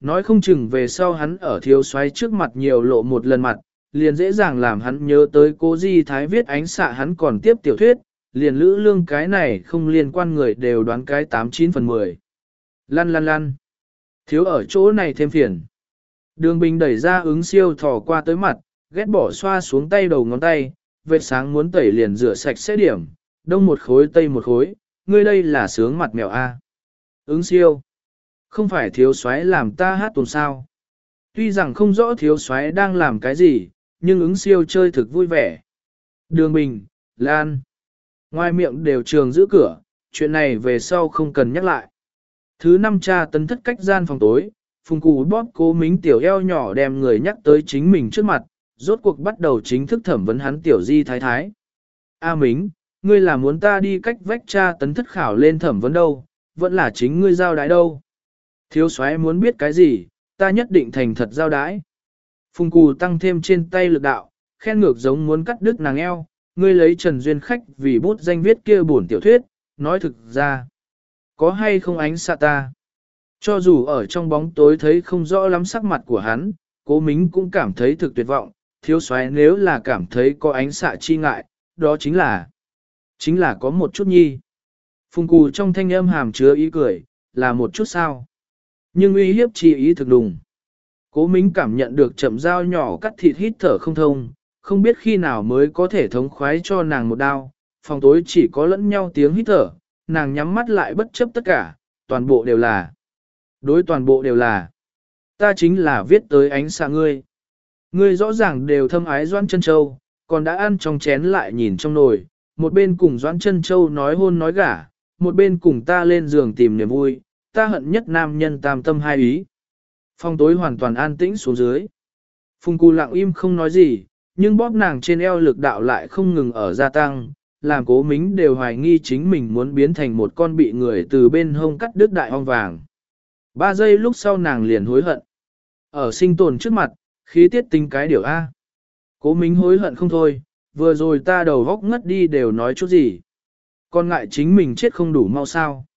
nói không chừng về sau hắn ở thiếu xoáy trước mặt nhiều lộ một lần mặt, liền dễ dàng làm hắn nhớ tới cố di thái viết ánh xạ hắn còn tiếp tiểu thuyết, liền lữ lương cái này không liên quan người đều đoán cái 89 phần 10. Lăn lăn lăn. Thiếu ở chỗ này thêm phiền. Đường bình đẩy ra ứng siêu thò qua tới mặt, ghét bỏ xoa xuống tay đầu ngón tay, vệt sáng muốn tẩy liền rửa sạch sẽ điểm, đông một khối tây một khối, ngươi đây là sướng mặt mèo A. Ứng siêu. Không phải thiếu soái làm ta hát tuần sao. Tuy rằng không rõ thiếu soái đang làm cái gì, nhưng ứng siêu chơi thực vui vẻ. Đường Bình, Lan. Ngoài miệng đều trường giữ cửa, chuyện này về sau không cần nhắc lại. Thứ năm cha tấn thất cách gian phòng tối, phùng cụ bóp cố mính tiểu eo nhỏ đem người nhắc tới chính mình trước mặt, rốt cuộc bắt đầu chính thức thẩm vấn hắn tiểu di thái thái. A Mính, ngươi là muốn ta đi cách vách cha tấn thất khảo lên thẩm vấn đâu, vẫn là chính ngươi giao đái đâu. Thiếu soái muốn biết cái gì, ta nhất định thành thật giao đái. Phùng cù tăng thêm trên tay lực đạo, khen ngược giống muốn cắt đứt nàng eo, ngươi lấy Trần Duyên khách vì bút danh viết kia buồn tiểu thuyết, nói thực ra. Có hay không ánh xạ ta? Cho dù ở trong bóng tối thấy không rõ lắm sắc mặt của hắn, cố mính cũng cảm thấy thực tuyệt vọng, thiếu soái nếu là cảm thấy có ánh xạ chi ngại, đó chính là, chính là có một chút nhi. Phùng cù trong thanh âm hàm chứa ý cười, là một chút sao. Nhưng uy hiếp chi ý thực đùng. Cố mính cảm nhận được chậm dao nhỏ cắt thịt hít thở không thông, không biết khi nào mới có thể thống khoái cho nàng một đao, phòng tối chỉ có lẫn nhau tiếng hít thở, nàng nhắm mắt lại bất chấp tất cả, toàn bộ đều là. Đối toàn bộ đều là. Ta chính là viết tới ánh xa ngươi. Ngươi rõ ràng đều thâm ái Doan chân Châu, còn đã ăn trong chén lại nhìn trong nồi, một bên cùng Doan chân Châu nói hôn nói gả, một bên cùng ta lên giường tìm niềm vui, ta hận nhất nam nhân tam tâm hai ý. Phong tối hoàn toàn an tĩnh xuống dưới. Phùng Cù lặng im không nói gì, nhưng bóp nàng trên eo lực đạo lại không ngừng ở gia tăng, làm cố mính đều hoài nghi chính mình muốn biến thành một con bị người từ bên hông cắt đứt đại hong vàng. Ba giây lúc sau nàng liền hối hận. Ở sinh tồn trước mặt, khí tiết tính cái điều A. Cố mính hối hận không thôi, vừa rồi ta đầu góc ngất đi đều nói chút gì. con ngại chính mình chết không đủ mau sao.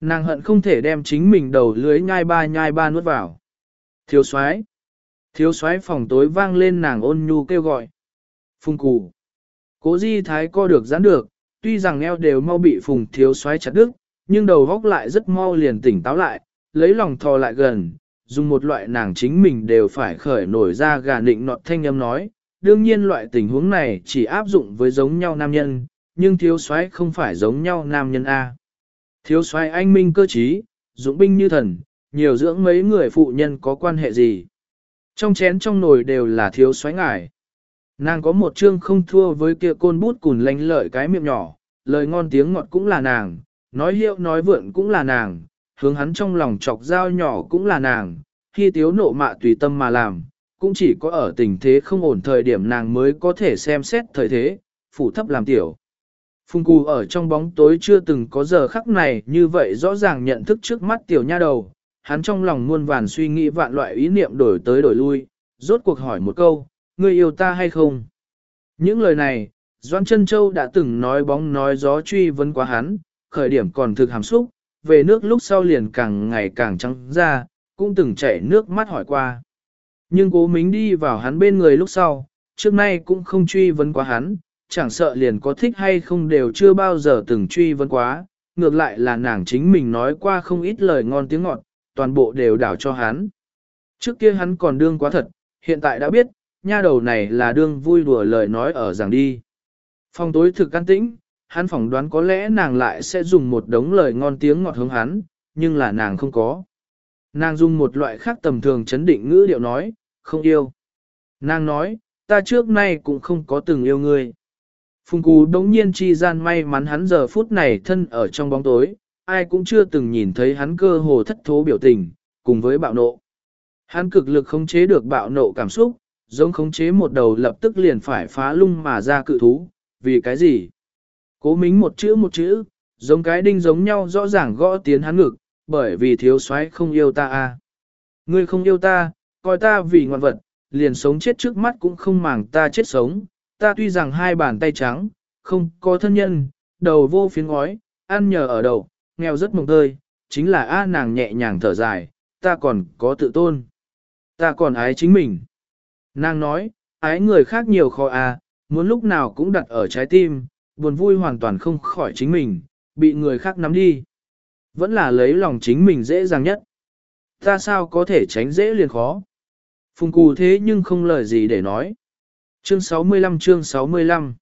Nàng hận không thể đem chính mình đầu lưới nhai ba nhai ba nuốt vào. Thiếu soái Thiếu soái phòng tối vang lên nàng ôn nhu kêu gọi. Phùng cù. Cố di thái co được giãn được, tuy rằng eo đều mau bị phùng thiếu soái chặt đứt, nhưng đầu góc lại rất mau liền tỉnh táo lại, lấy lòng thò lại gần, dùng một loại nàng chính mình đều phải khởi nổi ra gà định nọt thanh âm nói. Đương nhiên loại tình huống này chỉ áp dụng với giống nhau nam nhân, nhưng thiếu soái không phải giống nhau nam nhân A. Thiếu soái anh minh cơ trí, dũng binh như thần, nhiều dưỡng mấy người phụ nhân có quan hệ gì. Trong chén trong nồi đều là thiếu soái ngải. Nàng có một chương không thua với kia côn bút cùn lanh lợi cái miệng nhỏ, lời ngon tiếng ngọt cũng là nàng, nói hiệu nói vượn cũng là nàng, hướng hắn trong lòng chọc dao nhỏ cũng là nàng, khi tiếu nộ mạ tùy tâm mà làm, cũng chỉ có ở tình thế không ổn thời điểm nàng mới có thể xem xét thời thế, phủ thấp làm tiểu. Phùng cù ở trong bóng tối chưa từng có giờ khắc này như vậy rõ ràng nhận thức trước mắt tiểu nha đầu, hắn trong lòng muôn vàn suy nghĩ vạn loại ý niệm đổi tới đổi lui, rốt cuộc hỏi một câu, ngươi yêu ta hay không? Những lời này, Doan Trân Châu đã từng nói bóng nói gió truy vấn quá hắn, khởi điểm còn thực hàm xúc, về nước lúc sau liền càng ngày càng trắng ra, cũng từng chảy nước mắt hỏi qua. Nhưng cố mính đi vào hắn bên người lúc sau, trước nay cũng không truy vấn quá hắn, chẳng sợ liền có thích hay không đều chưa bao giờ từng truy vấn quá, ngược lại là nàng chính mình nói qua không ít lời ngon tiếng ngọt, toàn bộ đều đảo cho hắn. Trước kia hắn còn đương quá thật, hiện tại đã biết, nha đầu này là đương vui đùa lời nói ở giảng đi. phong tối thực can tĩnh, hắn phỏng đoán có lẽ nàng lại sẽ dùng một đống lời ngon tiếng ngọt hướng hắn, nhưng là nàng không có. Nàng dùng một loại khác tầm thường chấn định ngữ điệu nói, không yêu. Nàng nói, ta trước nay cũng không có từng yêu ngươi. Phùng Cú đống nhiên chi gian may mắn hắn giờ phút này thân ở trong bóng tối, ai cũng chưa từng nhìn thấy hắn cơ hồ thất thố biểu tình, cùng với bạo nộ. Hắn cực lực khống chế được bạo nộ cảm xúc, giống khống chế một đầu lập tức liền phải phá lung mà ra cự thú, vì cái gì? Cố mính một chữ một chữ, giống cái đinh giống nhau rõ ràng gõ tiến hắn ngực, bởi vì thiếu soái không yêu ta a. À. Ngươi không yêu ta, coi ta vì ngoạn vật, liền sống chết trước mắt cũng không màng ta chết sống, ta tuy rằng hai bàn tay trắng, không có thân nhân, đầu vô phiến ngói, ăn nhờ ở đầu, nghèo rất mồng tơi, chính là A nàng nhẹ nhàng thở dài, ta còn có tự tôn. Ta còn ái chính mình. Nàng nói, ái người khác nhiều khó à, muốn lúc nào cũng đặt ở trái tim, buồn vui hoàn toàn không khỏi chính mình, bị người khác nắm đi. Vẫn là lấy lòng chính mình dễ dàng nhất. Ta sao có thể tránh dễ liền khó. Phùng cù thế nhưng không lời gì để nói. Chương 65 chương 65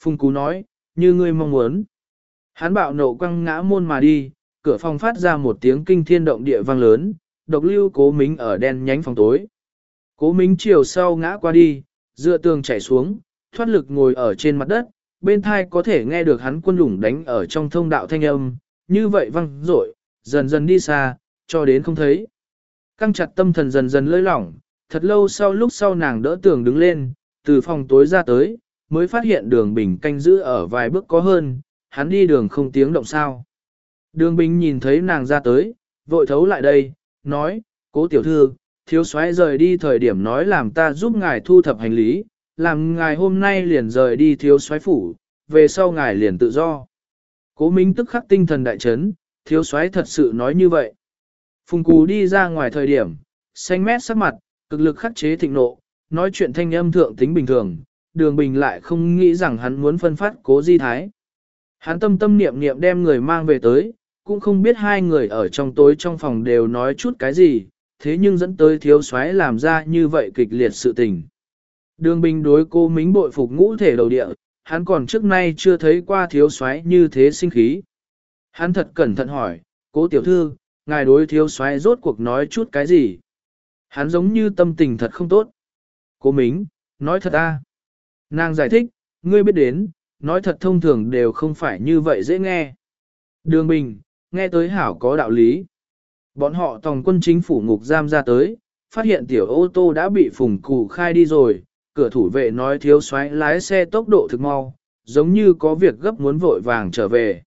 Phùng cú nói, như ngươi mong muốn. Hắn bạo nộ quăng ngã môn mà đi, cửa phòng phát ra một tiếng kinh thiên động địa vang lớn, độc lưu cố mính ở đen nhánh phòng tối. Cố mính chiều sau ngã qua đi, dựa tường chảy xuống, thoát lực ngồi ở trên mặt đất, bên thai có thể nghe được hắn quân lủng đánh ở trong thông đạo thanh âm, như vậy văng rội, dần dần đi xa, cho đến không thấy. Căng chặt tâm thần dần dần lơi lỏng, thật lâu sau lúc sau nàng đỡ tường đứng lên, từ phòng tối ra tới, mới phát hiện đường bình canh giữ ở vài bước có hơn, hắn đi đường không tiếng động sao. Đường bình nhìn thấy nàng ra tới, vội thấu lại đây, nói, cố tiểu thư, thiếu soái rời đi thời điểm nói làm ta giúp ngài thu thập hành lý, làm ngài hôm nay liền rời đi thiếu soái phủ, về sau ngài liền tự do. Cố Minh tức khắc tinh thần đại chấn, thiếu soái thật sự nói như vậy. Phùng Cú đi ra ngoài thời điểm, xanh mét sắc mặt, cực lực khắc chế thịnh nộ, nói chuyện thanh âm thượng tính bình thường, đường bình lại không nghĩ rằng hắn muốn phân phát cố di thái. Hắn tâm tâm niệm niệm đem người mang về tới, cũng không biết hai người ở trong tối trong phòng đều nói chút cái gì, thế nhưng dẫn tới thiếu soái làm ra như vậy kịch liệt sự tình. Đường bình đối cô mính bội phục ngũ thể đầu địa, hắn còn trước nay chưa thấy qua thiếu soái như thế sinh khí. Hắn thật cẩn thận hỏi, cố tiểu thư, ngài đối thiếu soái rốt cuộc nói chút cái gì? Hắn giống như tâm tình thật không tốt. Cố mính, nói thật a. Nàng giải thích, ngươi biết đến, nói thật thông thường đều không phải như vậy dễ nghe. Đường Bình, nghe tới hảo có đạo lý. Bọn họ tòng quân chính phủ ngục giam ra tới, phát hiện tiểu ô tô đã bị phùng cụ khai đi rồi, cửa thủ vệ nói thiếu xoáy lái xe tốc độ thực mau, giống như có việc gấp muốn vội vàng trở về.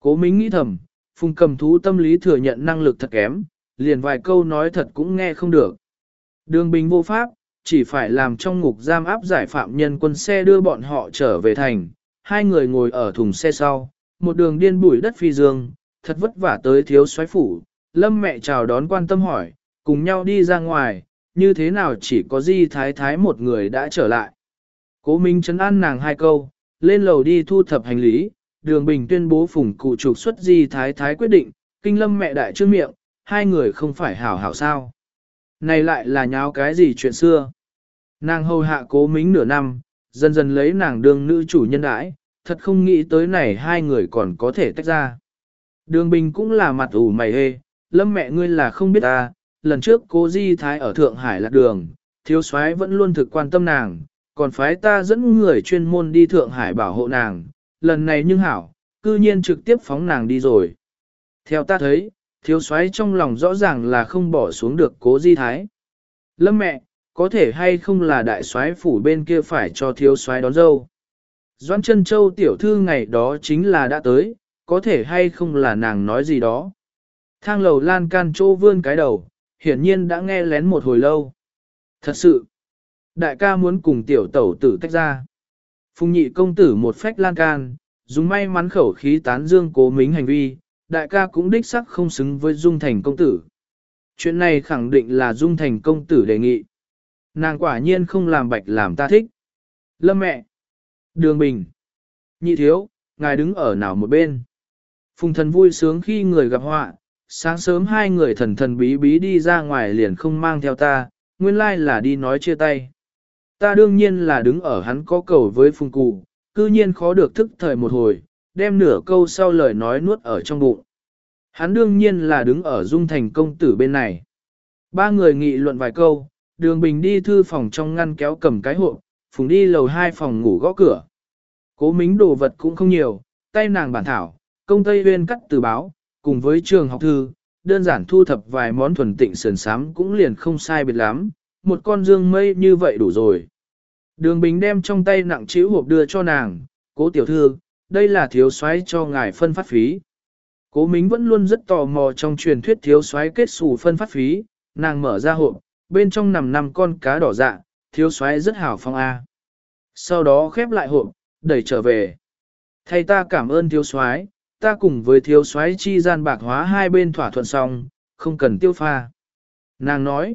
Cố Mính nghĩ thầm, phùng cầm thú tâm lý thừa nhận năng lực thật kém, liền vài câu nói thật cũng nghe không được. Đường Bình vô pháp, chỉ phải làm trong ngục giam áp giải phạm nhân quân xe đưa bọn họ trở về thành, hai người ngồi ở thùng xe sau, một đường điên bụi đất phi dương, thật vất vả tới thiếu soái phủ, lâm mẹ chào đón quan tâm hỏi, cùng nhau đi ra ngoài, như thế nào chỉ có di thái thái một người đã trở lại. Cố Minh chấn an nàng hai câu, lên lầu đi thu thập hành lý, đường bình tuyên bố phủng cụ trục xuất di thái thái quyết định, kinh lâm mẹ đại trương miệng, hai người không phải hảo hảo sao. Này lại là nháo cái gì chuyện xưa. Nàng hầu hạ cố mính nửa năm, dần dần lấy nàng đương nữ chủ nhân đãi, thật không nghĩ tới này hai người còn có thể tách ra. Đường Bình cũng là mặt ủ mày hê, lâm mẹ ngươi là không biết ta, lần trước cố di thái ở Thượng Hải lạc đường, thiếu soái vẫn luôn thực quan tâm nàng, còn phái ta dẫn người chuyên môn đi Thượng Hải bảo hộ nàng, lần này nhưng hảo, cư nhiên trực tiếp phóng nàng đi rồi. Theo ta thấy, thiếu soái trong lòng rõ ràng là không bỏ xuống được cố di thái. Lâm mẹ, có thể hay không là đại soái phủ bên kia phải cho thiếu soái đón dâu. Doãn chân châu tiểu thư ngày đó chính là đã tới, có thể hay không là nàng nói gì đó. Thang lầu lan can chỗ vươn cái đầu, hiển nhiên đã nghe lén một hồi lâu. Thật sự, đại ca muốn cùng tiểu tẩu tử tách ra. Phùng nhị công tử một phách lan can, dùng may mắn khẩu khí tán dương cố mính hành vi, đại ca cũng đích sắc không xứng với Dung Thành công tử. Chuyện này khẳng định là Dung Thành công tử đề nghị. Nàng quả nhiên không làm bạch làm ta thích. Lâm mẹ. Đường Bình. Nhị thiếu, ngài đứng ở nào một bên. Phùng thần vui sướng khi người gặp họa, sáng sớm hai người thần thần bí bí đi ra ngoài liền không mang theo ta, nguyên lai là đi nói chia tay. Ta đương nhiên là đứng ở hắn có cầu với phùng cụ, cư nhiên khó được thức thời một hồi, đem nửa câu sau lời nói nuốt ở trong bụng. Hắn đương nhiên là đứng ở dung thành công tử bên này. Ba người nghị luận vài câu, đường bình đi thư phòng trong ngăn kéo cầm cái hộp, phùng đi lầu hai phòng ngủ gõ cửa. Cố mính đồ vật cũng không nhiều, tay nàng bản thảo, công tây huyên cắt từ báo, cùng với trường học thư, đơn giản thu thập vài món thuần tịnh sườn sám cũng liền không sai biệt lắm, một con dương mây như vậy đủ rồi. Đường Bình đem trong tay nặng chữ hộp đưa cho nàng, cố tiểu thư, đây là thiếu soái cho ngài phân phát phí. Cố Mính vẫn luôn rất tò mò trong truyền thuyết thiếu soái kết xù phân phát phí, nàng mở ra hộp, bên trong nằm năm con cá đỏ dạ, thiếu soái rất hảo phong A. Sau đó khép lại hộp, đẩy trở về. Thầy ta cảm ơn thiếu soái, ta cùng với thiếu soái chi gian bạc hóa hai bên thỏa thuận xong, không cần tiêu pha. Nàng nói,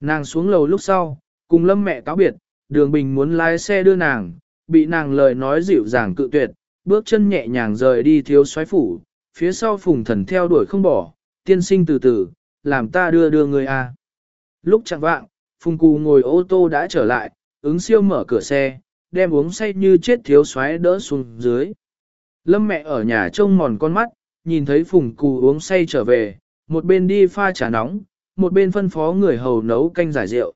nàng xuống lầu lúc sau, cùng lâm mẹ cáo biệt, đường bình muốn lái xe đưa nàng, bị nàng lời nói dịu dàng cự tuyệt, bước chân nhẹ nhàng rời đi thiếu soái phủ, phía sau phùng thần theo đuổi không bỏ, tiên sinh từ từ, làm ta đưa đưa người a. Lúc chẳng vạng, phùng cù ngồi ô tô đã trở lại, ứng siêu mở cửa xe, đem uống say như chết thiếu soái đỡ xuống dưới. Lâm mẹ ở nhà trông mòn con mắt, nhìn thấy phùng cù uống say trở về, một bên đi pha trà nóng, một bên phân phó người hầu nấu canh giải rượu.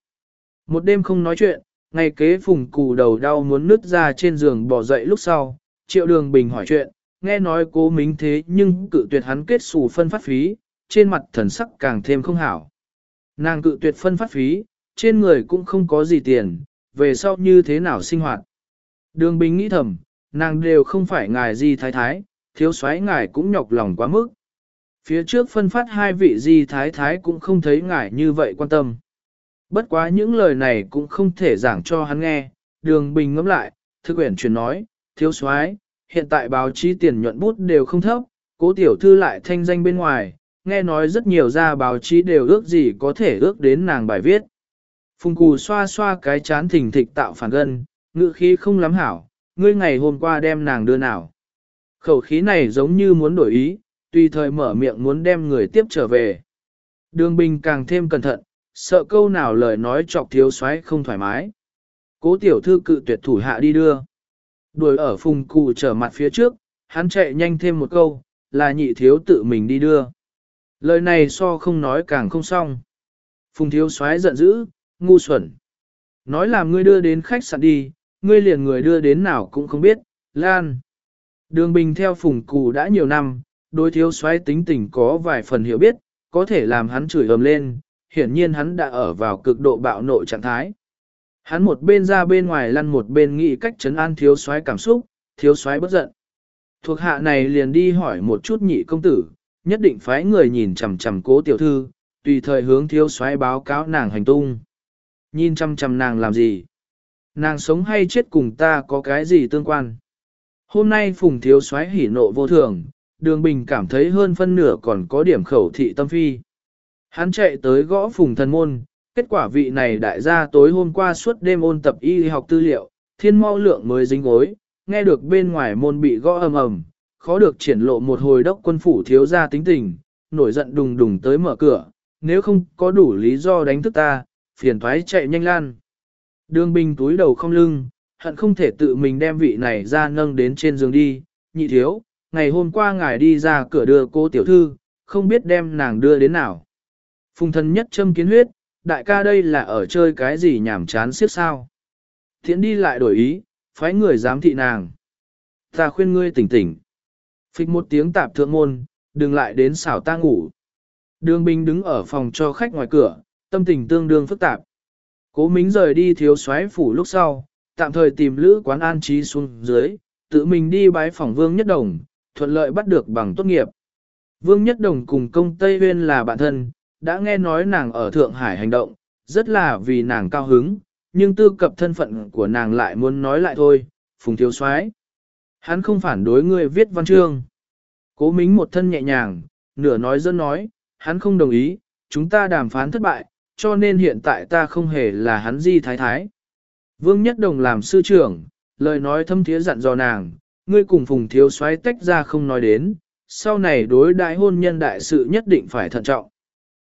Một đêm không nói chuyện, ngày kế phùng cù đầu đau muốn nứt ra trên giường bỏ dậy lúc sau, triệu đường bình hỏi chuyện, nghe nói cố mính thế nhưng cự tuyệt hắn kết xù phân phát phí, trên mặt thần sắc càng thêm không hảo. Nàng cự tuyệt phân phát phí, trên người cũng không có gì tiền, về sau như thế nào sinh hoạt. Đường bình nghĩ thầm, nàng đều không phải ngài gì thái thái, thiếu soái ngài cũng nhọc lòng quá mức. Phía trước phân phát hai vị di thái thái cũng không thấy ngài như vậy quan tâm. Bất quá những lời này cũng không thể giảng cho hắn nghe, đường bình ngẫm lại, thư quyển truyền nói, thiếu soái hiện tại báo chí tiền nhuận bút đều không thấp, cố tiểu thư lại thanh danh bên ngoài, nghe nói rất nhiều ra báo chí đều ước gì có thể ước đến nàng bài viết. Phùng cù xoa xoa cái chán thỉnh thịch tạo phản gân, ngữ khí không lắm hảo, ngươi ngày hôm qua đem nàng đưa nào. Khẩu khí này giống như muốn đổi ý, tùy thời mở miệng muốn đem người tiếp trở về. Đường bình càng thêm cẩn thận, sợ câu nào lời nói chọc thiếu soái không thoải mái. Cố tiểu thư cự tuyệt thủ hạ đi đưa. Đuổi ở phùng cụ trở mặt phía trước, hắn chạy nhanh thêm một câu, là nhị thiếu tự mình đi đưa. Lời này so không nói càng không xong. Phùng thiếu xoáy giận dữ, ngu xuẩn. Nói làm ngươi đưa đến khách sạn đi, ngươi liền người đưa đến nào cũng không biết, Lan. Đường bình theo phùng cụ đã nhiều năm, đối thiếu xoáy tính tình có vài phần hiểu biết, có thể làm hắn chửi ầm lên, hiển nhiên hắn đã ở vào cực độ bạo nộ trạng thái. Hắn một bên ra bên ngoài lăn một bên nghĩ cách chấn an thiếu soái cảm xúc, thiếu soái bất giận. Thuộc hạ này liền đi hỏi một chút nhị công tử, nhất định phái người nhìn chằm chằm cố tiểu thư, tùy thời hướng thiếu soái báo cáo nàng hành tung. Nhìn chằm chằm nàng làm gì? Nàng sống hay chết cùng ta có cái gì tương quan? Hôm nay phùng thiếu soái hỉ nộ vô thường, đường bình cảm thấy hơn phân nửa còn có điểm khẩu thị tâm phi. Hắn chạy tới gõ phùng thần môn, kết quả vị này đại gia tối hôm qua suốt đêm ôn tập y học tư liệu, thiên mau lượng mới dính gối, nghe được bên ngoài môn bị gõ ầm ầm, khó được triển lộ một hồi đốc quân phủ thiếu gia tính tình, nổi giận đùng đùng tới mở cửa, nếu không có đủ lý do đánh thức ta, phiền thoái chạy nhanh lan. Đường bình túi đầu không lưng, hận không thể tự mình đem vị này ra nâng đến trên giường đi, nhị thiếu, ngày hôm qua ngài đi ra cửa đưa cô tiểu thư, không biết đem nàng đưa đến nào. Phùng thần nhất châm kiến huyết, đại ca đây là ở chơi cái gì nhảm chán siết sao. Thiện đi lại đổi ý, phái người giám thị nàng. Ta khuyên ngươi tỉnh tỉnh. phịch một tiếng tạp thượng môn, đừng lại đến xảo ta ngủ. Đường Bình đứng ở phòng cho khách ngoài cửa, tâm tình tương đương phức tạp. Cố Mính rời đi thiếu soái phủ lúc sau, tạm thời tìm lữ quán an trí xuống dưới, tự mình đi bái phòng Vương Nhất Đồng, thuận lợi bắt được bằng tốt nghiệp. Vương Nhất Đồng cùng công Tây Huyên là bạn thân, đã nghe nói nàng ở Thượng Hải hành động, rất là vì nàng cao hứng, nhưng tư cập thân phận của nàng lại muốn nói lại thôi, phùng thiếu soái Hắn không phản đối người viết văn chương. Cố mính một thân nhẹ nhàng, nửa nói dân nói, hắn không đồng ý, chúng ta đàm phán thất bại, cho nên hiện tại ta không hề là hắn di thái thái. Vương Nhất Đồng làm sư trưởng, lời nói thâm thiế dặn dò nàng, ngươi cùng phùng thiếu soái tách ra không nói đến, sau này đối đại hôn nhân đại sự nhất định phải thận trọng.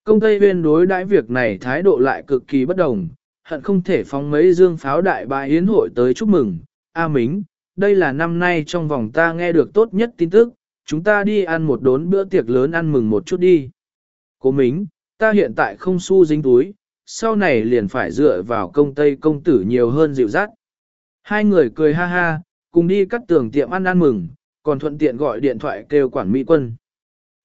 Công Tây Huyên đối đãi việc này thái độ lại cực kỳ bất đồng, hận không thể phóng mấy dương pháo đại bại hiến hội tới chúc mừng. A Mính, đây là năm nay trong vòng ta nghe được tốt nhất tin tức, chúng ta đi ăn một đốn bữa tiệc lớn ăn mừng một chút đi. Cố Mính, ta hiện tại không xu dính túi, sau này liền phải dựa vào công Tây công tử nhiều hơn dịu dắt. Hai người cười ha ha, cùng đi cắt tường tiệm ăn ăn mừng, còn thuận tiện gọi điện thoại kêu quản Mỹ quân.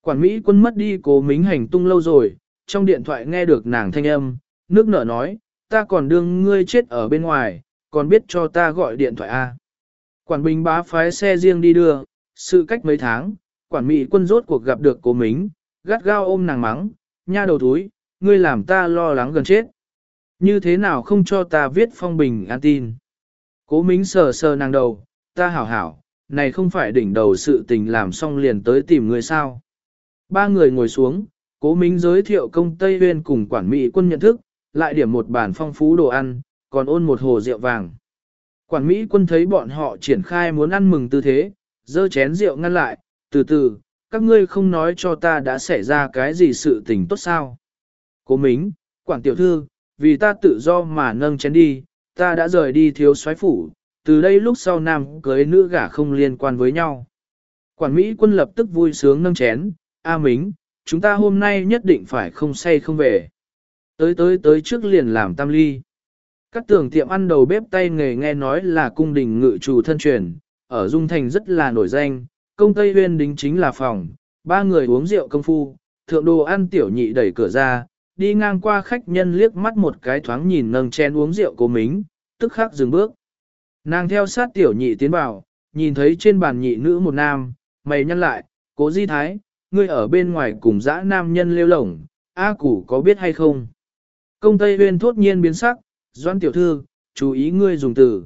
Quản Mỹ quân mất đi cố mính hành tung lâu rồi, trong điện thoại nghe được nàng thanh âm, nước nở nói, ta còn đương ngươi chết ở bên ngoài, còn biết cho ta gọi điện thoại A. Quản Bình bá phái xe riêng đi đưa, sự cách mấy tháng, quản Mỹ quân rốt cuộc gặp được cố mính, gắt gao ôm nàng mắng, nha đầu túi, ngươi làm ta lo lắng gần chết. Như thế nào không cho ta viết phong bình an tin. Cố mính sờ sờ nàng đầu, ta hảo hảo, này không phải đỉnh đầu sự tình làm xong liền tới tìm người sao. Ba người ngồi xuống, cố minh giới thiệu công Tây Huyên cùng quản mỹ quân nhận thức, lại điểm một bản phong phú đồ ăn, còn ôn một hồ rượu vàng. Quản Mỹ quân thấy bọn họ triển khai muốn ăn mừng tư thế, dơ chén rượu ngăn lại, từ từ, các ngươi không nói cho ta đã xảy ra cái gì sự tình tốt sao. Cố Mính, quản tiểu thư, vì ta tự do mà nâng chén đi, ta đã rời đi thiếu soái phủ, từ đây lúc sau nam cưới nữ gả không liên quan với nhau. Quản Mỹ quân lập tức vui sướng nâng chén, A Mính, chúng ta hôm nay nhất định phải không say không về. Tới tới tới trước liền làm tam ly. Các tường tiệm ăn đầu bếp tay nghề nghe nói là cung đình ngự chủ thân truyền, ở Dung Thành rất là nổi danh, công Tây Huyên đính chính là phòng, ba người uống rượu công phu, thượng đồ ăn tiểu nhị đẩy cửa ra, đi ngang qua khách nhân liếc mắt một cái thoáng nhìn nâng chén uống rượu của mính, tức khắc dừng bước. Nàng theo sát tiểu nhị tiến vào, nhìn thấy trên bàn nhị nữ một nam, mày nhăn lại, cố di thái, ngươi ở bên ngoài cùng dã nam nhân lêu lổng, A củ có biết hay không? Công Tây Huyên thốt nhiên biến sắc, Doan tiểu thư, chú ý ngươi dùng từ.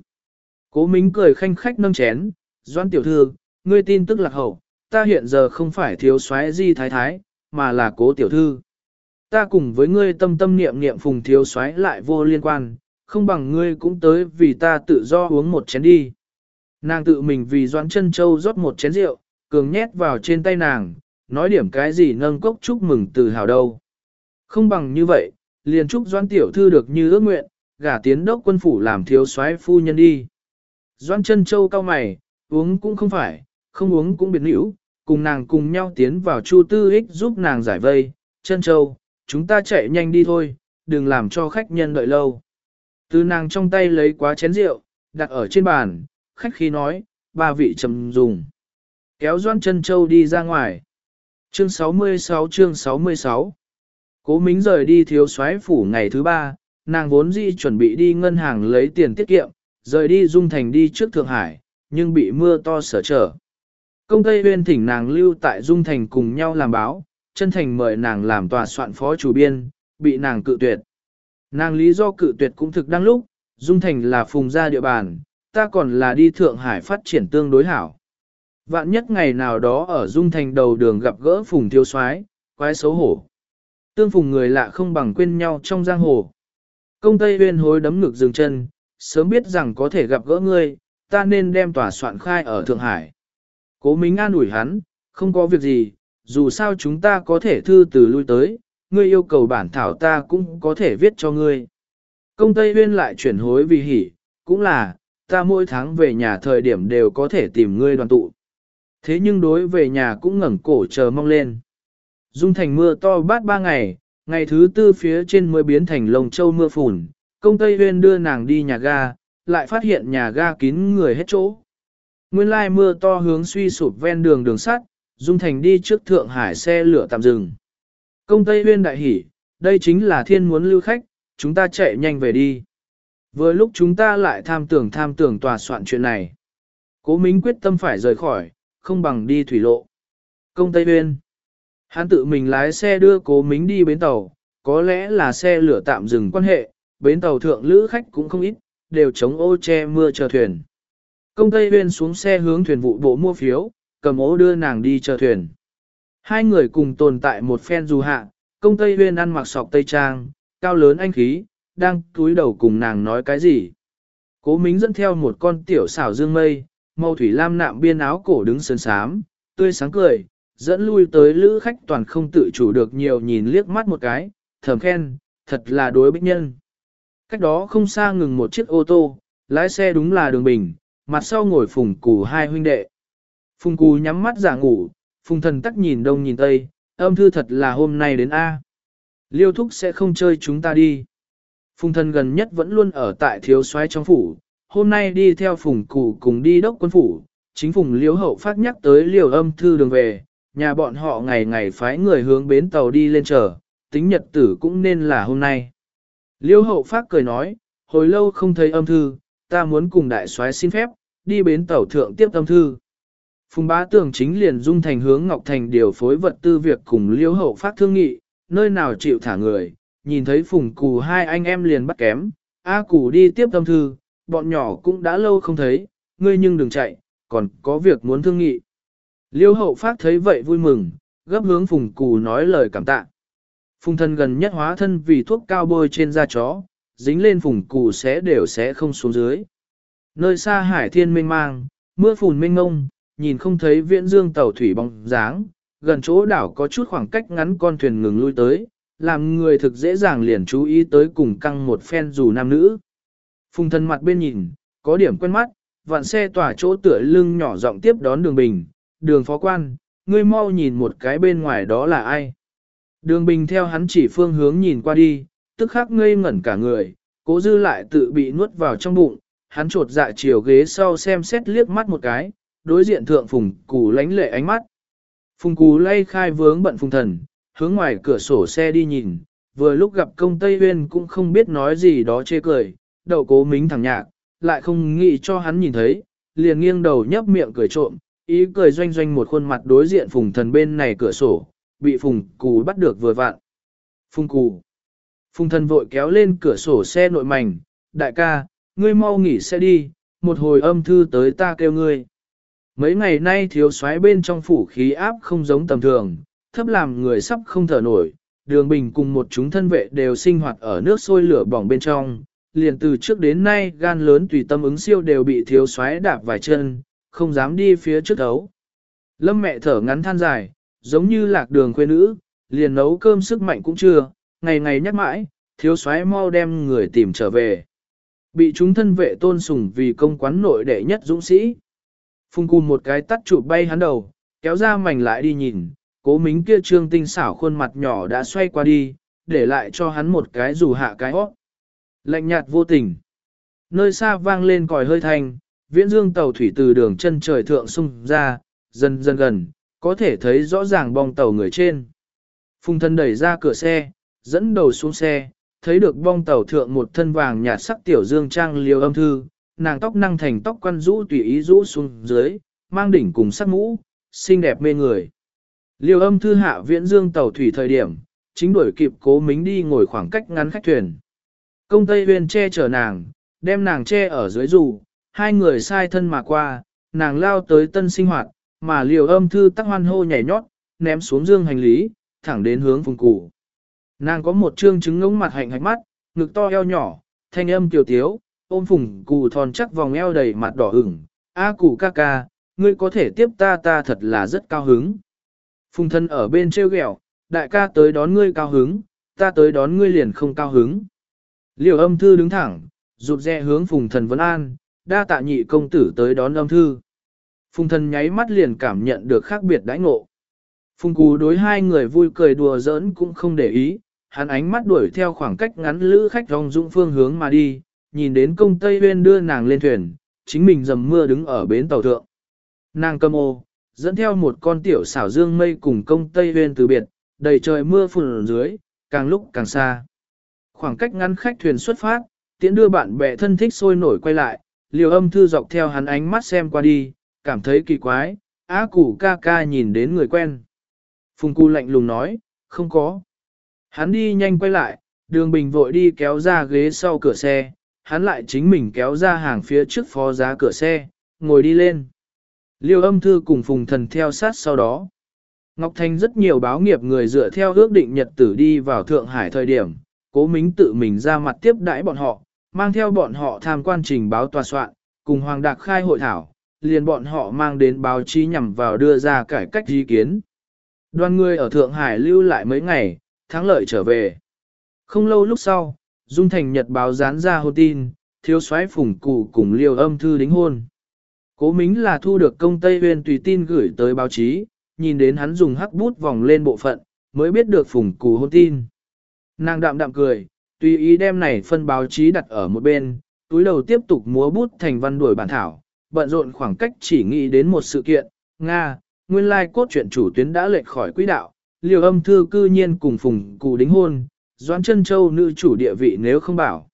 Cố Mính cười khanh khách nâng chén, Doan tiểu thư, ngươi tin tức lạc hậu, ta hiện giờ không phải thiếu soái di thái thái, mà là cố tiểu thư. Ta cùng với ngươi tâm tâm niệm niệm phùng thiếu soái lại vô liên quan, không bằng ngươi cũng tới vì ta tự do uống một chén đi. Nàng tự mình vì Doan chân châu rót một chén rượu, cường nhét vào trên tay nàng, nói điểm cái gì nâng cốc chúc mừng từ hào đâu. Không bằng như vậy, liền chúc Doan tiểu thư được như ước nguyện, gả tiến đốc quân phủ làm thiếu soái phu nhân đi. Doan chân châu cao mày, uống cũng không phải, không uống cũng biệt nữ, cùng nàng cùng nhau tiến vào chu tư ích giúp nàng giải vây. Chân châu, chúng ta chạy nhanh đi thôi, đừng làm cho khách nhân đợi lâu. Từ nàng trong tay lấy quá chén rượu, đặt ở trên bàn, khách khí nói, ba vị trầm dùng. Kéo Doan chân châu đi ra ngoài. Chương 66 chương 66 Cố Mính rời đi thiếu soái phủ ngày thứ ba, nàng vốn dĩ chuẩn bị đi ngân hàng lấy tiền tiết kiệm, rời đi Dung Thành đi trước Thượng Hải, nhưng bị mưa to sở trở. Công Tây Huyên thỉnh nàng lưu tại Dung Thành cùng nhau làm báo, chân thành mời nàng làm tòa soạn phó chủ biên, bị nàng cự tuyệt. Nàng lý do cự tuyệt cũng thực đăng lúc, Dung Thành là phùng gia địa bàn, ta còn là đi Thượng Hải phát triển tương đối hảo. Vạn nhất ngày nào đó ở Dung Thành đầu đường gặp gỡ phùng thiếu soái quái xấu hổ. Tương phùng người lạ không bằng quên nhau trong giang hồ. Công Tây uyên hối đấm ngực dừng chân, sớm biết rằng có thể gặp gỡ ngươi, ta nên đem tòa soạn khai ở Thượng Hải. Cố Mính an ủi hắn, không có việc gì, dù sao chúng ta có thể thư từ lui tới, ngươi yêu cầu bản thảo ta cũng có thể viết cho ngươi. Công Tây uyên lại chuyển hối vì hỉ, cũng là, ta mỗi tháng về nhà thời điểm đều có thể tìm ngươi đoàn tụ. Thế nhưng đối về nhà cũng ngẩng cổ chờ mong lên. Dung thành mưa to bát ba ngày, ngày thứ tư phía trên mới biến thành lồng châu mưa phùn, công Tây Huyên đưa nàng đi nhà ga, lại phát hiện nhà ga kín người hết chỗ. Nguyên lai mưa to hướng suy sụp ven đường đường sắt, Dung Thành đi trước Thượng Hải xe lửa tạm dừng. Công Tây Huyên đại hỉ, đây chính là thiên muốn lưu khách, chúng ta chạy nhanh về đi. Vừa lúc chúng ta lại tham tưởng tham tưởng tòa soạn chuyện này. Cố Minh quyết tâm phải rời khỏi, không bằng đi thủy lộ. Công Tây Huyên Hắn tự mình lái xe đưa cố mính đi bến tàu, có lẽ là xe lửa tạm dừng quan hệ, bến tàu thượng lữ khách cũng không ít, đều chống ô che mưa chờ thuyền. Công Tây Huyên xuống xe hướng thuyền vụ bộ mua phiếu, cầm ô đưa nàng đi chờ thuyền. Hai người cùng tồn tại một phen dù hạ, công Tây Huyên ăn mặc sọc Tây Trang, cao lớn anh khí, đang túi đầu cùng nàng nói cái gì. Cố Mính dẫn theo một con tiểu xảo dương mây, màu thủy lam nạm biên áo cổ đứng sơn sám, tươi sáng cười, dẫn lui tới lữ khách toàn không tự chủ được nhiều nhìn liếc mắt một cái, thầm khen, thật là đối bích nhân. Cách đó không xa ngừng một chiếc ô tô, lái xe đúng là đường bình, mặt sau ngồi phùng cù hai huynh đệ. Phùng cù nhắm mắt giả ngủ, phùng thần tắc nhìn đông nhìn tây, âm thư thật là hôm nay đến A. Liêu thúc sẽ không chơi chúng ta đi. Phùng thần gần nhất vẫn luôn ở tại thiếu soái trong phủ, hôm nay đi theo phùng cụ cùng đi đốc quân phủ, chính phùng Liễu hậu phát nhắc tới liều âm thư đường về, nhà bọn họ ngày ngày phái người hướng bến tàu đi lên chờ, tính nhật tử cũng nên là hôm nay. Liêu hậu phát cười nói, hồi lâu không thấy âm thư, ta muốn cùng đại soái xin phép, đi bến tàu thượng tiếp âm thư. Phùng bá tưởng chính liền dung thành hướng Ngọc Thành điều phối vật tư việc cùng liêu hậu phát thương nghị, nơi nào chịu thả người, nhìn thấy phùng cù hai anh em liền bắt kém, A cù đi tiếp âm thư, bọn nhỏ cũng đã lâu không thấy, ngươi nhưng đừng chạy, còn có việc muốn thương nghị. Liêu hậu phát thấy vậy vui mừng, gấp hướng phùng cù nói lời cảm tạ. Phùng thân gần nhất hóa thân vì thuốc cao bôi trên da chó, dính lên phùng cù sẽ đều sẽ không xuống dưới. Nơi xa hải thiên mênh mang, mưa phùn mênh ngông, nhìn không thấy viễn dương tàu thủy bóng dáng, gần chỗ đảo có chút khoảng cách ngắn con thuyền ngừng lui tới, làm người thực dễ dàng liền chú ý tới cùng căng một phen dù nam nữ. Phùng thân mặt bên nhìn, có điểm quen mắt, vạn xe tỏa chỗ tựa lưng nhỏ giọng tiếp đón đường bình, đường phó quan, ngươi mau nhìn một cái bên ngoài đó là ai. Đường bình theo hắn chỉ phương hướng nhìn qua đi, tức khắc ngây ngẩn cả người, cố dư lại tự bị nuốt vào trong bụng, hắn trột dạ chiều ghế sau xem xét liếc mắt một cái, đối diện thượng phùng cù lánh lệ ánh mắt. Phùng cù lay khai vướng bận phùng thần, hướng ngoài cửa sổ xe đi nhìn, vừa lúc gặp công Tây Huyên cũng không biết nói gì đó chê cười, đậu cố mính thẳng nhạc, lại không nghĩ cho hắn nhìn thấy, liền nghiêng đầu nhấp miệng cười trộm, ý cười doanh doanh một khuôn mặt đối diện phùng thần bên này cửa sổ, bị phùng cù bắt được vừa vặn. Phùng cù. Phùng thần vội kéo lên cửa sổ xe nội mảnh, đại ca, ngươi mau nghỉ xe đi, một hồi âm thư tới ta kêu ngươi. Mấy ngày nay thiếu soái bên trong phủ khí áp không giống tầm thường, thấp làm người sắp không thở nổi, đường bình cùng một chúng thân vệ đều sinh hoạt ở nước sôi lửa bỏng bên trong, liền từ trước đến nay gan lớn tùy tâm ứng siêu đều bị thiếu xoáy đạp vài chân, không dám đi phía trước đấu. Lâm mẹ thở ngắn than dài, giống như lạc đường quê nữ, liền nấu cơm sức mạnh cũng chưa, ngày ngày nhắc mãi, thiếu soái mau đem người tìm trở về. Bị chúng thân vệ tôn sùng vì công quán nội đệ nhất dũng sĩ. Phung cùng một cái tắt chụp bay hắn đầu, kéo ra mảnh lại đi nhìn, cố mính kia trương tinh xảo khuôn mặt nhỏ đã xoay qua đi, để lại cho hắn một cái dù hạ cái hót. Lạnh nhạt vô tình. Nơi xa vang lên còi hơi thanh, viễn dương tàu thủy từ đường chân trời thượng sung ra, dần dần gần, có thể thấy rõ ràng bong tàu người trên. Phùng thân đẩy ra cửa xe, dẫn đầu xuống xe, thấy được bong tàu thượng một thân vàng nhạt sắc tiểu dương trang liều âm thư, nàng tóc năng thành tóc quăn rũ tùy ý rũ xuống dưới, mang đỉnh cùng sắc mũ, xinh đẹp mê người. Liều âm thư hạ viễn dương tàu thủy thời điểm, chính đuổi kịp cố mính đi ngồi khoảng cách ngắn khách thuyền. Công Tây Huyên che chở nàng, đem nàng che ở dưới dù, hai người sai thân mà qua, nàng lao tới tân sinh hoạt, mà liều âm thư tắc hoan hô nhảy nhót, ném xuống dương hành lý, thẳng đến hướng phùng củ. Nàng có một trương trứng ngống mặt hạnh hạch mắt, ngực to eo nhỏ, thanh âm kiều tiếu, ôm phùng cụ thon chắc vòng eo đầy mặt đỏ ửng. A cụ ca ca, ngươi có thể tiếp ta ta thật là rất cao hứng. Phùng thân ở bên treo ghẹo, đại ca tới đón ngươi cao hứng, ta tới đón ngươi liền không cao hứng. Liều âm thư đứng thẳng, rụt rè hướng phùng thần vấn an, đa tạ nhị công tử tới đón âm thư. Phùng thần nháy mắt liền cảm nhận được khác biệt đãi ngộ. Phùng cú đối hai người vui cười đùa giỡn cũng không để ý, hắn ánh mắt đuổi theo khoảng cách ngắn lữ khách rong dũng phương hướng mà đi, nhìn đến công Tây Huyên đưa nàng lên thuyền, chính mình dầm mưa đứng ở bến tàu thượng. Nàng cầm ô, dẫn theo một con tiểu xảo dương mây cùng công Tây Huyên từ biệt, đầy trời mưa phùn dưới, càng lúc càng xa. Khoảng cách ngắn khách thuyền xuất phát, tiễn đưa bạn bè thân thích sôi nổi quay lại, liều âm thư dọc theo hắn ánh mắt xem qua đi, cảm thấy kỳ quái, á củ ca ca nhìn đến người quen. Phùng cu lạnh lùng nói, không có. Hắn đi nhanh quay lại, đường bình vội đi kéo ra ghế sau cửa xe, hắn lại chính mình kéo ra hàng phía trước phó giá cửa xe, ngồi đi lên. Liêu âm thư cùng phùng thần theo sát sau đó. Ngọc Thanh rất nhiều báo nghiệp người dựa theo ước định nhật tử đi vào Thượng Hải thời điểm, cố mính tự mình ra mặt tiếp đãi bọn họ, mang theo bọn họ tham quan trình báo tòa soạn, cùng Hoàng Đạc khai hội thảo, liền bọn họ mang đến báo chí nhằm vào đưa ra cải cách ý kiến. Đoàn người ở Thượng Hải lưu lại mấy ngày, thắng lợi trở về. Không lâu lúc sau, Dung Thành Nhật báo dán ra hôn tin, thiếu soái phùng cụ cùng liều âm thư đính hôn. Cố Mính là thu được công Tây Huyên tùy tin gửi tới báo chí, nhìn đến hắn dùng hắc bút vòng lên bộ phận, mới biết được phùng cụ hôn tin. Nàng đạm đạm cười, tùy ý đem này phân báo chí đặt ở một bên, túi đầu tiếp tục múa bút thành văn đuổi bản thảo, bận rộn khoảng cách chỉ nghĩ đến một sự kiện, Nga, nguyên lai cốt truyện chủ tuyến đã lệch khỏi quỹ đạo, liều âm thư cư nhiên cùng phùng cụ đính hôn, doãn chân châu nữ chủ địa vị nếu không bảo.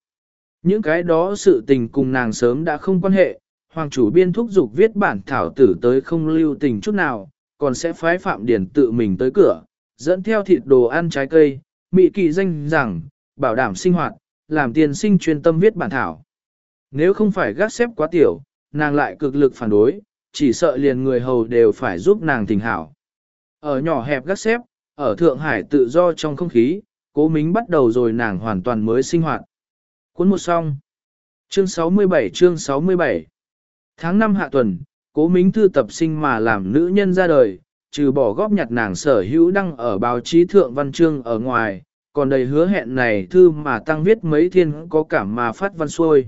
Những cái đó sự tình cùng nàng sớm đã không quan hệ, hoàng chủ biên thúc dục viết bản thảo tử tới không lưu tình chút nào, còn sẽ phái phạm điển tự mình tới cửa, dẫn theo thịt đồ ăn trái cây, mị kỳ danh rằng, bảo đảm sinh hoạt, làm tiền sinh chuyên tâm viết bản thảo. Nếu không phải gác xếp quá tiểu, nàng lại cực lực phản đối, chỉ sợ liền người hầu đều phải giúp nàng tình hảo. Ở nhỏ hẹp gác xếp, ở Thượng Hải tự do trong không khí, cố mính bắt đầu rồi nàng hoàn toàn mới sinh hoạt. Cuốn một xong. Chương 67 chương 67 Tháng 5 hạ tuần, cố mính thư tập sinh mà làm nữ nhân ra đời, trừ bỏ góp nhặt nàng sở hữu đăng ở báo chí thượng văn chương ở ngoài, còn đầy hứa hẹn này thư mà tăng viết mấy thiên có cảm mà phát văn xuôi.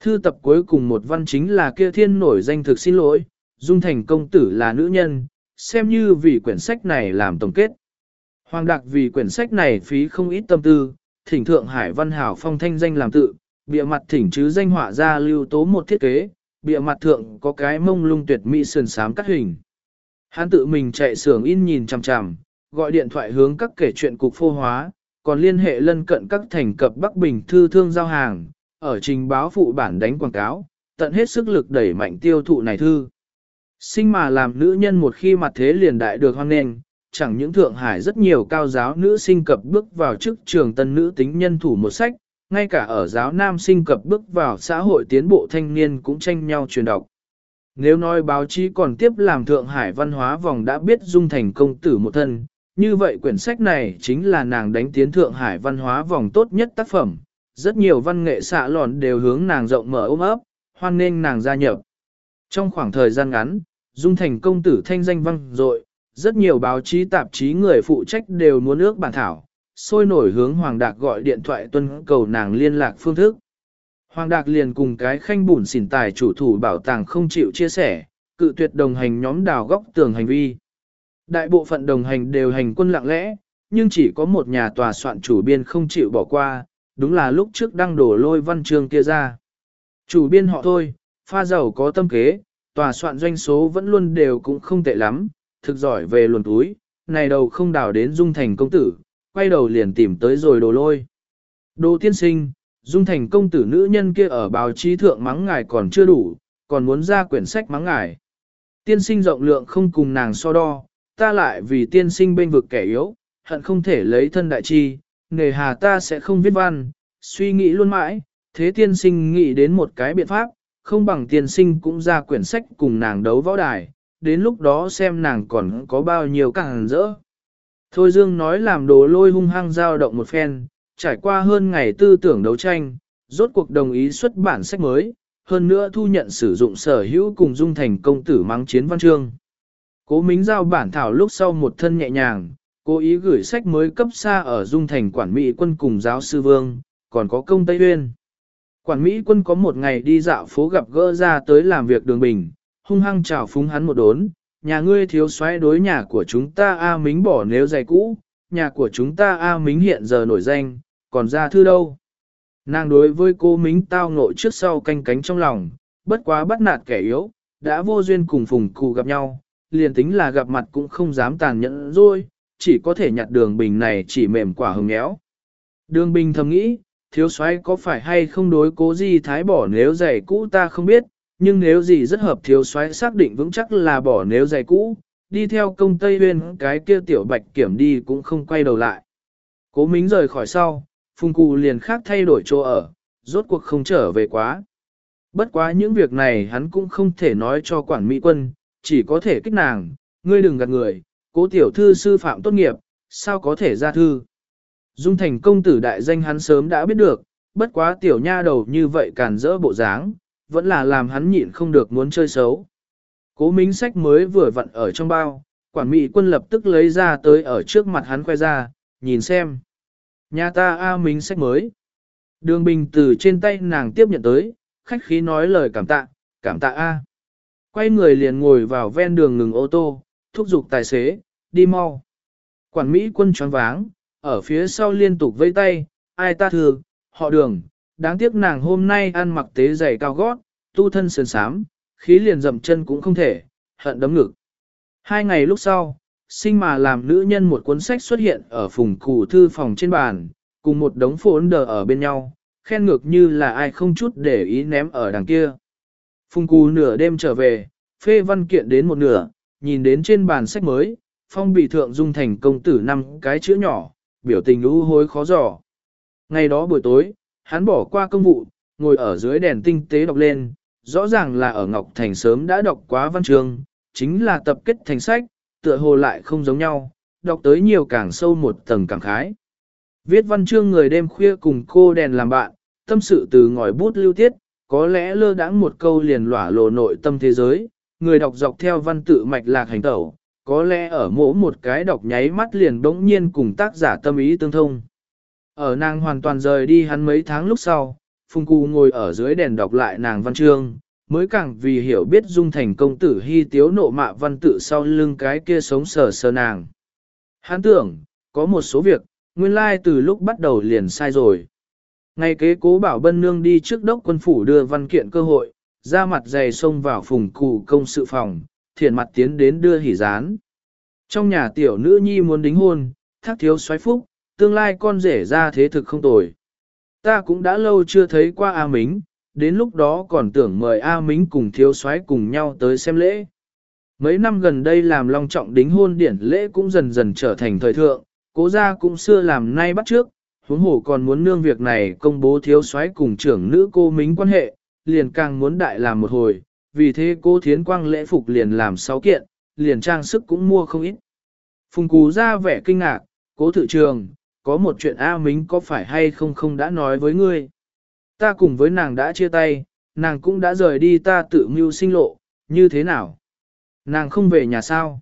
Thư tập cuối cùng một văn chính là kia thiên nổi danh thực xin lỗi, dung thành công tử là nữ nhân, xem như vì quyển sách này làm tổng kết. Hoàng đặc vì quyển sách này phí không ít tâm tư, thỉnh Thượng Hải Văn Hảo phong thanh danh làm tự, bịa mặt thỉnh chứ danh họa ra lưu tố một thiết kế, bịa mặt thượng có cái mông lung tuyệt mỹ sườn sám cắt hình. Hắn tự mình chạy xưởng in nhìn chằm chằm, gọi điện thoại hướng các kể chuyện cục phô hóa, còn liên hệ lân cận các thành cập Bắc Bình thư thương giao hàng, ở trình báo phụ bản đánh quảng cáo, tận hết sức lực đẩy mạnh tiêu thụ này thư. Sinh mà làm nữ nhân một khi mặt thế liền đại được hoan nghênh, chẳng những Thượng Hải rất nhiều cao giáo nữ sinh cập bước vào chức trường tân nữ tính nhân thủ một sách, ngay cả ở giáo nam sinh cập bước vào xã hội tiến bộ thanh niên cũng tranh nhau truyền đọc. Nếu nói báo chí còn tiếp làm Thượng Hải văn hóa vòng đã biết dung thành công tử một thân, như vậy quyển sách này chính là nàng đánh tiến Thượng Hải văn hóa vòng tốt nhất tác phẩm. Rất nhiều văn nghệ xạ lòn đều hướng nàng rộng mở ôm ấp, hoan nghênh nàng gia nhập. Trong khoảng thời gian ngắn, dung thành công tử thanh danh vang dội, rất nhiều báo chí tạp chí người phụ trách đều muốn ước bản thảo, sôi nổi hướng Hoàng Đạc gọi điện thoại tuân cầu nàng liên lạc phương thức. Hoàng Đạc liền cùng cái khanh bùn xỉn tài chủ thủ bảo tàng không chịu chia sẻ, cự tuyệt đồng hành nhóm đào góc tường hành vi. Đại bộ phận đồng hành đều hành quân lặng lẽ, nhưng chỉ có một nhà tòa soạn chủ biên không chịu bỏ qua, đúng là lúc trước đăng đổ lôi văn chương kia ra. Chủ biên họ thôi, pha giàu có tâm kế, tòa soạn doanh số vẫn luôn đều cũng không tệ lắm, thực giỏi về luồn túi, này đầu không đào đến dung thành công tử, quay đầu liền tìm tới rồi đồ lôi. Đồ tiên sinh, dung thành công tử nữ nhân kia ở báo chí thượng mắng ngài còn chưa đủ, còn muốn ra quyển sách mắng ngài. Tiên sinh rộng lượng không cùng nàng so đo, ta lại vì tiên sinh bên vực kẻ yếu, hận không thể lấy thân đại chi, nề hà ta sẽ không viết văn, suy nghĩ luôn mãi, thế tiên sinh nghĩ đến một cái biện pháp, không bằng tiên sinh cũng ra quyển sách cùng nàng đấu võ đài, đến lúc đó xem nàng còn có bao nhiêu càng rỡ. Thôi Dương nói làm đồ lôi hung hăng dao động một phen, trải qua hơn ngày tư tưởng đấu tranh, rốt cuộc đồng ý xuất bản sách mới, hơn nữa thu nhận sử dụng sở hữu cùng dung thành công tử mắng chiến văn chương. Cố Mính giao bản thảo lúc sau một thân nhẹ nhàng, cố ý gửi sách mới cấp xa ở dung thành quản mỹ quân cùng giáo sư vương, còn có công Tây Uyên. Quản Mỹ quân có một ngày đi dạo phố gặp gỡ ra tới làm việc đường bình, hung hăng chào phúng hắn một đốn, nhà ngươi thiếu xoáy đối nhà của chúng ta A Mính bỏ nếu dày cũ, nhà của chúng ta A Mính hiện giờ nổi danh, còn ra thư đâu. Nàng đối với cô Mính tao ngộ trước sau canh cánh trong lòng, bất quá bắt nạt kẻ yếu, đã vô duyên cùng phùng cụ gặp nhau, liền tính là gặp mặt cũng không dám tàn nhẫn rồi, chỉ có thể nhặt đường bình này chỉ mềm quả hồng nhéo. Đường bình thầm nghĩ, thiếu soái có phải hay không đối cố gì thái bỏ nếu giày cũ ta không biết, nhưng nếu gì rất hợp thiếu soái xác định vững chắc là bỏ nếu giày cũ, đi theo công Tây Huyên cái kia tiểu bạch kiểm đi cũng không quay đầu lại. Cố Mính rời khỏi sau, Phùng Cụ liền khác thay đổi chỗ ở, rốt cuộc không trở về quá. Bất quá những việc này hắn cũng không thể nói cho quản mỹ quân, chỉ có thể kích nàng, ngươi đừng gạt người, cố tiểu thư sư phạm tốt nghiệp, sao có thể ra thư. Dung thành công tử đại danh hắn sớm đã biết được, bất quá tiểu nha đầu như vậy càn rỡ bộ dáng, vẫn là làm hắn nhịn không được muốn chơi xấu. Cố minh sách mới vừa vặn ở trong bao, quản mỹ quân lập tức lấy ra tới ở trước mặt hắn khoe ra, nhìn xem. Nhà ta A minh sách mới. Đường bình từ trên tay nàng tiếp nhận tới, khách khí nói lời cảm tạ, cảm tạ A. Quay người liền ngồi vào ven đường ngừng ô tô, thúc giục tài xế, đi mau. Quản Mỹ quân choáng váng, ở phía sau liên tục vây tay, ai ta thường, họ đường, đáng tiếc nàng hôm nay ăn mặc tế giày cao gót, tu thân sườn sám, khí liền dậm chân cũng không thể, hận đấm ngực. Hai ngày lúc sau, sinh mà làm nữ nhân một cuốn sách xuất hiện ở phùng cụ thư phòng trên bàn, cùng một đống phốn đờ ở bên nhau, khen ngược như là ai không chút để ý ném ở đằng kia. Phùng cù nửa đêm trở về, phê văn kiện đến một nửa, nhìn đến trên bàn sách mới, phong bị thượng dung thành công tử năm cái chữ nhỏ, biểu tình u hối khó dò. Ngày đó buổi tối, hắn bỏ qua công vụ, ngồi ở dưới đèn tinh tế đọc lên, rõ ràng là ở Ngọc Thành sớm đã đọc quá văn chương, chính là tập kết thành sách, tựa hồ lại không giống nhau, đọc tới nhiều càng sâu một tầng càng khái. Viết văn chương người đêm khuya cùng cô đèn làm bạn, tâm sự từ ngòi bút lưu tiết, có lẽ lơ đãng một câu liền lỏa lộ nội tâm thế giới, người đọc dọc theo văn tự mạch lạc hành tẩu, có lẽ ở mỗi một cái đọc nháy mắt liền bỗng nhiên cùng tác giả tâm ý tương thông. Ở nàng hoàn toàn rời đi hắn mấy tháng lúc sau, Phùng Cù ngồi ở dưới đèn đọc lại nàng văn chương, mới càng vì hiểu biết dung thành công tử hy tiếu nộ mạ văn tự sau lưng cái kia sống sờ sờ nàng. Hắn tưởng, có một số việc, nguyên lai từ lúc bắt đầu liền sai rồi. Ngày kế cố bảo bân nương đi trước đốc quân phủ đưa văn kiện cơ hội, ra mặt dày xông vào phùng cụ công sự phòng, thiện mặt tiến đến đưa hỉ gián. Trong nhà tiểu nữ nhi muốn đính hôn, thác thiếu xoáy phúc, tương lai con rể ra thế thực không tồi. Ta cũng đã lâu chưa thấy qua A Mính, đến lúc đó còn tưởng mời A Mính cùng thiếu soái cùng nhau tới xem lễ. Mấy năm gần đây làm long trọng đính hôn điển lễ cũng dần dần trở thành thời thượng, cố gia cũng xưa làm nay bắt trước, huống hồ còn muốn nương việc này công bố thiếu soái cùng trưởng nữ cô Mính quan hệ, liền càng muốn đại làm một hồi, vì thế cô thiến quang lễ phục liền làm sáu kiện, liền trang sức cũng mua không ít. Phùng cú ra vẻ kinh ngạc, cố tự trường, có một chuyện A Mính có phải hay không không đã nói với ngươi. Ta cùng với nàng đã chia tay, nàng cũng đã rời đi ta tự mưu sinh lộ, như thế nào? Nàng không về nhà sao?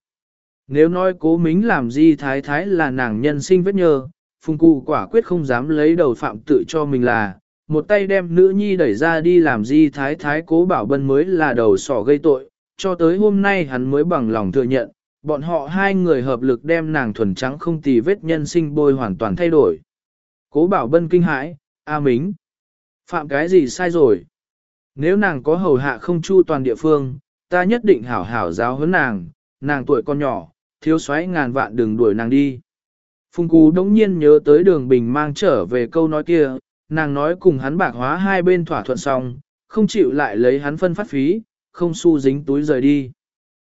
Nếu nói cố mính làm gì thái thái là nàng nhân sinh vết nhơ, phùng cụ quả quyết không dám lấy đầu phạm tự cho mình là, một tay đem nữ nhi đẩy ra đi làm gì thái thái cố bảo bân mới là đầu sỏ gây tội, cho tới hôm nay hắn mới bằng lòng thừa nhận, bọn họ hai người hợp lực đem nàng thuần trắng không tì vết nhân sinh bôi hoàn toàn thay đổi. Cố bảo bân kinh hãi, A Mính, phạm cái gì sai rồi? Nếu nàng có hầu hạ không chu toàn địa phương, ta nhất định hảo hảo giáo huấn nàng, nàng tuổi con nhỏ, thiếu xoáy ngàn vạn đừng đuổi nàng đi. Phùng Cú đống nhiên nhớ tới đường bình mang trở về câu nói kia, nàng nói cùng hắn bạc hóa hai bên thỏa thuận xong, không chịu lại lấy hắn phân phát phí, không xu dính túi rời đi.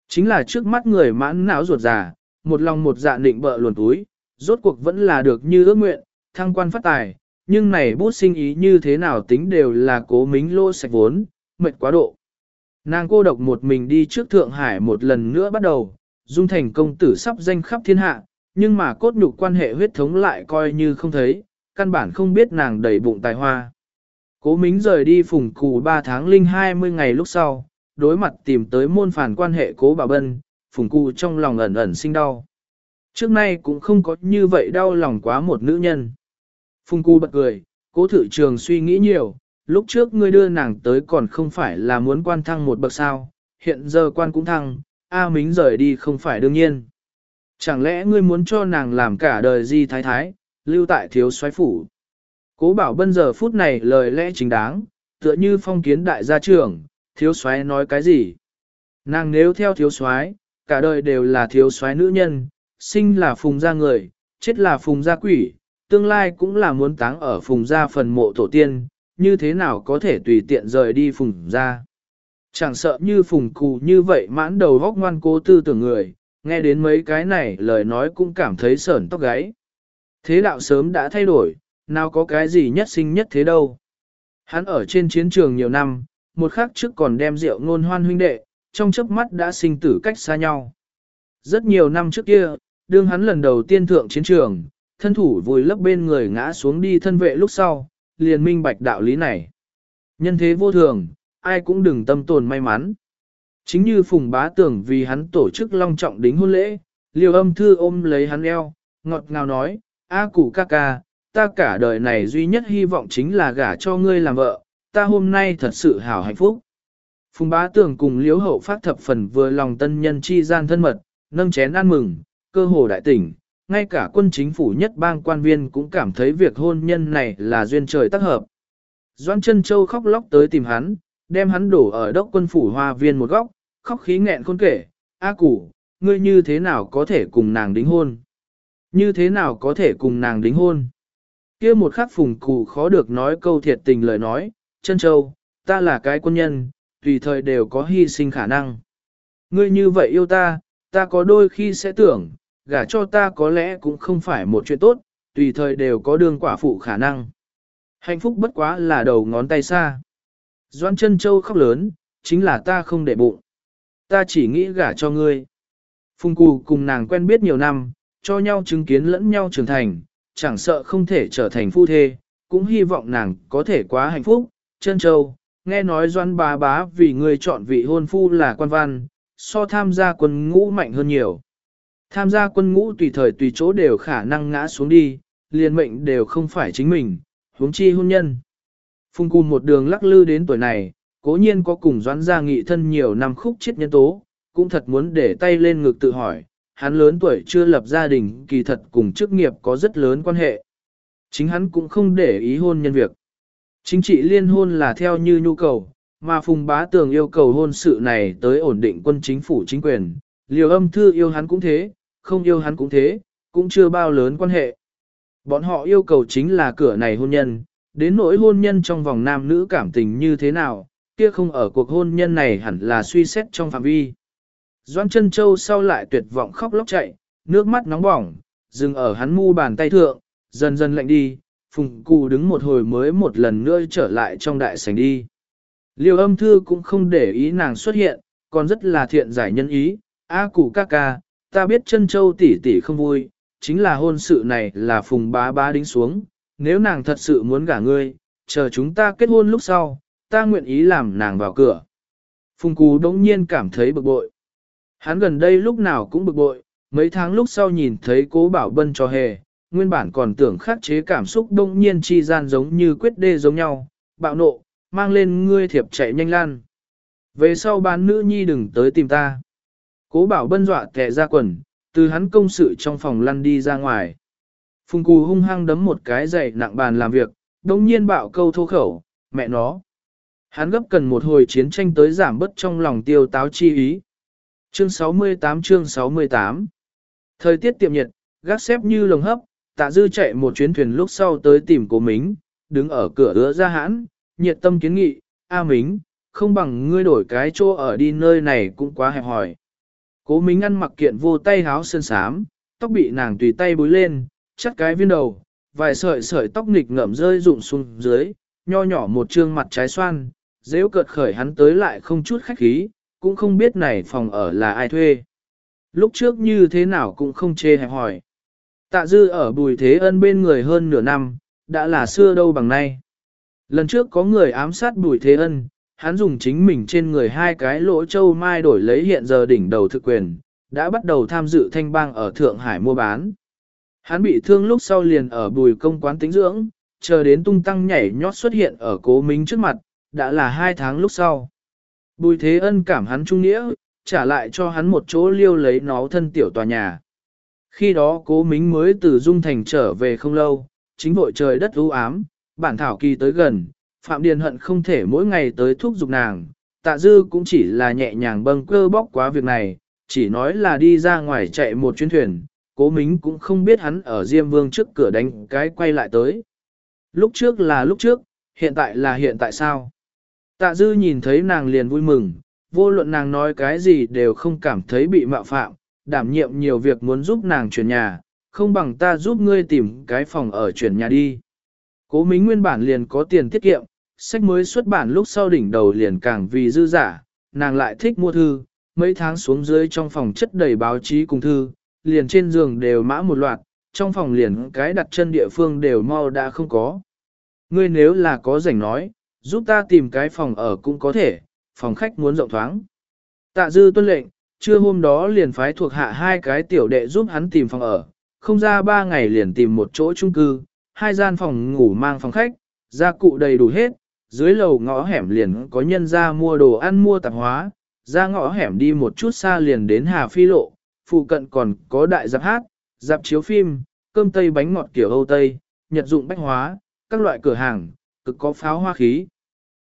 Chính là trước mắt người mãn não ruột già, một lòng một dạ định bợ luồn túi, rốt cuộc vẫn là được như ước nguyện, thăng quan phát tài, nhưng này bút sinh ý như thế nào tính đều là cố mính lô sạch vốn, mệt quá độ. Nàng cô độc một mình đi trước Thượng Hải một lần nữa bắt đầu, dung thành công tử sắp danh khắp thiên hạ, nhưng mà cốt nhục quan hệ huyết thống lại coi như không thấy, căn bản không biết nàng đầy bụng tài hoa. Cố Mính rời đi phùng cù 3 tháng linh 20 ngày lúc sau, đối mặt tìm tới môn phản quan hệ cố bà Bân, phùng cù trong lòng ẩn ẩn sinh đau. Trước nay cũng không có như vậy đau lòng quá một nữ nhân. Phùng cù bật cười, cố thử trường suy nghĩ nhiều, lúc trước ngươi đưa nàng tới còn không phải là muốn quan thăng một bậc sao, hiện giờ quan cũng thăng, A Mính rời đi không phải đương nhiên. Chẳng lẽ ngươi muốn cho nàng làm cả đời di thái thái, lưu tại thiếu soái phủ. Cố bảo bân giờ phút này lời lẽ chính đáng, tựa như phong kiến đại gia trưởng, thiếu soái nói cái gì. Nàng nếu theo thiếu soái, cả đời đều là thiếu soái nữ nhân, sinh là phùng gia người, chết là phùng gia quỷ, tương lai cũng là muốn táng ở phùng gia phần mộ tổ tiên, như thế nào có thể tùy tiện rời đi phùng gia. Chẳng sợ như phùng cù như vậy mãn đầu góc ngoan cố tư tưởng người, nghe đến mấy cái này lời nói cũng cảm thấy sởn tóc gáy. Thế đạo sớm đã thay đổi, nào có cái gì nhất sinh nhất thế đâu. Hắn ở trên chiến trường nhiều năm, một khắc trước còn đem rượu ngôn hoan huynh đệ, trong chớp mắt đã sinh tử cách xa nhau. Rất nhiều năm trước kia, đương hắn lần đầu tiên thượng chiến trường, thân thủ vùi lấp bên người ngã xuống đi thân vệ lúc sau, liền minh bạch đạo lý này. Nhân thế vô thường, ai cũng đừng tâm tồn may mắn. Chính như Phùng Bá Tưởng vì hắn tổ chức long trọng đính hôn lễ, liều âm thư ôm lấy hắn eo, ngọt ngào nói, A cụ ca ca, ta cả đời này duy nhất hy vọng chính là gả cho ngươi làm vợ, ta hôm nay thật sự hảo hạnh phúc. Phùng bá tưởng cùng liếu hậu phát thập phần vừa lòng tân nhân chi gian thân mật, nâng chén ăn mừng, cơ hồ đại tỉnh, ngay cả quân chính phủ nhất bang quan viên cũng cảm thấy việc hôn nhân này là duyên trời tác hợp. Doan chân châu khóc lóc tới tìm hắn, đem hắn đổ ở đốc quân phủ hoa viên một góc, khóc khí nghẹn khôn kể, A củ, ngươi như thế nào có thể cùng nàng đính hôn? Như thế nào có thể cùng nàng đính hôn? kia một khắc phùng cụ khó được nói câu thiệt tình lời nói, chân châu, ta là cái quân nhân, tùy thời đều có hy sinh khả năng. Ngươi như vậy yêu ta, ta có đôi khi sẽ tưởng, gả cho ta có lẽ cũng không phải một chuyện tốt, tùy thời đều có đương quả phụ khả năng. Hạnh phúc bất quá là đầu ngón tay xa. Doan chân châu khóc lớn, chính là ta không để bụng. Ta chỉ nghĩ gả cho ngươi. Phùng cù cùng nàng quen biết nhiều năm, cho nhau chứng kiến lẫn nhau trưởng thành, chẳng sợ không thể trở thành phu thê, cũng hy vọng nàng có thể quá hạnh phúc. Chân châu, nghe nói doan bá bá vì người chọn vị hôn phu là quan văn, so tham gia quân ngũ mạnh hơn nhiều. Tham gia quân ngũ tùy thời tùy chỗ đều khả năng ngã xuống đi, liền mệnh đều không phải chính mình, huống chi hôn nhân. phung cùng một đường lắc lư đến tuổi này, cố nhiên có cùng doãn gia nghị thân nhiều năm khúc chết nhân tố, cũng thật muốn để tay lên ngực tự hỏi, hắn lớn tuổi chưa lập gia đình kỳ thật cùng chức nghiệp có rất lớn quan hệ. Chính hắn cũng không để ý hôn nhân việc. Chính trị liên hôn là theo như nhu cầu, mà Phùng Bá Tường yêu cầu hôn sự này tới ổn định quân chính phủ chính quyền, liều âm thư yêu hắn cũng thế, không yêu hắn cũng thế, cũng chưa bao lớn quan hệ. Bọn họ yêu cầu chính là cửa này hôn nhân, đến nỗi hôn nhân trong vòng nam nữ cảm tình như thế nào, kia không ở cuộc hôn nhân này hẳn là suy xét trong phạm vi. Doan chân châu sau lại tuyệt vọng khóc lóc chạy, nước mắt nóng bỏng, dừng ở hắn mu bàn tay thượng, dần dần lạnh đi, phùng cụ đứng một hồi mới một lần nữa trở lại trong đại sảnh đi. Liêu âm thư cũng không để ý nàng xuất hiện, còn rất là thiện giải nhân ý, a cụ ca ca, ta biết chân châu tỷ tỷ không vui, chính là hôn sự này là phùng bá bá đính xuống, nếu nàng thật sự muốn gả ngươi, chờ chúng ta kết hôn lúc sau, ta nguyện ý làm nàng vào cửa. Phùng Cú đống nhiên cảm thấy bực bội. Hắn gần đây lúc nào cũng bực bội, mấy tháng lúc sau nhìn thấy cố bảo bân cho hề, nguyên bản còn tưởng khắc chế cảm xúc đông nhiên chi gian giống như quyết đê giống nhau, bạo nộ, mang lên ngươi thiệp chạy nhanh lan. Về sau bán nữ nhi đừng tới tìm ta. Cố bảo bân dọa kẻ ra quần, từ hắn công sự trong phòng lăn đi ra ngoài. Phùng cù hung hăng đấm một cái dậy nặng bàn làm việc, đồng nhiên bạo câu thô khẩu, mẹ nó. Hắn gấp cần một hồi chiến tranh tới giảm bớt trong lòng tiêu táo chi ý. Chương 68 chương 68 Thời tiết tiệm nhiệt, gác xếp như lồng hấp, tạ dư chạy một chuyến thuyền lúc sau tới tìm cố mính, đứng ở cửa ứa ra hãn, nhiệt tâm kiến nghị, A Mính, không bằng ngươi đổi cái chỗ ở đi nơi này cũng quá hẹp hòi. Cố Mính ăn mặc kiện vô tay háo sơn sám, tóc bị nàng tùy tay búi lên, chắt cái viên đầu, vài sợi sợi tóc nghịch ngậm rơi rụng xuống dưới, nho nhỏ một trương mặt trái xoan, dễ cợt khởi hắn tới lại không chút khách khí, cũng không biết này phòng ở là ai thuê. Lúc trước như thế nào cũng không chê hẹp hỏi. Tạ dư ở bùi thế ân bên người hơn nửa năm, đã là xưa đâu bằng nay. Lần trước có người ám sát bùi thế ân, hắn dùng chính mình trên người hai cái lỗ châu mai đổi lấy hiện giờ đỉnh đầu thực quyền, đã bắt đầu tham dự thanh bang ở Thượng Hải mua bán. Hắn bị thương lúc sau liền ở bùi công quán tính dưỡng, chờ đến tung tăng nhảy nhót xuất hiện ở cố mính trước mặt, đã là hai tháng lúc sau. Bùi thế ân cảm hắn trung nghĩa, trả lại cho hắn một chỗ liêu lấy nó thân tiểu tòa nhà. Khi đó cố mính mới từ Dung Thành trở về không lâu, chính vội trời đất u ám, bản thảo kỳ tới gần, Phạm Điền hận không thể mỗi ngày tới thúc giục nàng, tạ dư cũng chỉ là nhẹ nhàng bâng cơ bóc quá việc này, chỉ nói là đi ra ngoài chạy một chuyến thuyền, cố mính cũng không biết hắn ở Diêm Vương trước cửa đánh cái quay lại tới. Lúc trước là lúc trước, hiện tại là hiện tại sao? Tạ dư nhìn thấy nàng liền vui mừng, vô luận nàng nói cái gì đều không cảm thấy bị mạo phạm, đảm nhiệm nhiều việc muốn giúp nàng chuyển nhà, không bằng ta giúp ngươi tìm cái phòng ở chuyển nhà đi. Cố Mính nguyên bản liền có tiền tiết kiệm, sách mới xuất bản lúc sau đỉnh đầu liền càng vì dư giả, nàng lại thích mua thư, mấy tháng xuống dưới trong phòng chất đầy báo chí cùng thư, liền trên giường đều mã một loạt, trong phòng liền cái đặt chân địa phương đều mau đã không có. Ngươi nếu là có rảnh nói, giúp ta tìm cái phòng ở cũng có thể, phòng khách muốn rộng thoáng. Tạ dư tuân lệnh, trưa hôm đó liền phái thuộc hạ hai cái tiểu đệ giúp hắn tìm phòng ở, không ra ba ngày liền tìm một chỗ chung cư, hai gian phòng ngủ mang phòng khách, gia cụ đầy đủ hết, dưới lầu ngõ hẻm liền có nhân ra mua đồ ăn mua tạp hóa, ra ngõ hẻm đi một chút xa liền đến Hà Phi Lộ, phụ cận còn có đại giáp hát, giáp chiếu phim, cơm tây bánh ngọt kiểu Âu Tây, nhật dụng bách hóa, các loại cửa hàng, cực có pháo hoa khí.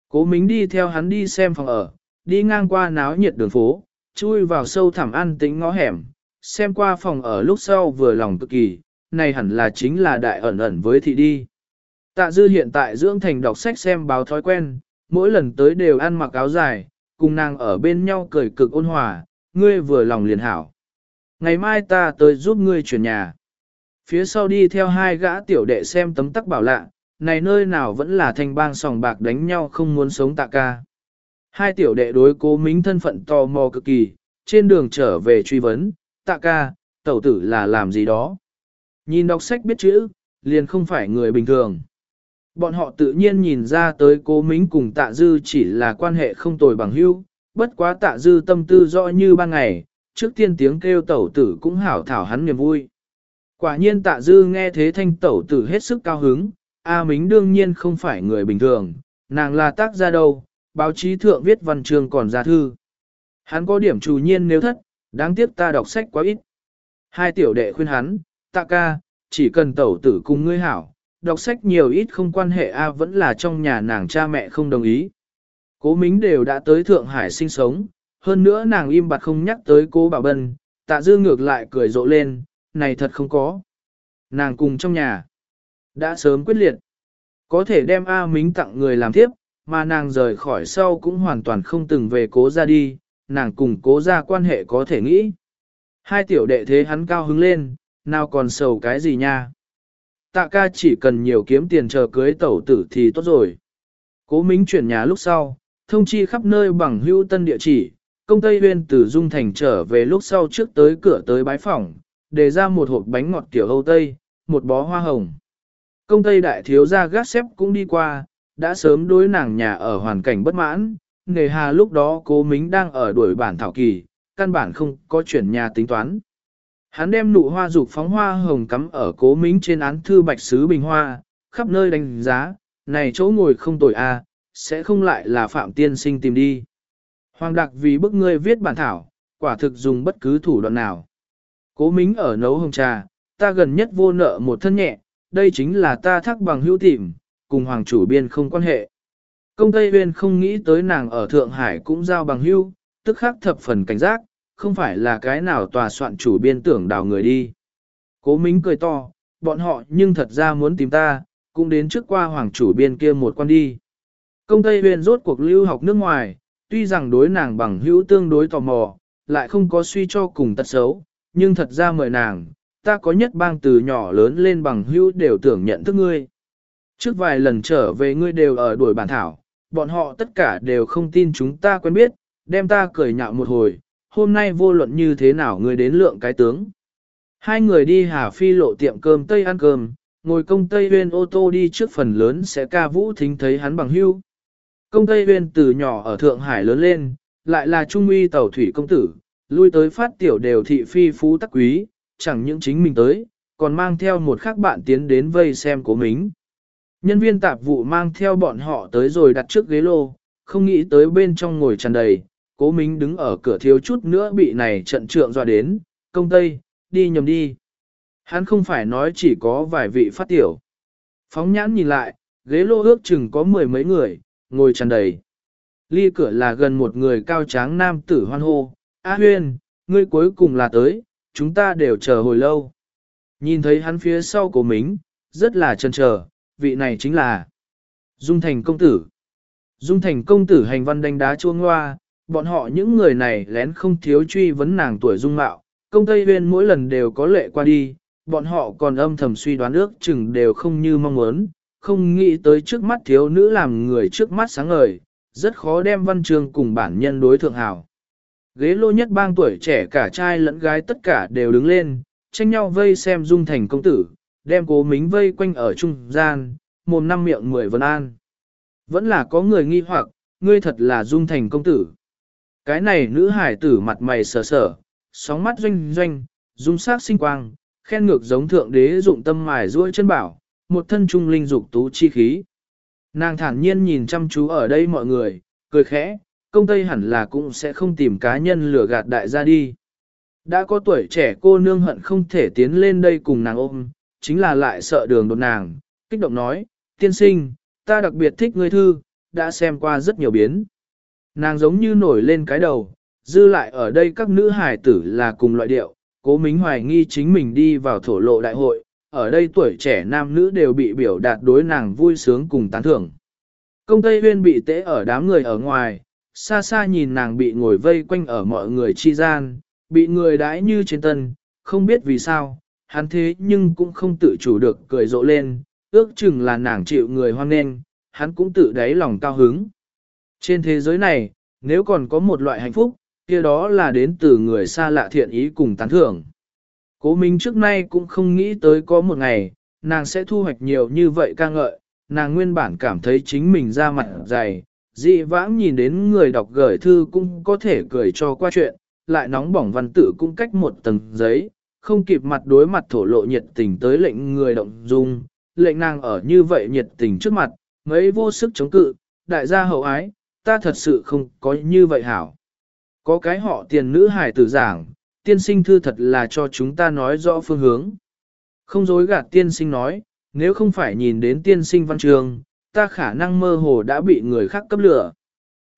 Cố Mính đi theo hắn đi xem phòng ở, đi ngang qua náo nhiệt đường phố, chui vào sâu thẳm ăn tính ngõ hẻm, xem qua phòng ở lúc sau vừa lòng cực kỳ, này hẳn là chính là đại ẩn ẩn với thị đi. Tạ dư hiện tại dưỡng thành đọc sách xem báo thói quen, mỗi lần tới đều ăn mặc áo dài, cùng nàng ở bên nhau cười cực ôn hòa, ngươi vừa lòng liền hảo. Ngày mai ta tới giúp ngươi chuyển nhà. Phía sau đi theo hai gã tiểu đệ xem tấm tắc bảo lạ, này nơi nào vẫn là thanh bang sòng bạc đánh nhau không muốn sống tạ ca. Hai tiểu đệ đối cố mính thân phận tò mò cực kỳ, trên đường trở về truy vấn, tạ ca, tẩu tử là làm gì đó. Nhìn đọc sách biết chữ, liền không phải người bình thường. Bọn họ tự nhiên nhìn ra tới cố mính cùng tạ dư chỉ là quan hệ không tồi bằng hữu, bất quá tạ dư tâm tư rõ như ban ngày, trước tiên tiếng kêu tẩu tử cũng hảo thảo hắn niềm vui. Quả nhiên tạ dư nghe thế thanh tẩu tử hết sức cao hứng, A Mính đương nhiên không phải người bình thường, nàng là tác gia đâu, báo chí thượng viết văn chương còn ra thư. Hắn có điểm chủ nhiên nếu thất, đáng tiếc ta đọc sách quá ít. Hai tiểu đệ khuyên hắn, tạ ca, chỉ cần tẩu tử cùng ngươi hảo, đọc sách nhiều ít không quan hệ A vẫn là trong nhà nàng cha mẹ không đồng ý. Cố Mính đều đã tới Thượng Hải sinh sống, hơn nữa nàng im bặt không nhắc tới cố Bảo Bân, tạ dư ngược lại cười rộ lên, này thật không có. Nàng cùng trong nhà, đã sớm quyết liệt, có thể đem A Mính tặng người làm tiếp, mà nàng rời khỏi sau cũng hoàn toàn không từng về cố ra đi, nàng cùng cố ra quan hệ có thể nghĩ. Hai tiểu đệ thế hắn cao hứng lên, nào còn sầu cái gì nha. Tạ ca chỉ cần nhiều kiếm tiền chờ cưới tẩu tử thì tốt rồi. Cố Mính chuyển nhà lúc sau, thông chi khắp nơi bằng hữu tân địa chỉ, công Tây Huyên từ Dung Thành trở về lúc sau trước tới cửa tới bái phòng, để ra một hộp bánh ngọt tiểu Âu Tây, một bó hoa hồng. Công Tây đại thiếu gia gác xếp cũng đi qua, đã sớm đối nàng nhà ở hoàn cảnh bất mãn, nề hà lúc đó cố mính đang ở đuổi bản thảo kỳ, căn bản không có chuyển nhà tính toán. Hắn đem nụ hoa dục phóng hoa hồng cắm ở cố mính trên án thư bạch sứ bình hoa, khắp nơi đánh giá, này chỗ ngồi không tồi a, à, sẽ không lại là phạm tiên sinh tìm đi. Hoàng đặc vì bức ngươi viết bản thảo, quả thực dùng bất cứ thủ đoạn nào. Cố mính ở nấu hồng trà, ta gần nhất vô nợ một thân nhẹ, đây chính là ta thắc bằng hữu tìm, cùng hoàng chủ biên không quan hệ. Công Tây Uyên không nghĩ tới nàng ở Thượng Hải cũng giao bằng hữu, tức khắc thập phần cảnh giác, không phải là cái nào tòa soạn chủ biên tưởng đào người đi. Cố Mính cười to, bọn họ nhưng thật ra muốn tìm ta, cũng đến trước qua hoàng chủ biên kia một quan đi. Công Tây Huyền rốt cuộc lưu học nước ngoài, tuy rằng đối nàng bằng hữu tương đối tò mò, lại không có suy cho cùng tật xấu, nhưng thật ra mời nàng, ta có nhất bang từ nhỏ lớn lên bằng hữu đều tưởng nhận thức ngươi. Trước vài lần trở về ngươi đều ở đuổi bản thảo, bọn họ tất cả đều không tin chúng ta quen biết, đem ta cười nhạo một hồi, hôm nay vô luận như thế nào ngươi đến lượng cái tướng. Hai người đi Hà Phi lộ tiệm cơm Tây ăn cơm, ngồi công Tây Huyên ô tô đi trước phần lớn sẽ ca vũ thính thấy hắn bằng hưu. Công Tây Huyên từ nhỏ ở Thượng Hải lớn lên, lại là trung uy tàu thủy công tử, lui tới phát tiểu đều thị phi phú tắc quý, chẳng những chính mình tới, còn mang theo một khác bạn tiến đến vây xem của mình. Nhân viên tạp vụ mang theo bọn họ tới rồi đặt trước ghế lô, không nghĩ tới bên trong ngồi tràn đầy, cố mính đứng ở cửa thiếu chút nữa bị này trận trượng dọa đến, công tây, đi nhầm đi. Hắn không phải nói chỉ có vài vị phát tiểu. Phóng nhãn nhìn lại, ghế lô ước chừng có mười mấy người, ngồi tràn đầy. Ly cửa là gần một người cao tráng nam tử hoan hô, A huyên, ngươi cuối cùng là tới, chúng ta đều chờ hồi lâu. Nhìn thấy hắn phía sau của mình, rất là chần chờ, vị này chính là Dung Thành công tử. Dung Thành công tử hành văn đánh đá chuông hoa, bọn họ những người này lén không thiếu truy vấn nàng tuổi dung mạo, công Tây Huyên mỗi lần đều có lệ qua đi, bọn họ còn âm thầm suy đoán ước chừng đều không như mong muốn, không nghĩ tới trước mắt thiếu nữ làm người trước mắt sáng ngời, rất khó đem văn chương cùng bản nhân đối thượng hảo. Ghế lô nhất bang tuổi trẻ cả trai lẫn gái tất cả đều đứng lên, tranh nhau vây xem dung thành công tử, đem cố mính vây quanh ở trung gian, mồm năm miệng mười vân an. Vẫn là có người nghi hoặc, ngươi thật là dung thành công tử. Cái này nữ hải tử mặt mày sờ sờ, sóng mắt doanh doanh, dung sắc sinh quang, khen ngược giống thượng đế dụng tâm mài ruôi chân bảo, một thân trung linh dục tú chi khí. Nàng thản nhiên nhìn chăm chú ở đây mọi người, cười khẽ, công tây hẳn là cũng sẽ không tìm cá nhân lừa gạt đại gia đi. Đã có tuổi trẻ cô nương hận không thể tiến lên đây cùng nàng ôm, chính là lại sợ đường đột nàng, kích động nói, tiên sinh, ta đặc biệt thích ngươi thư, đã xem qua rất nhiều biến. Nàng giống như nổi lên cái đầu, dư lại ở đây các nữ hài tử là cùng loại điệu, cố mính hoài nghi chính mình đi vào thổ lộ đại hội, ở đây tuổi trẻ nam nữ đều bị biểu đạt đối nàng vui sướng cùng tán thưởng. Công Tây Huyên bị tế ở đám người ở ngoài, xa xa nhìn nàng bị ngồi vây quanh ở mọi người chi gian, bị người đãi như trên tân, không biết vì sao, hắn thế nhưng cũng không tự chủ được cười rộ lên, ước chừng là nàng chịu người hoan nghênh, hắn cũng tự đáy lòng cao hứng. Trên thế giới này, nếu còn có một loại hạnh phúc, kia đó là đến từ người xa lạ thiện ý cùng tán thưởng. Cố Minh trước nay cũng không nghĩ tới có một ngày, nàng sẽ thu hoạch nhiều như vậy ca ngợi, nàng nguyên bản cảm thấy chính mình ra mặt dày, dị vãng nhìn đến người đọc gửi thư cũng có thể cười cho qua chuyện, lại nóng bỏng văn tự cũng cách một tầng giấy, không kịp mặt đối mặt thổ lộ nhiệt tình tới lệnh người động dung, lệnh nàng ở như vậy nhiệt tình trước mặt, mấy vô sức chống cự, đại gia hậu ái, ta thật sự không có như vậy hảo. Có cái họ tiền nữ hải tử giảng, tiên sinh thư thật là cho chúng ta nói rõ phương hướng. Không dối gạt tiên sinh nói, nếu không phải nhìn đến tiên sinh văn trường, ta khả năng mơ hồ đã bị người khác cấp lửa.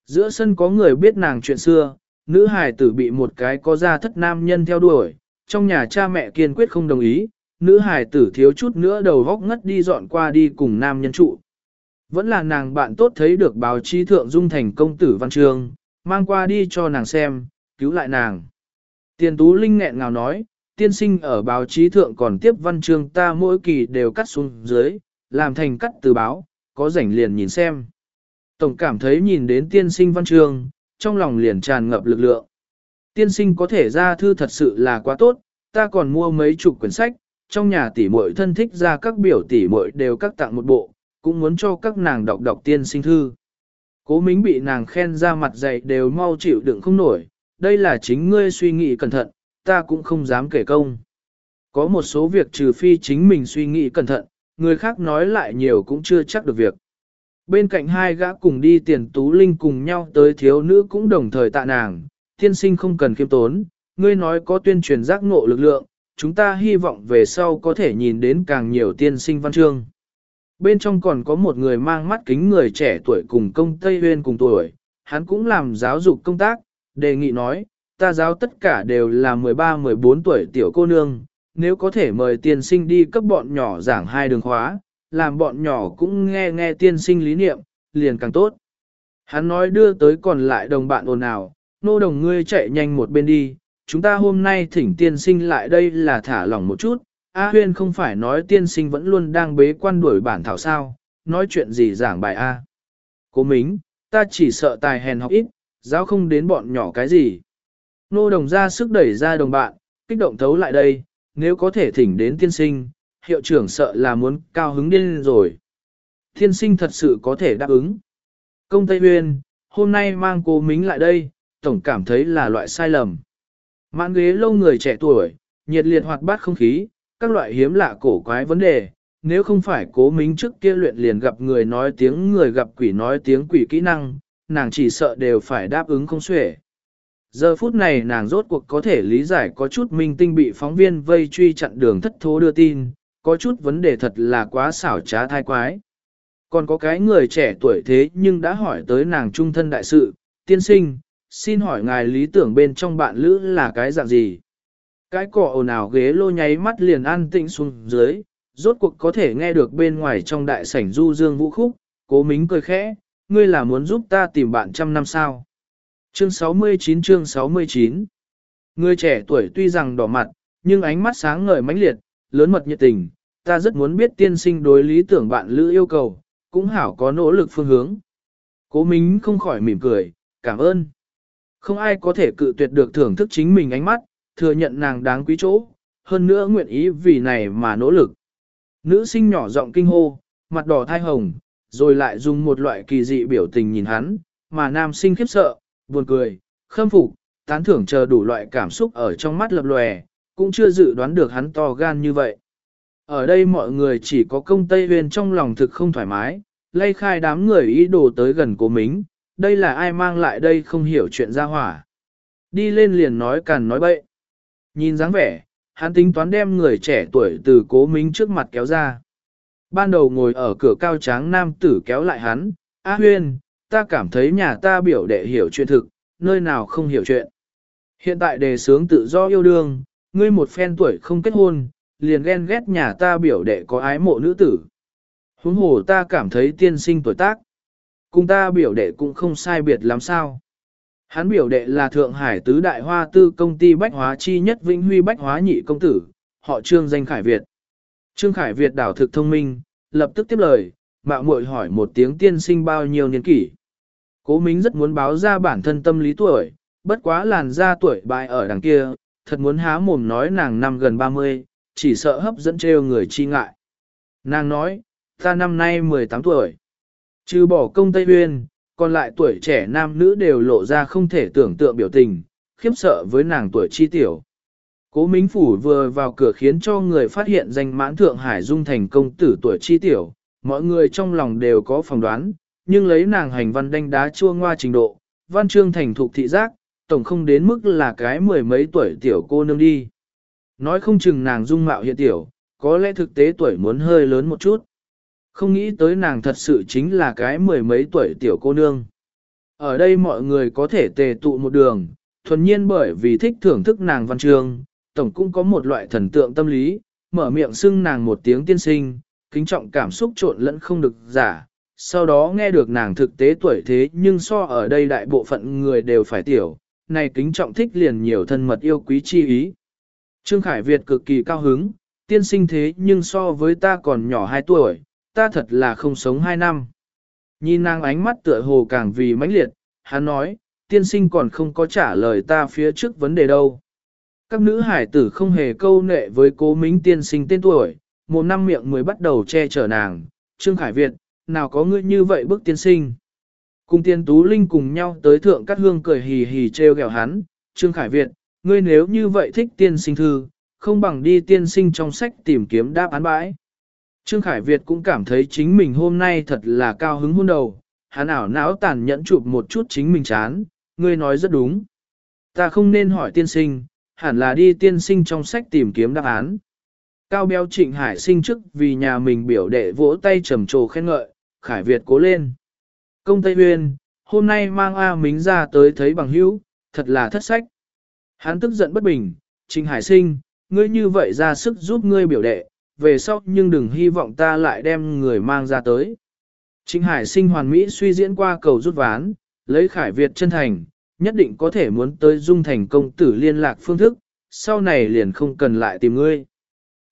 Giữa sân có người biết nàng chuyện xưa, nữ hài tử bị một cái có gia thất nam nhân theo đuổi, trong nhà cha mẹ kiên quyết không đồng ý, nữ hài tử thiếu chút nữa đầu góc ngất đi dọn qua đi cùng nam nhân trụ. Vẫn là nàng bạn tốt thấy được báo chí thượng dung thành công tử văn trường, mang qua đi cho nàng xem, cứu lại nàng. Tiền tú linh nghẹn ngào nói, tiên sinh ở báo chí thượng còn tiếp văn chương ta mỗi kỳ đều cắt xuống dưới, làm thành cắt từ báo, có rảnh liền nhìn xem. Tổng cảm thấy nhìn đến tiên sinh văn chương, trong lòng liền tràn ngập lực lượng. Tiên sinh có thể ra thư thật sự là quá tốt, ta còn mua mấy chục quyển sách, trong nhà tỷ muội thân thích ra các biểu tỷ muội đều cắt tặng một bộ, cũng muốn cho các nàng đọc đọc tiên sinh thư. Cố mính bị nàng khen ra mặt dày đều mau chịu đựng không nổi, đây là chính ngươi suy nghĩ cẩn thận, ta cũng không dám kể công. Có một số việc trừ phi chính mình suy nghĩ cẩn thận, người khác nói lại nhiều cũng chưa chắc được việc. Bên cạnh hai gã cùng đi tiền tú linh cùng nhau tới thiếu nữ cũng đồng thời tạ nàng, tiên sinh không cần khiêm tốn, ngươi nói có tuyên truyền giác ngộ lực lượng, chúng ta hy vọng về sau có thể nhìn đến càng nhiều tiên sinh văn chương. Bên trong còn có một người mang mắt kính người trẻ tuổi cùng công Tây Huyên cùng tuổi, hắn cũng làm giáo dục công tác, đề nghị nói, ta giáo tất cả đều là 13-14 tuổi tiểu cô nương, nếu có thể mời tiên sinh đi cấp bọn nhỏ giảng hai đường khóa, làm bọn nhỏ cũng nghe nghe tiên sinh lý niệm, liền càng tốt. Hắn nói đưa tới còn lại đồng bạn ồn ào, nô đồng ngươi chạy nhanh một bên đi, chúng ta hôm nay thỉnh tiên sinh lại đây là thả lỏng một chút, A huyên không phải nói tiên sinh vẫn luôn đang bế quan đuổi bản thảo sao, nói chuyện gì giảng bài A. Cố mính, ta chỉ sợ tài hèn học ít, giáo không đến bọn nhỏ cái gì. Nô đồng ra sức đẩy ra đồng bạn, kích động thấu lại đây, nếu có thể thỉnh đến tiên sinh, hiệu trưởng sợ là muốn cao hứng điên rồi. Tiên sinh thật sự có thể đáp ứng. Công Tây Huyên, hôm nay mang cô Mính lại đây, tổng cảm thấy là loại sai lầm. Mãn ghế lâu người trẻ tuổi, nhiệt liệt hoạt bát không khí, các loại hiếm lạ cổ quái vấn đề, nếu không phải cố mính trước kia luyện liền gặp người nói tiếng người gặp quỷ nói tiếng quỷ kỹ năng, nàng chỉ sợ đều phải đáp ứng không xuể. Giờ phút này nàng rốt cuộc có thể lý giải có chút minh tinh bị phóng viên vây truy chặn đường thất thố đưa tin, có chút vấn đề thật là quá xảo trá thai quái. Còn có cái người trẻ tuổi thế nhưng đã hỏi tới nàng trung thân đại sự, tiên sinh, xin hỏi ngài lý tưởng bên trong bạn lữ là cái dạng gì? Cái cỏ ồn ào ghế lô nháy mắt liền an tĩnh xuống dưới, rốt cuộc có thể nghe được bên ngoài trong đại sảnh du dương vũ khúc, cố mính cười khẽ, ngươi là muốn giúp ta tìm bạn trăm năm sao? Chương 69 chương 69 Người trẻ tuổi tuy rằng đỏ mặt, nhưng ánh mắt sáng ngời mãnh liệt, lớn mật nhiệt tình, ta rất muốn biết tiên sinh đối lý tưởng bạn lữ yêu cầu, cũng hảo có nỗ lực phương hướng. Cố Mính không khỏi mỉm cười, cảm ơn. Không ai có thể cự tuyệt được thưởng thức chính mình ánh mắt, thừa nhận nàng đáng quý chỗ, hơn nữa nguyện ý vì này mà nỗ lực. Nữ sinh nhỏ giọng kinh hô, mặt đỏ thai hồng, rồi lại dùng một loại kỳ dị biểu tình nhìn hắn, mà nam sinh khiếp sợ, buồn cười, khâm phục, tán thưởng chờ đủ loại cảm xúc ở trong mắt lập lòe, cũng chưa dự đoán được hắn to gan như vậy. Ở đây mọi người chỉ có công Tây Huyền trong lòng thực không thoải mái, lây khai đám người ý đồ tới gần cố mính, đây là ai mang lại đây không hiểu chuyện ra hỏa. Đi lên liền nói càn nói bậy. Nhìn dáng vẻ, hắn tính toán đem người trẻ tuổi từ cố mính trước mặt kéo ra. Ban đầu ngồi ở cửa cao tráng nam tử kéo lại hắn, A huyên, ta cảm thấy nhà ta biểu đệ hiểu chuyện thực, nơi nào không hiểu chuyện. Hiện tại đề sướng tự do yêu đương, ngươi một phen tuổi không kết hôn, liền ghen ghét nhà ta biểu đệ có ái mộ nữ tử. Huống hồ ta cảm thấy tiên sinh tuổi tác. Cùng ta biểu đệ cũng không sai biệt lắm sao. Hắn biểu đệ là Thượng Hải tứ đại hoa tư công ty bách hóa chi nhất Vĩnh Huy bách hóa nhị công tử, họ Trương danh Khải Việt. Trương Khải Việt đảo thực thông minh, lập tức tiếp lời, mạo muội hỏi một tiếng tiên sinh bao nhiêu niên kỷ. Cố Mính rất muốn báo ra bản thân tâm lý tuổi, bất quá làn da tuổi bại ở đằng kia, thật muốn há mồm nói nàng năm gần 30, chỉ sợ hấp dẫn trêu người chi ngại. Nàng nói, ta năm nay 18 tuổi. Trừ bỏ công Tây Uyên, còn lại tuổi trẻ nam nữ đều lộ ra không thể tưởng tượng biểu tình, khiếp sợ với nàng tuổi chi tiểu. Cố minh Phủ vừa vào cửa khiến cho người phát hiện danh mãn Thượng Hải Dung thành công tử tuổi chi tiểu, mọi người trong lòng đều có phỏng đoán, nhưng lấy nàng hành văn đanh đá chua ngoa trình độ, văn chương thành thục thị giác, tổng không đến mức là cái mười mấy tuổi tiểu cô nương đi. Nói không chừng nàng dung mạo hiện tiểu, có lẽ thực tế tuổi muốn hơi lớn một chút. Không nghĩ tới nàng thật sự chính là cái mười mấy tuổi tiểu cô nương. Ở đây mọi người có thể tề tụ một đường, thuần nhiên bởi vì thích thưởng thức nàng văn trường, tổng cũng có một loại thần tượng tâm lý, mở miệng xưng nàng một tiếng tiên sinh, kính trọng cảm xúc trộn lẫn không được giả. Sau đó nghe được nàng thực tế tuổi thế nhưng so ở đây đại bộ phận người đều phải tiểu, này kính trọng thích liền nhiều thân mật yêu quý chi ý. Trương Khải Việt cực kỳ cao hứng, tiên sinh thế nhưng so với ta còn nhỏ 2 tuổi, ta thật là không sống hai năm. Nhìn nàng ánh mắt tựa hồ càng vì mãnh liệt, hắn nói, tiên sinh còn không có trả lời ta phía trước vấn đề đâu. Các nữ hải tử không hề câu nệ với cố mính tiên sinh tên tuổi, một năm miệng mới bắt đầu che chở nàng, Trương Khải Việt, nào có ngươi như vậy bức tiên sinh. Cùng tiên tú linh cùng nhau tới thượng cắt hương cười hì hì treo gẹo hắn, Trương Khải Việt, ngươi nếu như vậy thích tiên sinh thư, không bằng đi tiên sinh trong sách tìm kiếm đáp án bãi. Trương Khải Việt cũng cảm thấy chính mình hôm nay thật là cao hứng hôn đầu, hắn ảo não tàn nhẫn chụp một chút chính mình chán, ngươi nói rất đúng. Ta không nên hỏi tiên sinh, hẳn là đi tiên sinh trong sách tìm kiếm đáp án. Cao béo trịnh hải sinh trước vì nhà mình biểu đệ vỗ tay trầm trồ khen ngợi, Khải Việt cố lên. Công Tây Huyên, hôm nay mang A Mính ra tới thấy bằng hữu, thật là thất sách. Hắn tức giận bất bình, trịnh hải sinh, ngươi như vậy ra sức giúp ngươi biểu đệ, về sau nhưng đừng hy vọng ta lại đem người mang ra tới. Trịnh hải sinh hoàn mỹ suy diễn qua cầu rút ván, lấy Khải Việt chân thành, nhất định có thể muốn tới dung thành công tử liên lạc phương thức, sau này liền không cần lại tìm ngươi.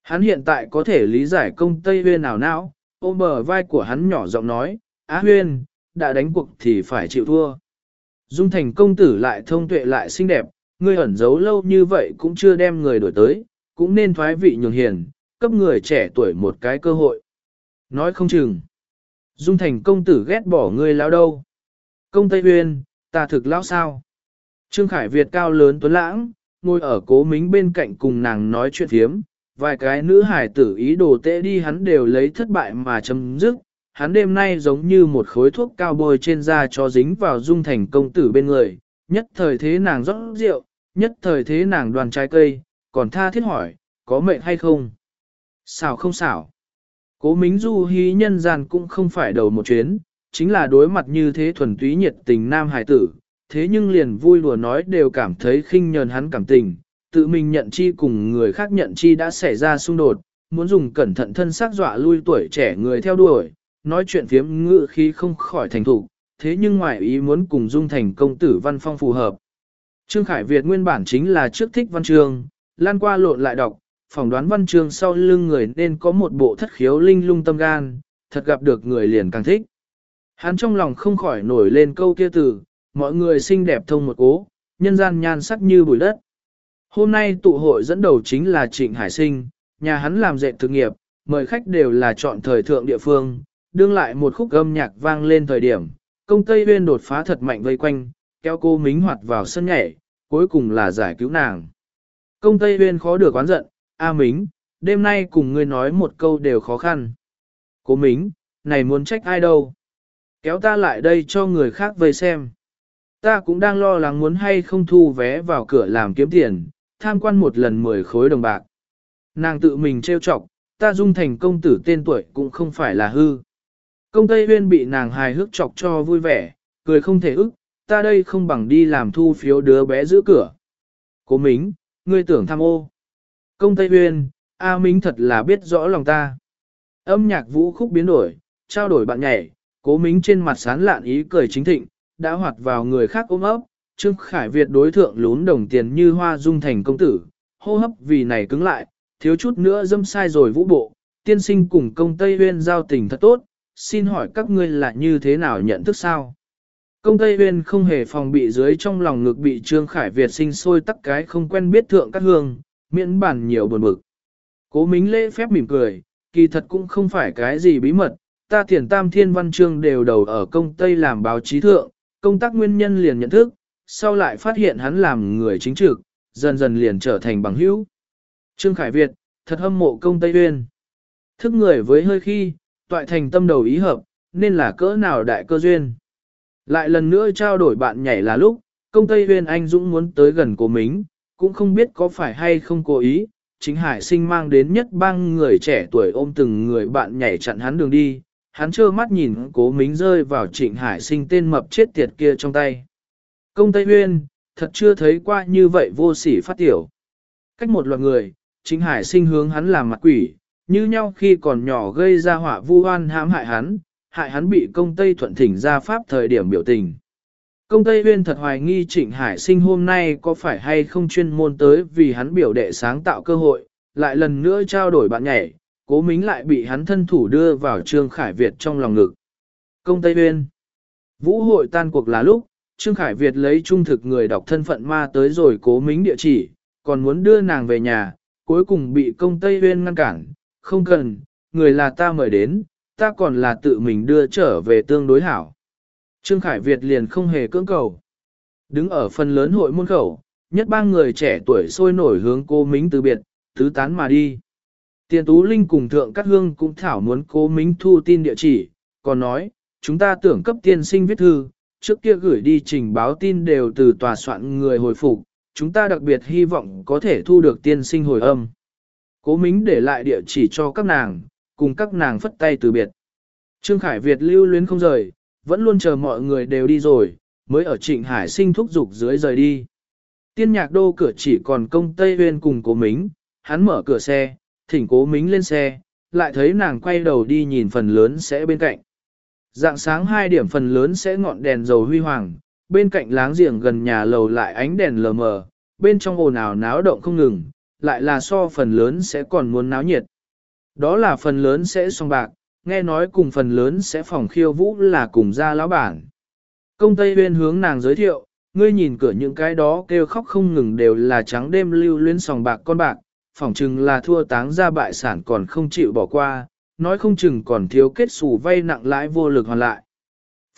Hắn hiện tại có thể lý giải công Tây Huyên nào não, ôm bờ vai của hắn nhỏ giọng nói, Á Huyên, đã đánh cuộc thì phải chịu thua. Dung thành công tử lại thông tuệ lại xinh đẹp, ngươi ẩn giấu lâu như vậy cũng chưa đem người đổi tới, cũng nên thoái vị nhường hiền, cấp người trẻ tuổi một cái cơ hội. Nói không chừng. Dung thành công tử ghét bỏ ngươi lão đâu. Công Tây Huyên, ta thực lão sao? Trương Khải Việt cao lớn tuấn lãng, ngồi ở cố mính bên cạnh cùng nàng nói chuyện thiếm, vài cái nữ hải tử ý đồ tệ đi hắn đều lấy thất bại mà chấm dứt. Hắn đêm nay giống như một khối thuốc cao bôi trên da cho dính vào dung thành công tử bên người, nhất thời thế nàng rót rượu, nhất thời thế nàng đoàn trái cây, còn tha thiết hỏi, có mệnh hay không? Xảo không xảo? Cố Mính Du hí nhân gian cũng không phải đầu một chuyến, chính là đối mặt như thế thuần túy nhiệt tình nam hải tử, thế nhưng liền vui đùa nói đều cảm thấy khinh nhờn hắn cảm tình, tự mình nhận chi cùng người khác nhận chi đã xảy ra xung đột, muốn dùng cẩn thận thân xác dọa lui tuổi trẻ người theo đuổi, nói chuyện phiếm ngự khi không khỏi thành thủ, thế nhưng ngoài ý muốn cùng dung thành công tử văn phong phù hợp. Trương Khải Việt nguyên bản chính là trước thích văn chương, lan qua lộn lại đọc, phỏng đoán văn chương sau lưng người nên có một bộ thất khiếu linh lung tâm gan, thật gặp được người liền càng thích. Hắn trong lòng không khỏi nổi lên câu kia từ, mọi người xinh đẹp thông một cố, nhân gian nhan sắc như bụi đất. Hôm nay tụ hội dẫn đầu chính là Trịnh Hải Sinh, nhà hắn làm dệt thực nghiệp, mời khách đều là chọn thời thượng địa phương, đương lại một khúc âm nhạc vang lên thời điểm, công Tây Uyên đột phá thật mạnh vây quanh, kéo cô mính hoạt vào sân nhảy, cuối cùng là giải cứu nàng. Công Tây Uyên khó được oán giận, A Mính, đêm nay cùng ngươi nói một câu đều khó khăn. Cố Mính, này muốn trách ai đâu? Kéo ta lại đây cho người khác vây xem. Ta cũng đang lo lắng muốn hay không thu vé vào cửa làm kiếm tiền, tham quan một lần 10 khối đồng bạc. Nàng tự mình trêu chọc, ta dung thành công tử tên tuổi cũng không phải là hư. Công Tây Huyên bị nàng hài hước chọc cho vui vẻ, cười không thể ức, ta đây không bằng đi làm thu phiếu đứa bé giữ cửa. Cố Mính, ngươi tưởng tham ô. Công Tây Uyên, A minh thật là biết rõ lòng ta. Âm nhạc vũ khúc biến đổi, trao đổi bạn nhảy, cố Mính trên mặt sán lạn ý cười chính thịnh, đã hoạt vào người khác ôm ấp, Trương Khải Việt đối thượng lún đồng tiền như hoa dung thành công tử, hô hấp vì này cứng lại, thiếu chút nữa dâm sai rồi vũ bộ, tiên sinh cùng công Tây Uyên giao tình thật tốt, xin hỏi các ngươi là như thế nào nhận thức sao? Công Tây Uyên không hề phòng bị dưới trong lòng ngực bị Trương Khải Việt sinh sôi tắc cái không quen biết thượng các hương, miễn bản nhiều buồn bực. Cố Mính lễ phép mỉm cười, kỳ thật cũng không phải cái gì bí mật, ta tiền tam thiên văn chương đều đầu ở công Tây làm báo chí thượng, công tác nguyên nhân liền nhận thức, sau lại phát hiện hắn làm người chính trực, dần dần liền trở thành bằng hữu. Trương Khải Việt, thật hâm mộ công Tây Uyên. Thức người với hơi khi, toại thành tâm đầu ý hợp, nên là cỡ nào đại cơ duyên. Lại lần nữa trao đổi bạn nhảy là lúc, công Tây Uyên Anh Dũng muốn tới gần của mình, cũng không biết có phải hay không cố ý, chính hải sinh mang đến nhất bang người trẻ tuổi ôm từng người bạn nhảy chặn hắn đường đi, hắn trơ mắt nhìn cố mính rơi vào trịnh hải sinh tên mập chết tiệt kia trong tay. Công Tây Huyên, thật chưa thấy qua như vậy vô sỉ phát tiểu. Cách một loạt người, trịnh hải sinh hướng hắn làm mặt quỷ, như nhau khi còn nhỏ gây ra họa vu oan hãm hại hắn, hại hắn bị công Tây thuận thỉnh ra pháp thời điểm biểu tình. Công Tây Huyên thật hoài nghi Trịnh Hải sinh hôm nay có phải hay không chuyên môn tới vì hắn biểu đệ sáng tạo cơ hội, lại lần nữa trao đổi bạn nhảy, cố mính lại bị hắn thân thủ đưa vào Trương Khải Việt trong lòng ngực. Công Tây Huyên Vũ hội tan cuộc là lúc, Trương Khải Việt lấy trung thực người đọc thân phận ma tới rồi cố mính địa chỉ, còn muốn đưa nàng về nhà, cuối cùng bị công Tây Huyên ngăn cản, không cần, người là ta mời đến, ta còn là tự mình đưa trở về tương đối hảo. Trương Khải Việt liền không hề cưỡng cầu. Đứng ở phần lớn hội môn khẩu, nhất ba người trẻ tuổi sôi nổi hướng cô Mính từ biệt, tứ tán mà đi. Tiền Tú Linh cùng Thượng Cát Hương cũng thảo muốn cô Mính thu tin địa chỉ, còn nói, chúng ta tưởng cấp tiên sinh viết thư, trước kia gửi đi trình báo tin đều từ tòa soạn người hồi phục, chúng ta đặc biệt hy vọng có thể thu được tiên sinh hồi âm. Cố Mính để lại địa chỉ cho các nàng, cùng các nàng phất tay từ biệt. Trương Khải Việt lưu luyến không rời, vẫn luôn chờ mọi người đều đi rồi, mới ở Trịnh Hải sinh thúc dục dưới rời đi. Tiên nhạc đô cửa chỉ còn công Tây Huyên cùng cố Mính, hắn mở cửa xe, thỉnh cố Mính lên xe, lại thấy nàng quay đầu đi nhìn phần lớn sẽ bên cạnh. Dạng sáng hai điểm phần lớn sẽ ngọn đèn dầu huy hoàng, bên cạnh láng giềng gần nhà lầu lại ánh đèn lờ mờ, bên trong ồn ào náo động không ngừng, lại là so phần lớn sẽ còn muốn náo nhiệt. Đó là phần lớn sẽ song bạc, nghe nói cùng phần lớn sẽ phòng khiêu vũ là cùng gia lão bản. Công Tây Uyên hướng nàng giới thiệu, ngươi nhìn cửa những cái đó kêu khóc không ngừng đều là trắng đêm lưu luyến sòng bạc con bạc, phỏng chừng là thua táng ra bại sản còn không chịu bỏ qua, nói không chừng còn thiếu kết xù vay nặng lãi vô lực hoàn lại.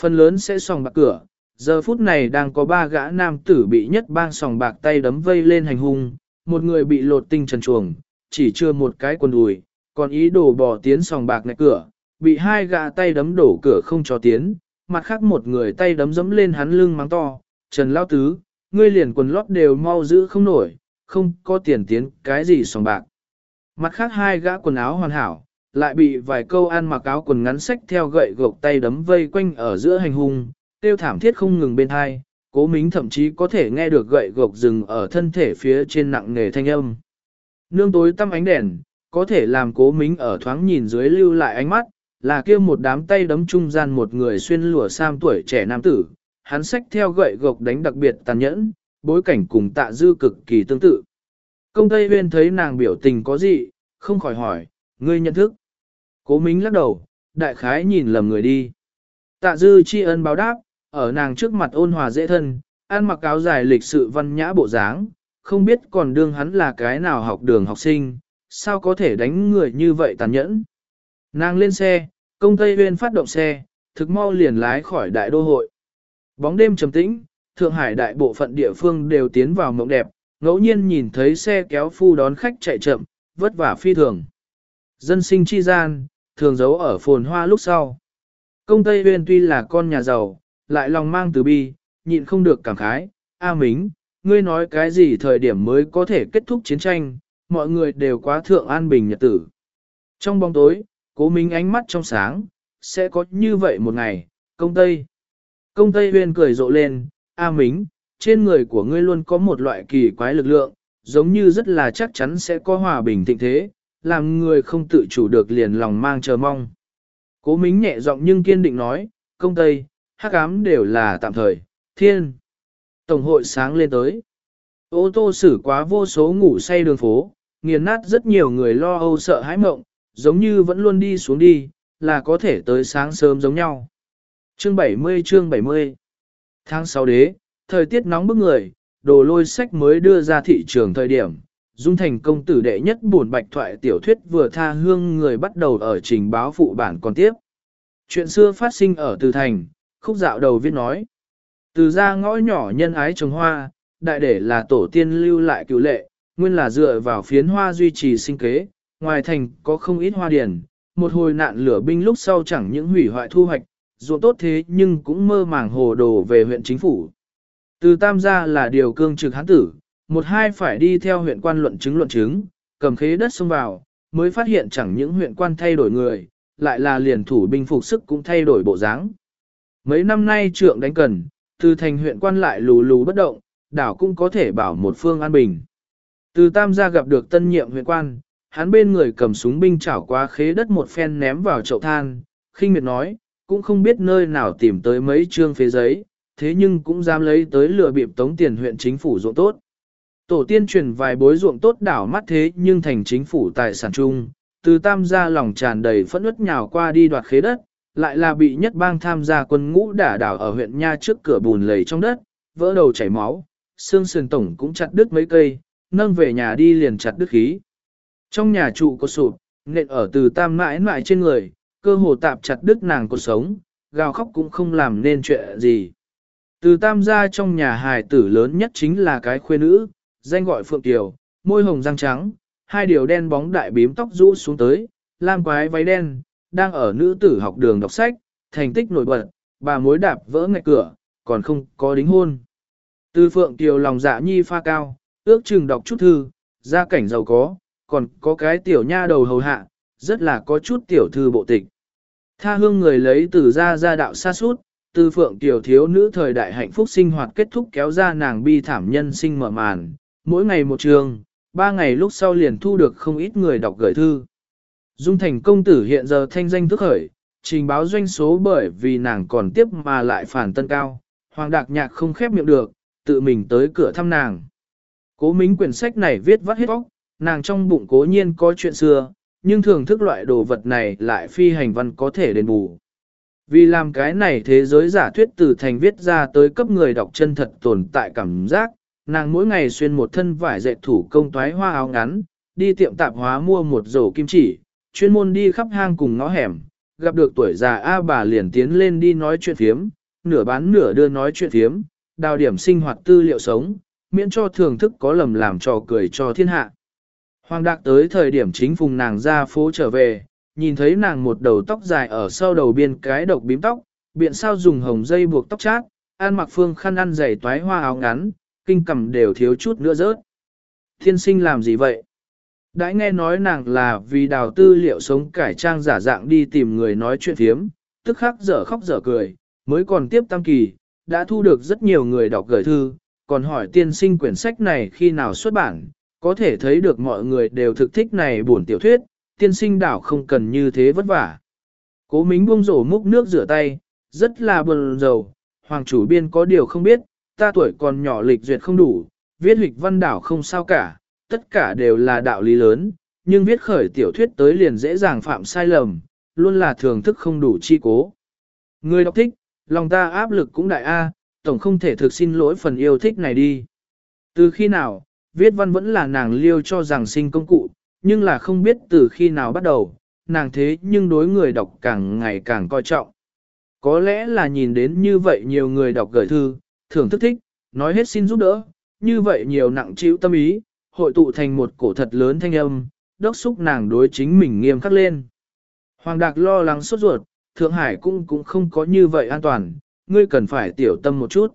Phần lớn sẽ sòng bạc cửa, giờ phút này đang có ba gã nam tử bị nhất bang sòng bạc tay đấm vây lên hành hung, một người bị lột tinh trần chuồng, chỉ chưa một cái quần đùi, còn ý đồ bỏ tiến sòng bạc này cửa, bị hai gã tay đấm đổ cửa không cho tiến, mặt khác một người tay đấm dẫm lên hắn lưng mắng to, Trần Lao Tứ, ngươi liền quần lót đều mau giữ không nổi, không có tiền tiến cái gì sòng bạc. Mặt khác hai gã quần áo hoàn hảo, lại bị vài câu ăn mặc áo quần ngắn sách theo gậy gộc tay đấm vây quanh ở giữa hành hung, tiêu thảm thiết không ngừng bên hai, cố mính thậm chí có thể nghe được gậy gộc rừng ở thân thể phía trên nặng nghề thanh âm. Nương tối tăm ánh đèn, có thể làm cố mính ở thoáng nhìn dưới lưu lại ánh mắt, là kia một đám tay đấm trung gian một người xuyên lụa sam tuổi trẻ nam tử, hắn sách theo gậy gộc đánh đặc biệt tàn nhẫn, bối cảnh cùng tạ dư cực kỳ tương tự. Công Tây Huyên thấy nàng biểu tình có gì, không khỏi hỏi, ngươi nhận thức. Cố Mính lắc đầu, đại khái nhìn lầm người đi. Tạ dư tri ân báo đáp, ở nàng trước mặt ôn hòa dễ thân, ăn mặc áo dài lịch sự văn nhã bộ dáng, không biết còn đương hắn là cái nào học đường học sinh, sao có thể đánh người như vậy tàn nhẫn. Nàng lên xe, công Tây Huyên phát động xe, thực mau liền lái khỏi đại đô hội. Bóng đêm trầm tĩnh, Thượng Hải đại bộ phận địa phương đều tiến vào mộng đẹp, ngẫu nhiên nhìn thấy xe kéo phu đón khách chạy chậm, vất vả phi thường. Dân sinh chi gian, thường giấu ở phồn hoa lúc sau. Công Tây Huyên tuy là con nhà giàu, lại lòng mang từ bi, nhịn không được cảm khái, A Mính, ngươi nói cái gì thời điểm mới có thể kết thúc chiến tranh, mọi người đều quá thượng an bình nhật tử. Trong bóng tối, cố Minh ánh mắt trong sáng, sẽ có như vậy một ngày, công Tây. Công Tây Huyên cười rộ lên, A Mính, trên người của ngươi luôn có một loại kỳ quái lực lượng, giống như rất là chắc chắn sẽ có hòa bình thịnh thế, làm người không tự chủ được liền lòng mang chờ mong. Cố Mính nhẹ giọng nhưng kiên định nói, công Tây, hắc ám đều là tạm thời, thiên. Tổng hội sáng lên tới. Ô tô xử quá vô số ngủ say đường phố, nghiền nát rất nhiều người lo âu sợ hãi mộng, giống như vẫn luôn đi xuống đi, là có thể tới sáng sớm giống nhau. Chương 70 chương 70 Tháng 6 đế, thời tiết nóng bức người, đồ lôi sách mới đưa ra thị trường thời điểm, Dung thành công tử đệ nhất buồn bạch thoại tiểu thuyết vừa tha hương người bắt đầu ở trình báo phụ bản còn tiếp. Chuyện xưa phát sinh ở Từ Thành, khúc dạo đầu viết nói. Từ ra ngõ nhỏ nhân ái trồng hoa, đại để là tổ tiên lưu lại cựu lệ, nguyên là dựa vào phiến hoa duy trì sinh kế, ngoài thành có không ít hoa điển, một hồi nạn lửa binh lúc sau chẳng những hủy hoại thu hoạch, ruộng tốt thế nhưng cũng mơ màng hồ đồ về huyện chính phủ. Từ tam gia là điều cương trực hán tử, một hai phải đi theo huyện quan luận chứng luận chứng, cầm khế đất xông vào, mới phát hiện chẳng những huyện quan thay đổi người, lại là liền thủ binh phục sức cũng thay đổi bộ dáng. Mấy năm nay trượng đánh cần, từ thành huyện quan lại lù lù bất động, đảo cũng có thể bảo một phương an bình. Từ tam gia gặp được tân nhiệm huyện quan, hắn bên người cầm súng binh chảo qua khế đất một phen ném vào chậu than, khinh miệt nói, cũng không biết nơi nào tìm tới mấy trương phế giấy, thế nhưng cũng dám lấy tới lừa bịp tống tiền huyện chính phủ ruộng tốt. Tổ tiên truyền vài bối ruộng tốt đảo mắt thế nhưng thành chính phủ tài sản chung, từ tam gia lòng tràn đầy phẫn ướt nhào qua đi đoạt khế đất, lại là bị nhất bang tham gia quân ngũ đả đảo ở huyện Nha trước cửa bùn lầy trong đất, vỡ đầu chảy máu, xương sườn tổng cũng chặt đứt mấy cây, nâng về nhà đi liền chặt đứt khí. Trong nhà trụ có sụp, nện ở từ tam mãi mãi trên người, cơ hồ tạp chặt đứt nàng cuộc sống, gào khóc cũng không làm nên chuyện gì. Từ tam gia trong nhà hài tử lớn nhất chính là cái khuê nữ, danh gọi Phượng Kiều, môi hồng răng trắng, hai điều đen bóng đại bím tóc rũ xuống tới, lam quái váy đen, đang ở nữ tử học đường đọc sách, thành tích nổi bật, bà mối đạp vỡ ngạch cửa, còn không có đính hôn. Từ Phượng Kiều lòng dạ nhi pha cao, ước chừng đọc chút thư, gia cảnh giàu có, còn có cái tiểu nha đầu hầu hạ, rất là có chút tiểu thư bộ tịch. Tha hương người lấy từ gia gia đạo xa suốt, từ phượng tiểu thiếu nữ thời đại hạnh phúc sinh hoạt kết thúc kéo ra nàng bi thảm nhân sinh mở màn, mỗi ngày một trường, ba ngày lúc sau liền thu được không ít người đọc gửi thư. Dung thành công tử hiện giờ thanh danh thức khởi, trình báo doanh số bởi vì nàng còn tiếp mà lại phản tân cao, hoàng đạc nhạc không khép miệng được, tự mình tới cửa thăm nàng. Cố mính quyển sách này viết vắt hết bóc, nàng trong bụng cố nhiên có chuyện xưa, nhưng thưởng thức loại đồ vật này lại phi hành văn có thể đền bù. Vì làm cái này thế giới giả thuyết từ thành viết ra tới cấp người đọc chân thật tồn tại cảm giác, nàng mỗi ngày xuyên một thân vải dệt thủ công toái hoa áo ngắn, đi tiệm tạp hóa mua một rổ kim chỉ, chuyên môn đi khắp hang cùng ngõ hẻm, gặp được tuổi già A bà liền tiến lên đi nói chuyện phiếm, nửa bán nửa đưa nói chuyện phiếm, đào điểm sinh hoạt tư liệu sống, miễn cho thưởng thức có lầm làm trò cười cho thiên hạ. Hoàng Đạc tới thời điểm chính phùng nàng ra phố trở về, nhìn thấy nàng một đầu tóc dài ở sau đầu biên cái độc bím tóc, biện sao dùng hồng dây buộc tóc chát, an mặc phương khăn ăn dày toái hoa áo ngắn, kinh cầm đều thiếu chút nữa rớt. Thiên sinh làm gì vậy? Đã nghe nói nàng là vì đào tư liệu sống cải trang giả dạng đi tìm người nói chuyện thiếm, tức khắc dở khóc dở cười, mới còn tiếp tam kỳ, đã thu được rất nhiều người đọc gửi thư, còn hỏi tiên sinh quyển sách này khi nào xuất bản, có thể thấy được mọi người đều thực thích này buồn tiểu thuyết, tiên sinh đảo không cần như thế vất vả. Cố mính buông rổ múc nước rửa tay, rất là buồn rầu, hoàng chủ biên có điều không biết, ta tuổi còn nhỏ lịch duyệt không đủ, viết hịch văn đảo không sao cả, tất cả đều là đạo lý lớn, nhưng viết khởi tiểu thuyết tới liền dễ dàng phạm sai lầm, luôn là thường thức không đủ chi cố. Người đọc thích, lòng ta áp lực cũng đại A, tổng không thể thực xin lỗi phần yêu thích này đi. Từ khi nào, viết văn vẫn là nàng liêu cho rằng sinh công cụ, nhưng là không biết từ khi nào bắt đầu, nàng thế nhưng đối người đọc càng ngày càng coi trọng. Có lẽ là nhìn đến như vậy nhiều người đọc gửi thư, thường thức thích, nói hết xin giúp đỡ, như vậy nhiều nặng chịu tâm ý, hội tụ thành một cổ thật lớn thanh âm, đốc xúc nàng đối chính mình nghiêm khắc lên. Hoàng Đạc lo lắng sốt ruột, Thượng Hải cũng cũng không có như vậy an toàn, ngươi cần phải tiểu tâm một chút.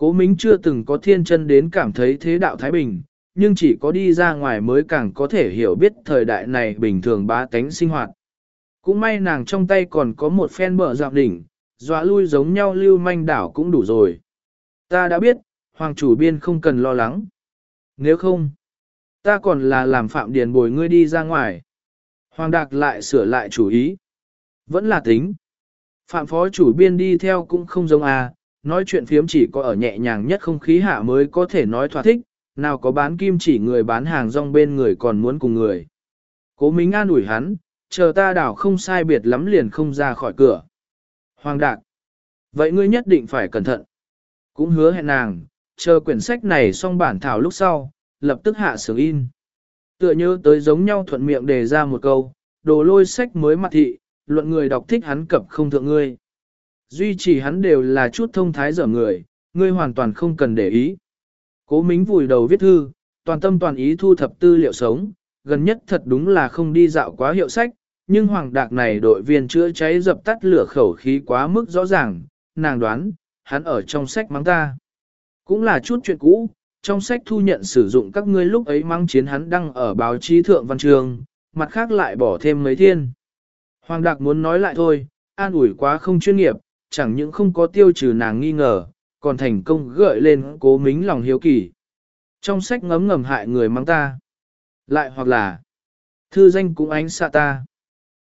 Cố Mính chưa từng có thiên chân đến cảm thấy thế đạo Thái Bình, nhưng chỉ có đi ra ngoài mới càng có thể hiểu biết thời đại này bình thường bá tánh sinh hoạt. Cũng may nàng trong tay còn có một phen bờ dạo đỉnh, dọa lui giống nhau lưu manh đảo cũng đủ rồi. Ta đã biết, hoàng chủ biên không cần lo lắng. Nếu không, ta còn là làm phạm điền bồi ngươi đi ra ngoài. Hoàng đạc lại sửa lại chủ ý. Vẫn là tính. Phạm phó chủ biên đi theo cũng không giống à, nói chuyện phiếm chỉ có ở nhẹ nhàng nhất không khí hạ mới có thể nói thỏa thích, nào có bán kim chỉ người bán hàng rong bên người còn muốn cùng người. Cố Mính an ủi hắn, chờ ta đảo không sai biệt lắm liền không ra khỏi cửa. Hoàng Đạc, vậy ngươi nhất định phải cẩn thận. Cũng hứa hẹn nàng, chờ quyển sách này xong bản thảo lúc sau, lập tức hạ sướng in. Tựa nhớ tới giống nhau thuận miệng đề ra một câu, đồ lôi sách mới mặt thị, luận người đọc thích hắn cập không thượng ngươi. Duy trì hắn đều là chút thông thái dở người, ngươi hoàn toàn không cần để ý. Cố mính vùi đầu viết thư, toàn tâm toàn ý thu thập tư liệu sống, gần nhất thật đúng là không đi dạo quá hiệu sách, nhưng hoàng đạc này đội viên chữa cháy dập tắt lửa khẩu khí quá mức rõ ràng, nàng đoán, hắn ở trong sách mắng ta. Cũng là chút chuyện cũ, trong sách thu nhận sử dụng các ngươi lúc ấy mắng chiến hắn đăng ở báo chí thượng văn trường, mặt khác lại bỏ thêm mấy thiên. Hoàng Đạc muốn nói lại thôi, an ủi quá không chuyên nghiệp, chẳng những không có tiêu trừ nàng nghi ngờ, còn thành công gợi lên cố mính lòng hiếu kỳ. Trong sách ngấm ngầm hại người mang ta. Lại hoặc là, thư danh cũng ánh xạ ta.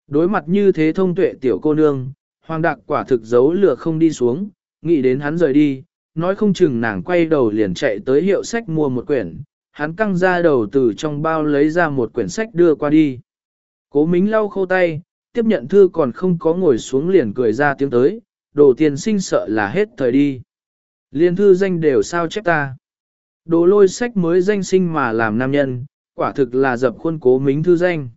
Đối mặt như thế thông tuệ tiểu cô nương, Hoàng Đạc quả thực giấu lửa không đi xuống, nghĩ đến hắn rời đi, nói không chừng nàng quay đầu liền chạy tới hiệu sách mua một quyển, hắn căng ra đầu từ trong bao lấy ra một quyển sách đưa qua đi. Cố Mính lau khô tay, tiếp nhận thư còn không có ngồi xuống liền cười ra tiếng tới, đồ tiền sinh sợ là hết thời đi. Liên thư danh đều sao chép ta. Đồ lôi sách mới danh sinh mà làm nam nhân, quả thực là dập khuôn cố mính thư danh.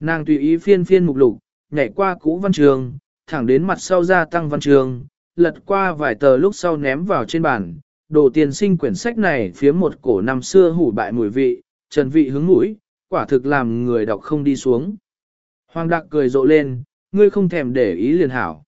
Nàng tùy ý phiên phiên mục lục, nhảy qua cũ văn trường, thẳng đến mặt sau gia tăng văn trường, lật qua vài tờ lúc sau ném vào trên bàn. Đồ tiền sinh quyển sách này phía một cổ năm xưa hủ bại mùi vị, trần vị hứng mũi, quả thực làm người đọc không đi xuống. Hoàng đặc cười rộ lên, ngươi không thèm để ý liền hảo.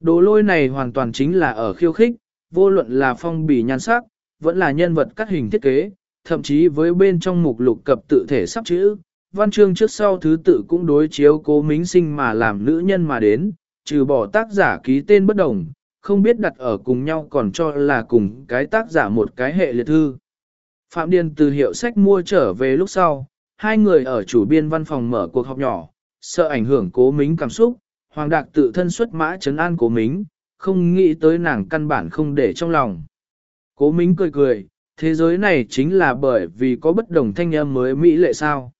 Đồ lôi này hoàn toàn chính là ở khiêu khích, vô luận là phong bì nhan sắc, vẫn là nhân vật cắt hình thiết kế, thậm chí với bên trong mục lục cập tự thể sắp chữ, văn chương trước sau thứ tự cũng đối chiếu cố mính sinh mà làm nữ nhân mà đến, trừ bỏ tác giả ký tên bất đồng, không biết đặt ở cùng nhau còn cho là cùng cái tác giả một cái hệ liệt thư. Phạm Điền từ hiệu sách mua trở về lúc sau, hai người ở chủ biên văn phòng mở cuộc họp nhỏ, sợ ảnh hưởng cố mính cảm xúc, Hoàng Đạc tự thân xuất mã trấn an cố mính, không nghĩ tới nàng căn bản không để trong lòng. Cố mính cười cười, thế giới này chính là bởi vì có bất đồng thanh âm mới mỹ lệ sao.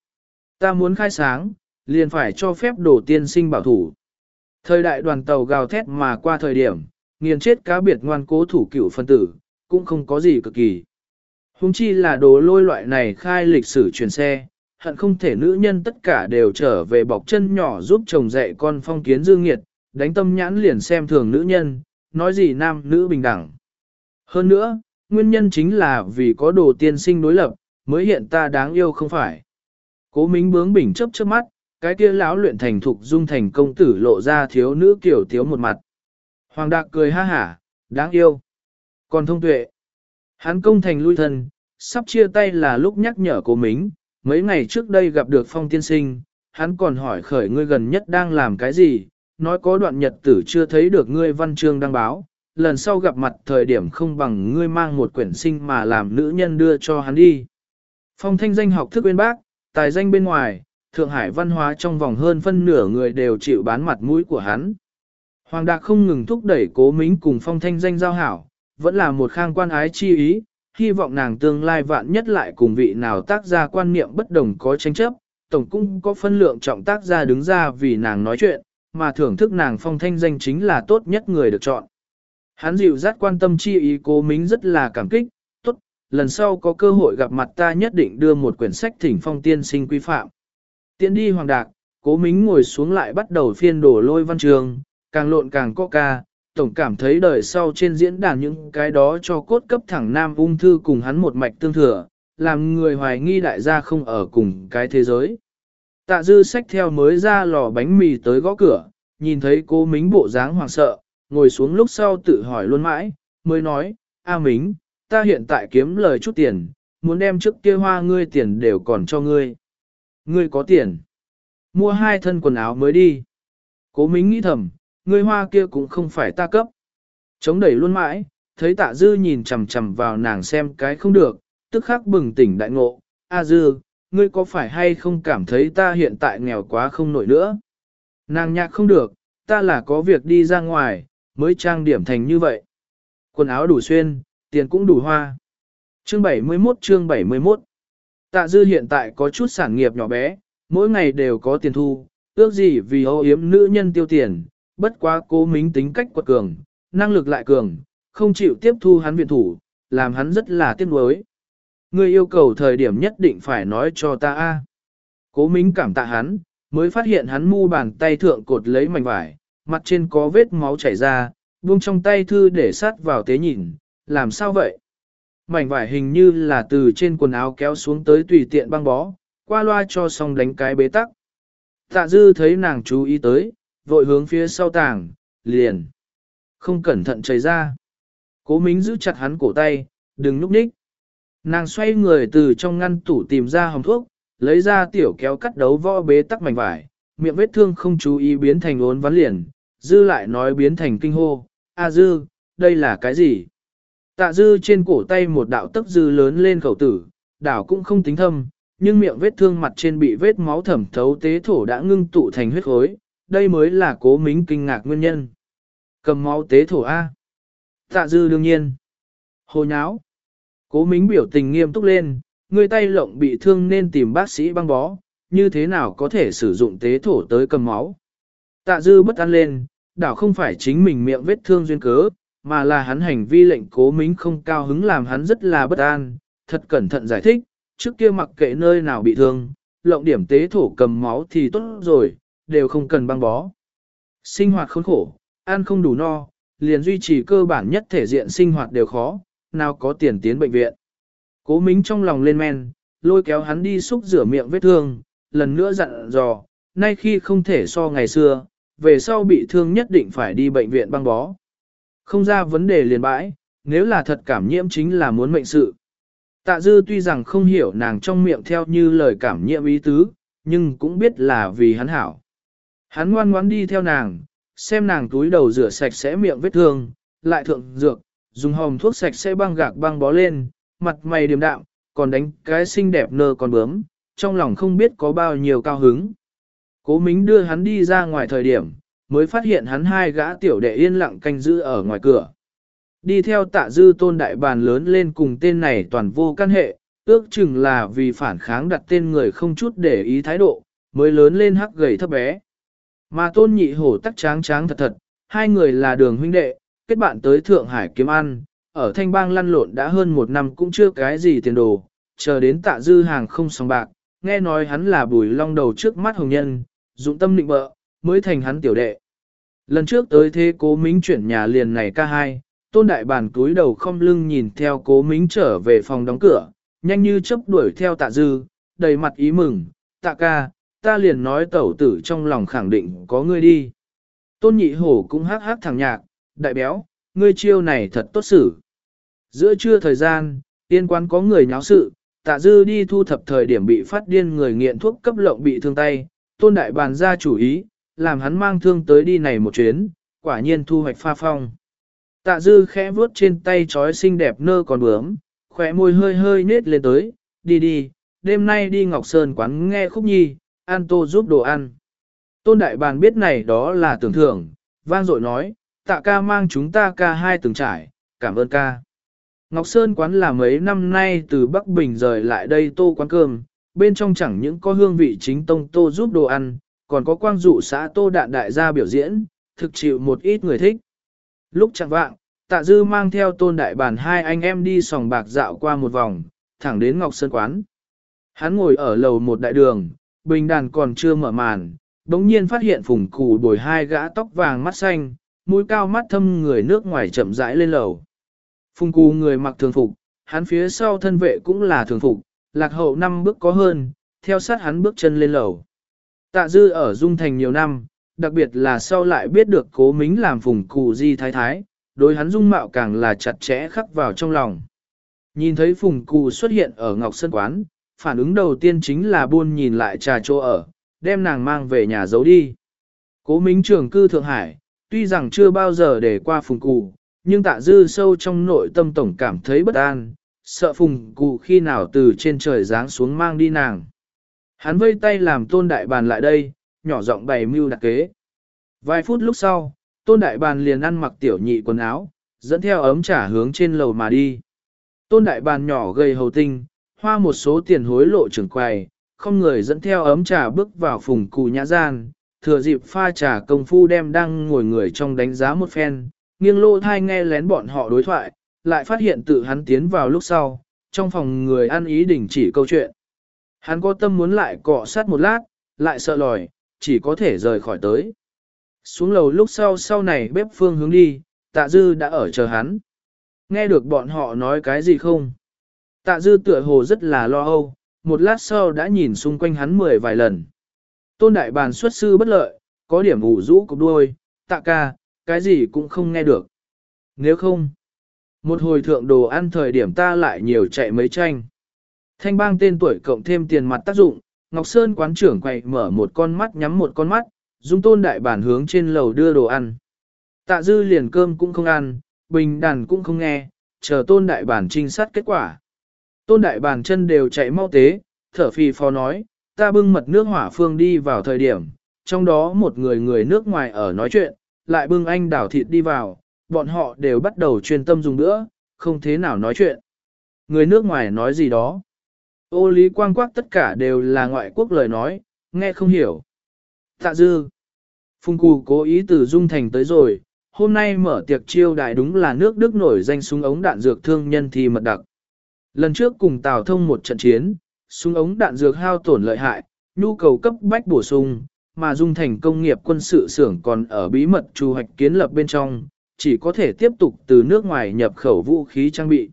Ta muốn khai sáng, liền phải cho phép đổ tiên sinh bảo thủ. Thời đại đoàn tàu gào thét mà qua thời điểm, nghiền chết cá biệt ngoan cố thủ cựu phân tử, cũng không có gì cực kỳ. Hùng chi là đồ lôi loại này khai lịch sử truyền xe, hận không thể nữ nhân tất cả đều trở về bọc chân nhỏ giúp chồng dạy con phong kiến dương nghiệt, đánh tâm nhãn liền xem thường nữ nhân, nói gì nam nữ bình đẳng. Hơn nữa, nguyên nhân chính là vì có đồ tiên sinh đối lập, mới hiện ta đáng yêu không phải. Cố Mính bướng bỉnh chấp chớp mắt, cái kia lão luyện thành thục dung thành công tử lộ ra thiếu nữ kiểu thiếu một mặt. Hoàng Đạc cười ha hả, đáng yêu. Còn thông tuệ, hắn công thành lui thân, sắp chia tay là lúc nhắc nhở cố Mính, mấy ngày trước đây gặp được phong tiên sinh, hắn còn hỏi khởi ngươi gần nhất đang làm cái gì, nói có đoạn nhật tử chưa thấy được ngươi văn chương đăng báo, lần sau gặp mặt thời điểm không bằng ngươi mang một quyển sinh mà làm nữ nhân đưa cho hắn đi. Phong thanh danh học thức bên bác, tài danh bên ngoài, Thượng Hải văn hóa trong vòng hơn phân nửa người đều chịu bán mặt mũi của hắn. Hoàng Đạc không ngừng thúc đẩy cố mính cùng phong thanh danh giao hảo, vẫn là một khang quan ái chi ý, hy vọng nàng tương lai vạn nhất lại cùng vị nào tác ra quan niệm bất đồng có tranh chấp, tổng cung có phân lượng trọng tác gia đứng ra vì nàng nói chuyện, mà thưởng thức nàng phong thanh danh chính là tốt nhất người được chọn. Hắn dịu dắt quan tâm chi ý cố mính rất là cảm kích, tốt, lần sau có cơ hội gặp mặt ta nhất định đưa một quyển sách thỉnh phong tiên sinh quy phạm. Tiến đi hoàng đạc, cố mính ngồi xuống lại bắt đầu phiên đổ lôi văn trường, càng lộn càng có ca, tổng cảm thấy đời sau trên diễn đàn những cái đó cho cốt cấp thẳng nam ung thư cùng hắn một mạch tương thừa, làm người hoài nghi đại gia không ở cùng cái thế giới. Tạ dư sách theo mới ra lò bánh mì tới gõ cửa, nhìn thấy cô Mính bộ dáng hoảng sợ, ngồi xuống lúc sau tự hỏi luôn mãi, mới nói, A Mính, ta hiện tại kiếm lời chút tiền, muốn đem trước kia hoa ngươi tiền đều còn cho ngươi. Ngươi có tiền. Mua hai thân quần áo mới đi. Cố Mính nghĩ thầm, ngươi hoa kia cũng không phải ta cấp. Chống đẩy luôn mãi, thấy tạ dư nhìn chằm chằm vào nàng xem cái không được, tức khắc bừng tỉnh đại ngộ, A dư, ngươi có phải hay không cảm thấy ta hiện tại nghèo quá không nổi nữa? Nàng nhạc không được, ta là có việc đi ra ngoài, mới trang điểm thành như vậy. Quần áo đủ xuyên, tiền cũng đủ hoa. Chương 71 chương 71 Tạ dư hiện tại có chút sản nghiệp nhỏ bé, mỗi ngày đều có tiền thu, ước gì vì ô yếm nữ nhân tiêu tiền, bất quá cố mính tính cách quật cường, năng lực lại cường, không chịu tiếp thu hắn viện thủ, làm hắn rất là tiếc nuối. ngươi yêu cầu thời điểm nhất định phải nói cho ta a. Cố Mính cảm tạ hắn, mới phát hiện hắn mu bàn tay thượng cột lấy mảnh vải, mặt trên có vết máu chảy ra, buông trong tay thư để sát vào tế nhìn, làm sao vậy? Mảnh vải hình như là từ trên quần áo kéo xuống tới tùy tiện băng bó, qua loa cho xong đánh cái bế tắc. Tạ dư thấy nàng chú ý tới, vội hướng phía sau tàng, liền. Không cẩn thận chảy ra. Cố Mính giữ chặt hắn cổ tay, đừng núp đích Nàng xoay người từ trong ngăn tủ tìm ra hồng thuốc, lấy ra tiểu kéo cắt đấu võ bế tắc mảnh vải, miệng vết thương không chú ý biến thành ốn ván liền, dư lại nói biến thành kinh hô, a dư, đây là cái gì? Tạ dư trên cổ tay một đạo tấc dư lớn lên khẩu tử, đảo cũng không tính thâm, nhưng miệng vết thương mặt trên bị vết máu thẩm thấu tế thổ đã ngưng tụ thành huyết khối, đây mới là cố mính kinh ngạc nguyên nhân. Cầm máu tế thổ A. Tạ dư đương nhiên. Hồ nháo. Cố mính biểu tình nghiêm túc lên, người tay lộng bị thương nên tìm bác sĩ băng bó, như thế nào có thể sử dụng tế thổ tới cầm máu. Tạ dư bất an lên, đảo không phải chính mình miệng vết thương duyên cớ, mà là hắn hành vi lệnh cố mính không cao hứng làm hắn rất là bất an, thật cẩn thận giải thích, trước kia mặc kệ nơi nào bị thương, lộng điểm tế thổ cầm máu thì tốt rồi, đều không cần băng bó. Sinh hoạt khốn khổ, ăn không đủ no, liền duy trì cơ bản nhất thể diện sinh hoạt đều khó, nào có tiền tiến bệnh viện. Cố mính trong lòng lên men, lôi kéo hắn đi xúc rửa miệng vết thương, lần nữa dặn dò, nay khi không thể so ngày xưa, về sau bị thương nhất định phải đi bệnh viện băng bó. Không ra vấn đề liền bãi, nếu là thật cảm nhiễm chính là muốn mệnh sự. Tạ dư tuy rằng không hiểu nàng trong miệng theo như lời cảm nhiễm ý tứ, nhưng cũng biết là vì hắn hảo. Hắn ngoan ngoãn đi theo nàng, xem nàng túi đầu rửa sạch sẽ miệng vết thương, lại thượng dược, dùng hồng thuốc sạch sẽ băng gạc băng bó lên, mặt mày điềm đạm, còn đánh cái xinh đẹp nơ còn bướm, trong lòng không biết có bao nhiêu cao hứng. Cố Mính đưa hắn đi ra ngoài thời điểm, mới phát hiện hắn hai gã tiểu đệ yên lặng canh giữ ở ngoài cửa. Đi theo tạ dư tôn đại bàn lớn lên cùng tên này toàn vô căn hệ, ước chừng là vì phản kháng đặt tên người không chút để ý thái độ, mới lớn lên hắc gầy thấp bé. Mà tôn nhị hổ tắc tráng tráng thật thật, hai người là đường huynh đệ, kết bạn tới Thượng Hải kiếm ăn, ở thanh bang lăn lộn đã hơn một năm cũng chưa cái gì tiền đồ, chờ đến tạ dư hàng không sòng bạc, nghe nói hắn là bùi long đầu trước mắt hồng nhân, dụng tâm định bợ, mới thành hắn tiểu đệ. Lần trước tới thế cố mính chuyển nhà liền này ca hai, tôn đại bản túi đầu không lưng nhìn theo cố mính trở về phòng đóng cửa, nhanh như chấp đuổi theo tạ dư, đầy mặt ý mừng, tạ ca, ta liền nói tẩu tử trong lòng khẳng định có ngươi đi. Tôn nhị hổ cũng hát hát thẳng nhạc, đại béo, ngươi chiêu này thật tốt xử. Giữa trưa thời gian, tiên quan có người nháo sự, tạ dư đi thu thập thời điểm bị phát điên người nghiện thuốc cấp lộng bị thương tay, tôn đại bàn ra chủ ý, làm hắn mang thương tới đi này một chuyến, quả nhiên thu hoạch pha phong. Tạ dư khẽ vuốt trên tay trói xinh đẹp nơ còn bướm, khỏe môi hơi hơi nết lên tới, đi đi, đêm nay đi Ngọc Sơn quán nghe khúc nhi, An tô giúp đồ ăn. Tôn đại bàn biết này đó là tưởng thưởng, vang dội nói, tạ ca mang chúng ta ca hai từng trải, cảm ơn ca. Ngọc Sơn quán là mấy năm nay từ Bắc Bình rời lại đây tô quán cơm, bên trong chẳng những có hương vị chính tông tô giúp đồ ăn, còn có quang dụ xã tô đạn đại gia biểu diễn, thực chịu một ít người thích. Lúc chẳng vạng, tạ dư mang theo tôn đại bản hai anh em đi sòng bạc dạo qua một vòng, thẳng đến Ngọc Sơn quán. Hắn ngồi ở lầu một đại đường, bình đàn còn chưa mở màn, đống nhiên phát hiện phùng củ bồi hai gã tóc vàng mắt xanh, mũi cao mắt thâm người nước ngoài chậm rãi lên lầu. Phùng cù người mặc thường phục, hắn phía sau thân vệ cũng là thường phục, lạc hậu năm bước có hơn, theo sát hắn bước chân lên lầu. Tạ dư ở Dung Thành nhiều năm, đặc biệt là sau lại biết được cố mính làm phùng cụ di thái thái, đối hắn dung mạo càng là chặt chẽ khắc vào trong lòng. Nhìn thấy phùng cụ xuất hiện ở Ngọc Sơn Quán, phản ứng đầu tiên chính là buôn nhìn lại trà chỗ ở, đem nàng mang về nhà giấu đi. Cố Minh trường cư Thượng Hải, tuy rằng chưa bao giờ để qua phùng cụ, nhưng tạ dư sâu trong nội tâm tổng cảm thấy bất an, sợ phùng cụ khi nào từ trên trời giáng xuống mang đi nàng. Hắn vây tay làm tôn đại bàn lại đây, nhỏ giọng bày mưu đặc kế. Vài phút lúc sau, tôn đại bàn liền ăn mặc tiểu nhị quần áo, dẫn theo ấm trả hướng trên lầu mà đi. Tôn đại bàn nhỏ gầy hầu tinh, hoa một số tiền hối lộ trưởng quầy, không người dẫn theo ấm trà bước vào phùng cù nhã gian, thừa dịp pha trà công phu đem đang ngồi người trong đánh giá một phen, nghiêng lô thai nghe lén bọn họ đối thoại, lại phát hiện tự hắn tiến vào lúc sau, Trong phòng người ăn ý đình chỉ câu chuyện. Hắn có tâm muốn lại cọ sát một lát, lại sợ lòi, chỉ có thể rời khỏi tới. Xuống lầu lúc sau sau này bếp phương hướng đi, tạ dư đã ở chờ hắn. Nghe được bọn họ nói cái gì không? Tạ dư tựa hồ rất là lo âu, một lát sau đã nhìn xung quanh hắn mười vài lần. Tôn đại bàn xuất sư bất lợi, có điểm ủ rũ cục đuôi, tạ ca, cái gì cũng không nghe được. Nếu không, một hồi thượng đồ ăn thời điểm ta lại nhiều chạy mấy tranh. Thanh bang tên tuổi cộng thêm tiền mặt tác dụng, Ngọc Sơn quán trưởng quậy mở một con mắt nhắm một con mắt, dung tôn đại bản hướng trên lầu đưa đồ ăn. Tạ dư liền cơm cũng không ăn, bình đàn cũng không nghe, chờ tôn đại bản trinh sát kết quả. Tôn đại bàn chân đều chạy mau tế, thở phì phò nói, ta bưng mật nước hỏa phương đi vào thời điểm, trong đó một người người nước ngoài ở nói chuyện, lại bưng anh đảo thịt đi vào, bọn họ đều bắt đầu chuyên tâm dùng nữa, không thế nào nói chuyện. Người nước ngoài nói gì đó. Ô lý quang quắc tất cả đều là ngoại quốc lời nói, nghe không hiểu. Tạ dư. Phung cù cố ý từ Dung Thành tới rồi, hôm nay mở tiệc chiêu đại đúng là nước Đức nổi danh súng ống đạn dược thương nhân thì mật đặc. Lần trước cùng Tào thông một trận chiến, súng ống đạn dược hao tổn lợi hại, nhu cầu cấp bách bổ sung, mà Dung Thành công nghiệp quân sự xưởng còn ở bí mật trù hoạch kiến lập bên trong, chỉ có thể tiếp tục từ nước ngoài nhập khẩu vũ khí trang bị.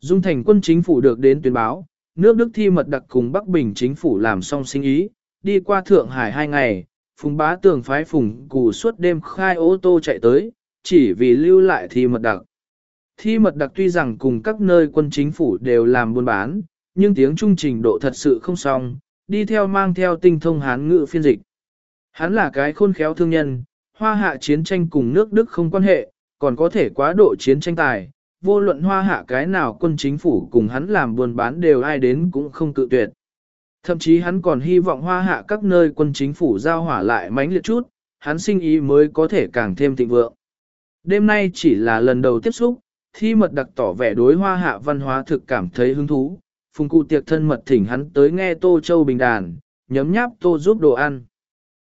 Dung Thành quân chính phủ được đến tuyên báo, nước Đức thi mật đặc cùng Bắc Bình chính phủ làm xong sinh ý, đi qua Thượng Hải hai ngày, Phùng Bá Tường phái Phùng Cù suốt đêm khai ô tô chạy tới, chỉ vì lưu lại thi mật đặc. Thi mật đặc tuy rằng cùng các nơi quân chính phủ đều làm buôn bán, nhưng tiếng trung trình độ thật sự không xong, đi theo mang theo tinh thông hán ngữ phiên dịch. Hắn là cái khôn khéo thương nhân, hoa hạ chiến tranh cùng nước Đức không quan hệ, còn có thể quá độ chiến tranh tài, vô luận hoa hạ cái nào quân chính phủ cùng hắn làm buôn bán đều ai đến cũng không cự tuyệt. Thậm chí hắn còn hy vọng hoa hạ các nơi quân chính phủ giao hỏa lại mánh liệt chút, hắn sinh ý mới có thể càng thêm thịnh vượng. Đêm nay chỉ là lần đầu tiếp xúc, thi mật đặc tỏ vẻ đối hoa hạ văn hóa thực cảm thấy hứng thú, phùng cụ tiệc thân mật thỉnh hắn tới nghe Tô Châu Bình đàn, nhấm nháp Tô giúp đồ ăn.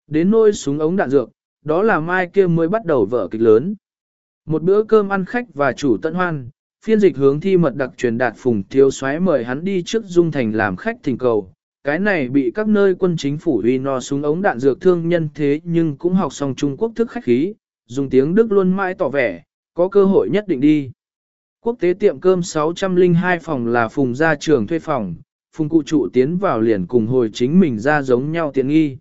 Đến nôi súng ống đạn dược, đó là mai kia mới bắt đầu vở kịch lớn. Một bữa cơm ăn khách và chủ tận hoan, phiên dịch hướng thi mật đặc truyền đạt phùng thiếu soái mời hắn đi trước dung thành làm khách thỉnh cầu. Cái này bị các nơi quân chính phủ uy no súng ống đạn dược thương nhân thế nhưng cũng học xong Trung Quốc thức khách khí, dùng tiếng Đức luôn mãi tỏ vẻ, có cơ hội nhất định đi. Quốc tế tiệm cơm 602 phòng là phùng gia trường thuê phòng, phùng cụ trụ tiến vào liền cùng hồi chính mình ra giống nhau tiện nghi.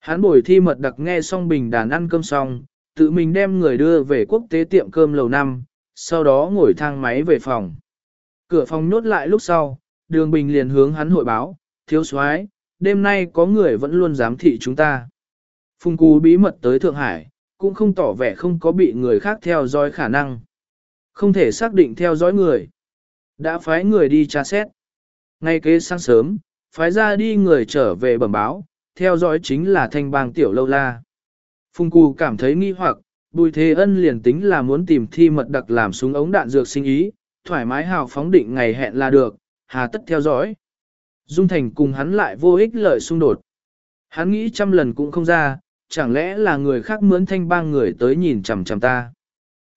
Hắn bồi thi mật đặc nghe xong bình đàn ăn cơm xong, tự mình đem người đưa về quốc tế tiệm cơm lầu năm, sau đó ngồi thang máy về phòng. Cửa phòng nhốt lại lúc sau, đường bình liền hướng hắn hội báo, thiếu soái đêm nay có người vẫn luôn giám thị chúng ta. Phùng Cú bí mật tới Thượng Hải, cũng không tỏ vẻ không có bị người khác theo dõi khả năng. Không thể xác định theo dõi người. Đã phái người đi tra xét. Ngay kế sáng sớm, phái ra đi người trở về bẩm báo, theo dõi chính là thanh bang tiểu lâu la. Phùng Cù cảm thấy nghi hoặc, Bùi Thế Ân liền tính là muốn tìm thi mật đặc làm súng ống đạn dược sinh ý, thoải mái hào phóng định ngày hẹn là được, hà tất theo dõi. Dung Thành cùng hắn lại vô ích lợi xung đột. Hắn nghĩ trăm lần cũng không ra, chẳng lẽ là người khác mướn thanh bang người tới nhìn chằm chằm ta.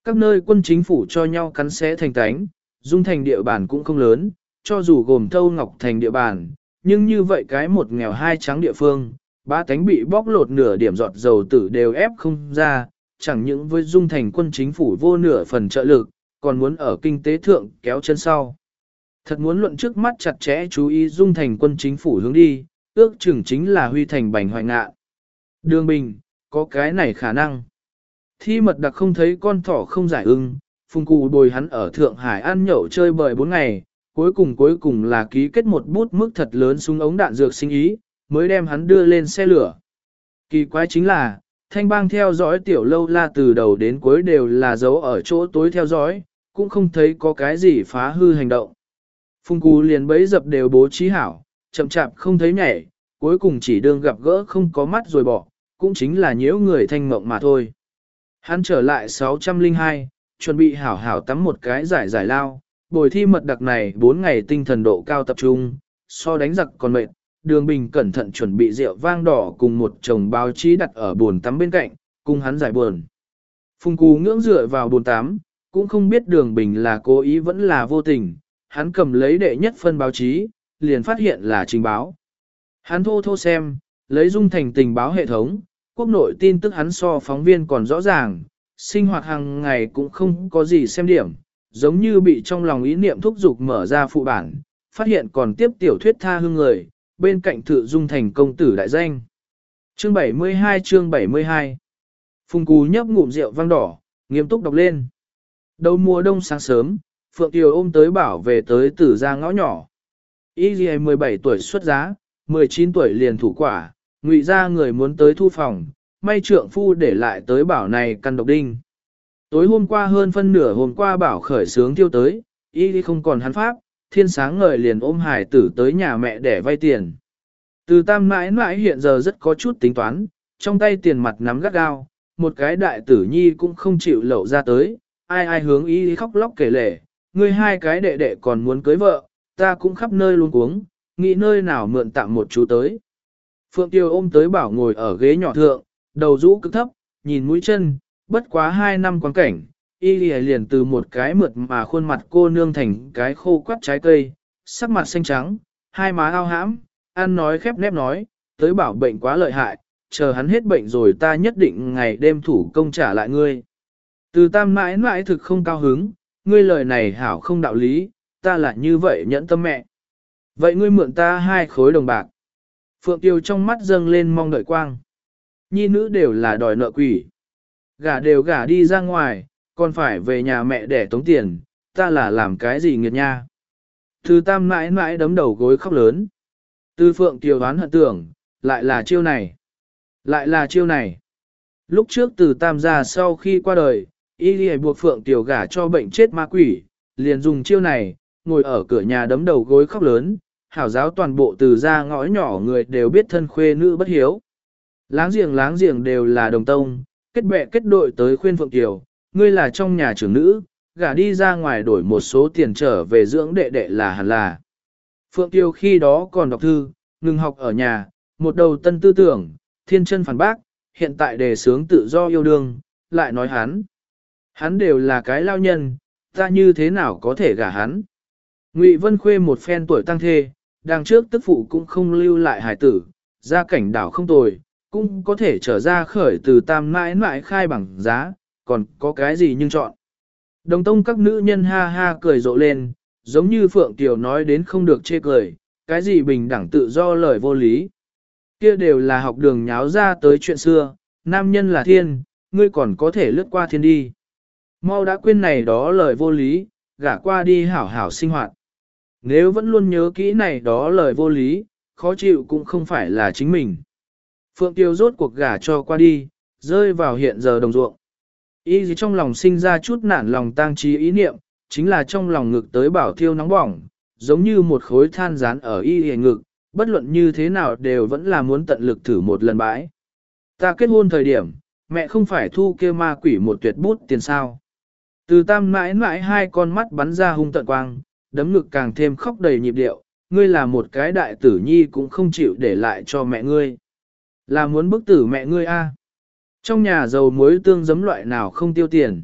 Các nơi quân chính phủ cho nhau cắn xé thành tánh, Dung Thành địa bàn cũng không lớn, cho dù gồm Thâu Ngọc Thành địa bàn, nhưng như vậy cái một nghèo hai trắng địa phương, ba cánh bị bóc lột nửa điểm giọt dầu tử đều ép không ra, chẳng những với dung thành quân chính phủ vô nửa phần trợ lực, còn muốn ở kinh tế thượng kéo chân sau. Thật muốn luận trước mắt chặt chẽ chú ý dung thành quân chính phủ hướng đi, ước chừng chính là huy thành bành hoại ngạ. Đường Bình, có cái này khả năng. Thi mật đặc không thấy con thỏ không giải ưng, phùng cụ bồi hắn ở Thượng Hải ăn nhậu chơi bời bốn ngày, cuối cùng cuối cùng là ký kết một bút mức thật lớn xuống ống đạn dược sinh ý, mới đem hắn đưa lên xe lửa. Kỳ quái chính là, thanh bang theo dõi tiểu lâu la từ đầu đến cuối đều là dấu ở chỗ tối theo dõi, cũng không thấy có cái gì phá hư hành động. Phùng cụ liền bấy dập đều bố trí hảo, chậm chạp không thấy nhảy, cuối cùng chỉ đương gặp gỡ không có mắt rồi bỏ, cũng chính là nhiễu người thanh mộng mà thôi. Hắn trở lại 602, chuẩn bị hảo hảo tắm một cái giải giải lao, bồi thi mật đặc này 4 ngày tinh thần độ cao tập trung, so đánh giặc còn mệt, đường bình cẩn thận chuẩn bị rượu vang đỏ cùng một chồng báo chí đặt ở bồn tắm bên cạnh, cùng hắn giải buồn. Phùng cú ngưỡng dựa vào bồn tắm, cũng không biết đường bình là cố ý vẫn là vô tình, hắn cầm lấy đệ nhất phân báo chí, liền phát hiện là trình báo. Hắn thô thô xem, lấy dung thành tình báo hệ thống, quốc nội tin tức hắn so phóng viên còn rõ ràng, sinh hoạt hàng ngày cũng không có gì xem điểm, giống như bị trong lòng ý niệm thúc giục mở ra phụ bản, phát hiện còn tiếp tiểu thuyết tha hương người, bên cạnh thự dung thành công tử đại danh. Chương 72 chương 72 Phùng Cú nhấp ngụm rượu vang đỏ, nghiêm túc đọc lên. Đầu mùa đông sáng sớm, Phượng Tiều ôm tới bảo về tới tử ra ngõ nhỏ. Y 17 tuổi xuất giá, 19 tuổi liền thủ quả, ngụy ra người muốn tới thu phòng, may trượng phu để lại tới bảo này căn độc đinh. Tối hôm qua hơn phân nửa hôm qua bảo khởi sướng tiêu tới, y không còn hắn pháp, thiên sáng ngời liền ôm hải tử tới nhà mẹ để vay tiền. Từ tam mãi mãi hiện giờ rất có chút tính toán, trong tay tiền mặt nắm gắt gao, một cái đại tử nhi cũng không chịu lậu ra tới, ai ai hướng y khóc lóc kể lể, ngươi hai cái đệ đệ còn muốn cưới vợ, ta cũng khắp nơi luôn cuống, nghĩ nơi nào mượn tạm một chú tới. Phượng Tiêu ôm tới bảo ngồi ở ghế nhỏ thượng, đầu rũ cực thấp, nhìn mũi chân, bất quá hai năm quan cảnh, y liền từ một cái mượt mà khuôn mặt cô nương thành cái khô quắt trái cây, sắc mặt xanh trắng, hai má ao hãm, ăn nói khép nép nói, tới bảo bệnh quá lợi hại, chờ hắn hết bệnh rồi ta nhất định ngày đêm thủ công trả lại ngươi. Từ tam mãi mãi thực không cao hứng, ngươi lời này hảo không đạo lý, ta là như vậy nhẫn tâm mẹ. Vậy ngươi mượn ta hai khối đồng bạc. Phượng Tiêu trong mắt dâng lên mong đợi quang. Nhi nữ đều là đòi nợ quỷ. Gả đều gả đi ra ngoài, còn phải về nhà mẹ để tống tiền, ta là làm cái gì nghiệt nha. Từ tam mãi mãi đấm đầu gối khóc lớn. Từ Phượng Tiêu đoán hận tưởng, lại là chiêu này. Lại là chiêu này. Lúc trước từ tam gia sau khi qua đời, y đi buộc Phượng Tiêu gả cho bệnh chết ma quỷ, liền dùng chiêu này, ngồi ở cửa nhà đấm đầu gối khóc lớn, hảo giáo toàn bộ từ ra ngõ nhỏ người đều biết thân khuê nữ bất hiếu. Láng giềng láng giềng đều là đồng tông, kết bè kết đội tới khuyên Phượng Tiểu, ngươi là trong nhà trưởng nữ, gả đi ra ngoài đổi một số tiền trở về dưỡng đệ đệ là hẳn là. Phượng Kiều khi đó còn đọc thư, ngừng học ở nhà, một đầu tân tư tưởng, thiên chân phản bác, hiện tại đề sướng tự do yêu đương, lại nói hắn. Hắn đều là cái lao nhân, ta như thế nào có thể gả hắn. Ngụy Vân Khuê một phen tuổi tăng thê, đằng trước tức phụ cũng không lưu lại hải tử, ra cảnh đảo không tồi, cũng có thể trở ra khởi từ tam mãi mãi khai bằng giá, còn có cái gì nhưng chọn. Đồng tông các nữ nhân ha ha cười rộ lên, giống như Phượng Tiểu nói đến không được chê cười, cái gì bình đẳng tự do lời vô lý. Kia đều là học đường nháo ra tới chuyện xưa, nam nhân là thiên, ngươi còn có thể lướt qua thiên đi. Mau đã quên này đó lời vô lý, gả qua đi hảo hảo sinh hoạt. Nếu vẫn luôn nhớ kỹ này đó lời vô lý, khó chịu cũng không phải là chính mình. Phượng Tiêu rốt cuộc gả cho qua đi, rơi vào hiện giờ đồng ruộng. Ý gì trong lòng sinh ra chút nản lòng tang trí ý niệm, chính là trong lòng ngực tới bảo thiêu nóng bỏng, giống như một khối than rán ở y hề ngực, bất luận như thế nào đều vẫn là muốn tận lực thử một lần bãi. Ta kết hôn thời điểm, mẹ không phải thu kia ma quỷ một tuyệt bút tiền sao. Từ tam mãi mãi hai con mắt bắn ra hung tận quang, đấm ngực càng thêm khóc đầy nhịp điệu, ngươi là một cái đại tử nhi cũng không chịu để lại cho mẹ ngươi. Là muốn bức tử mẹ ngươi a? Trong nhà dầu muối tương giấm loại nào không tiêu tiền.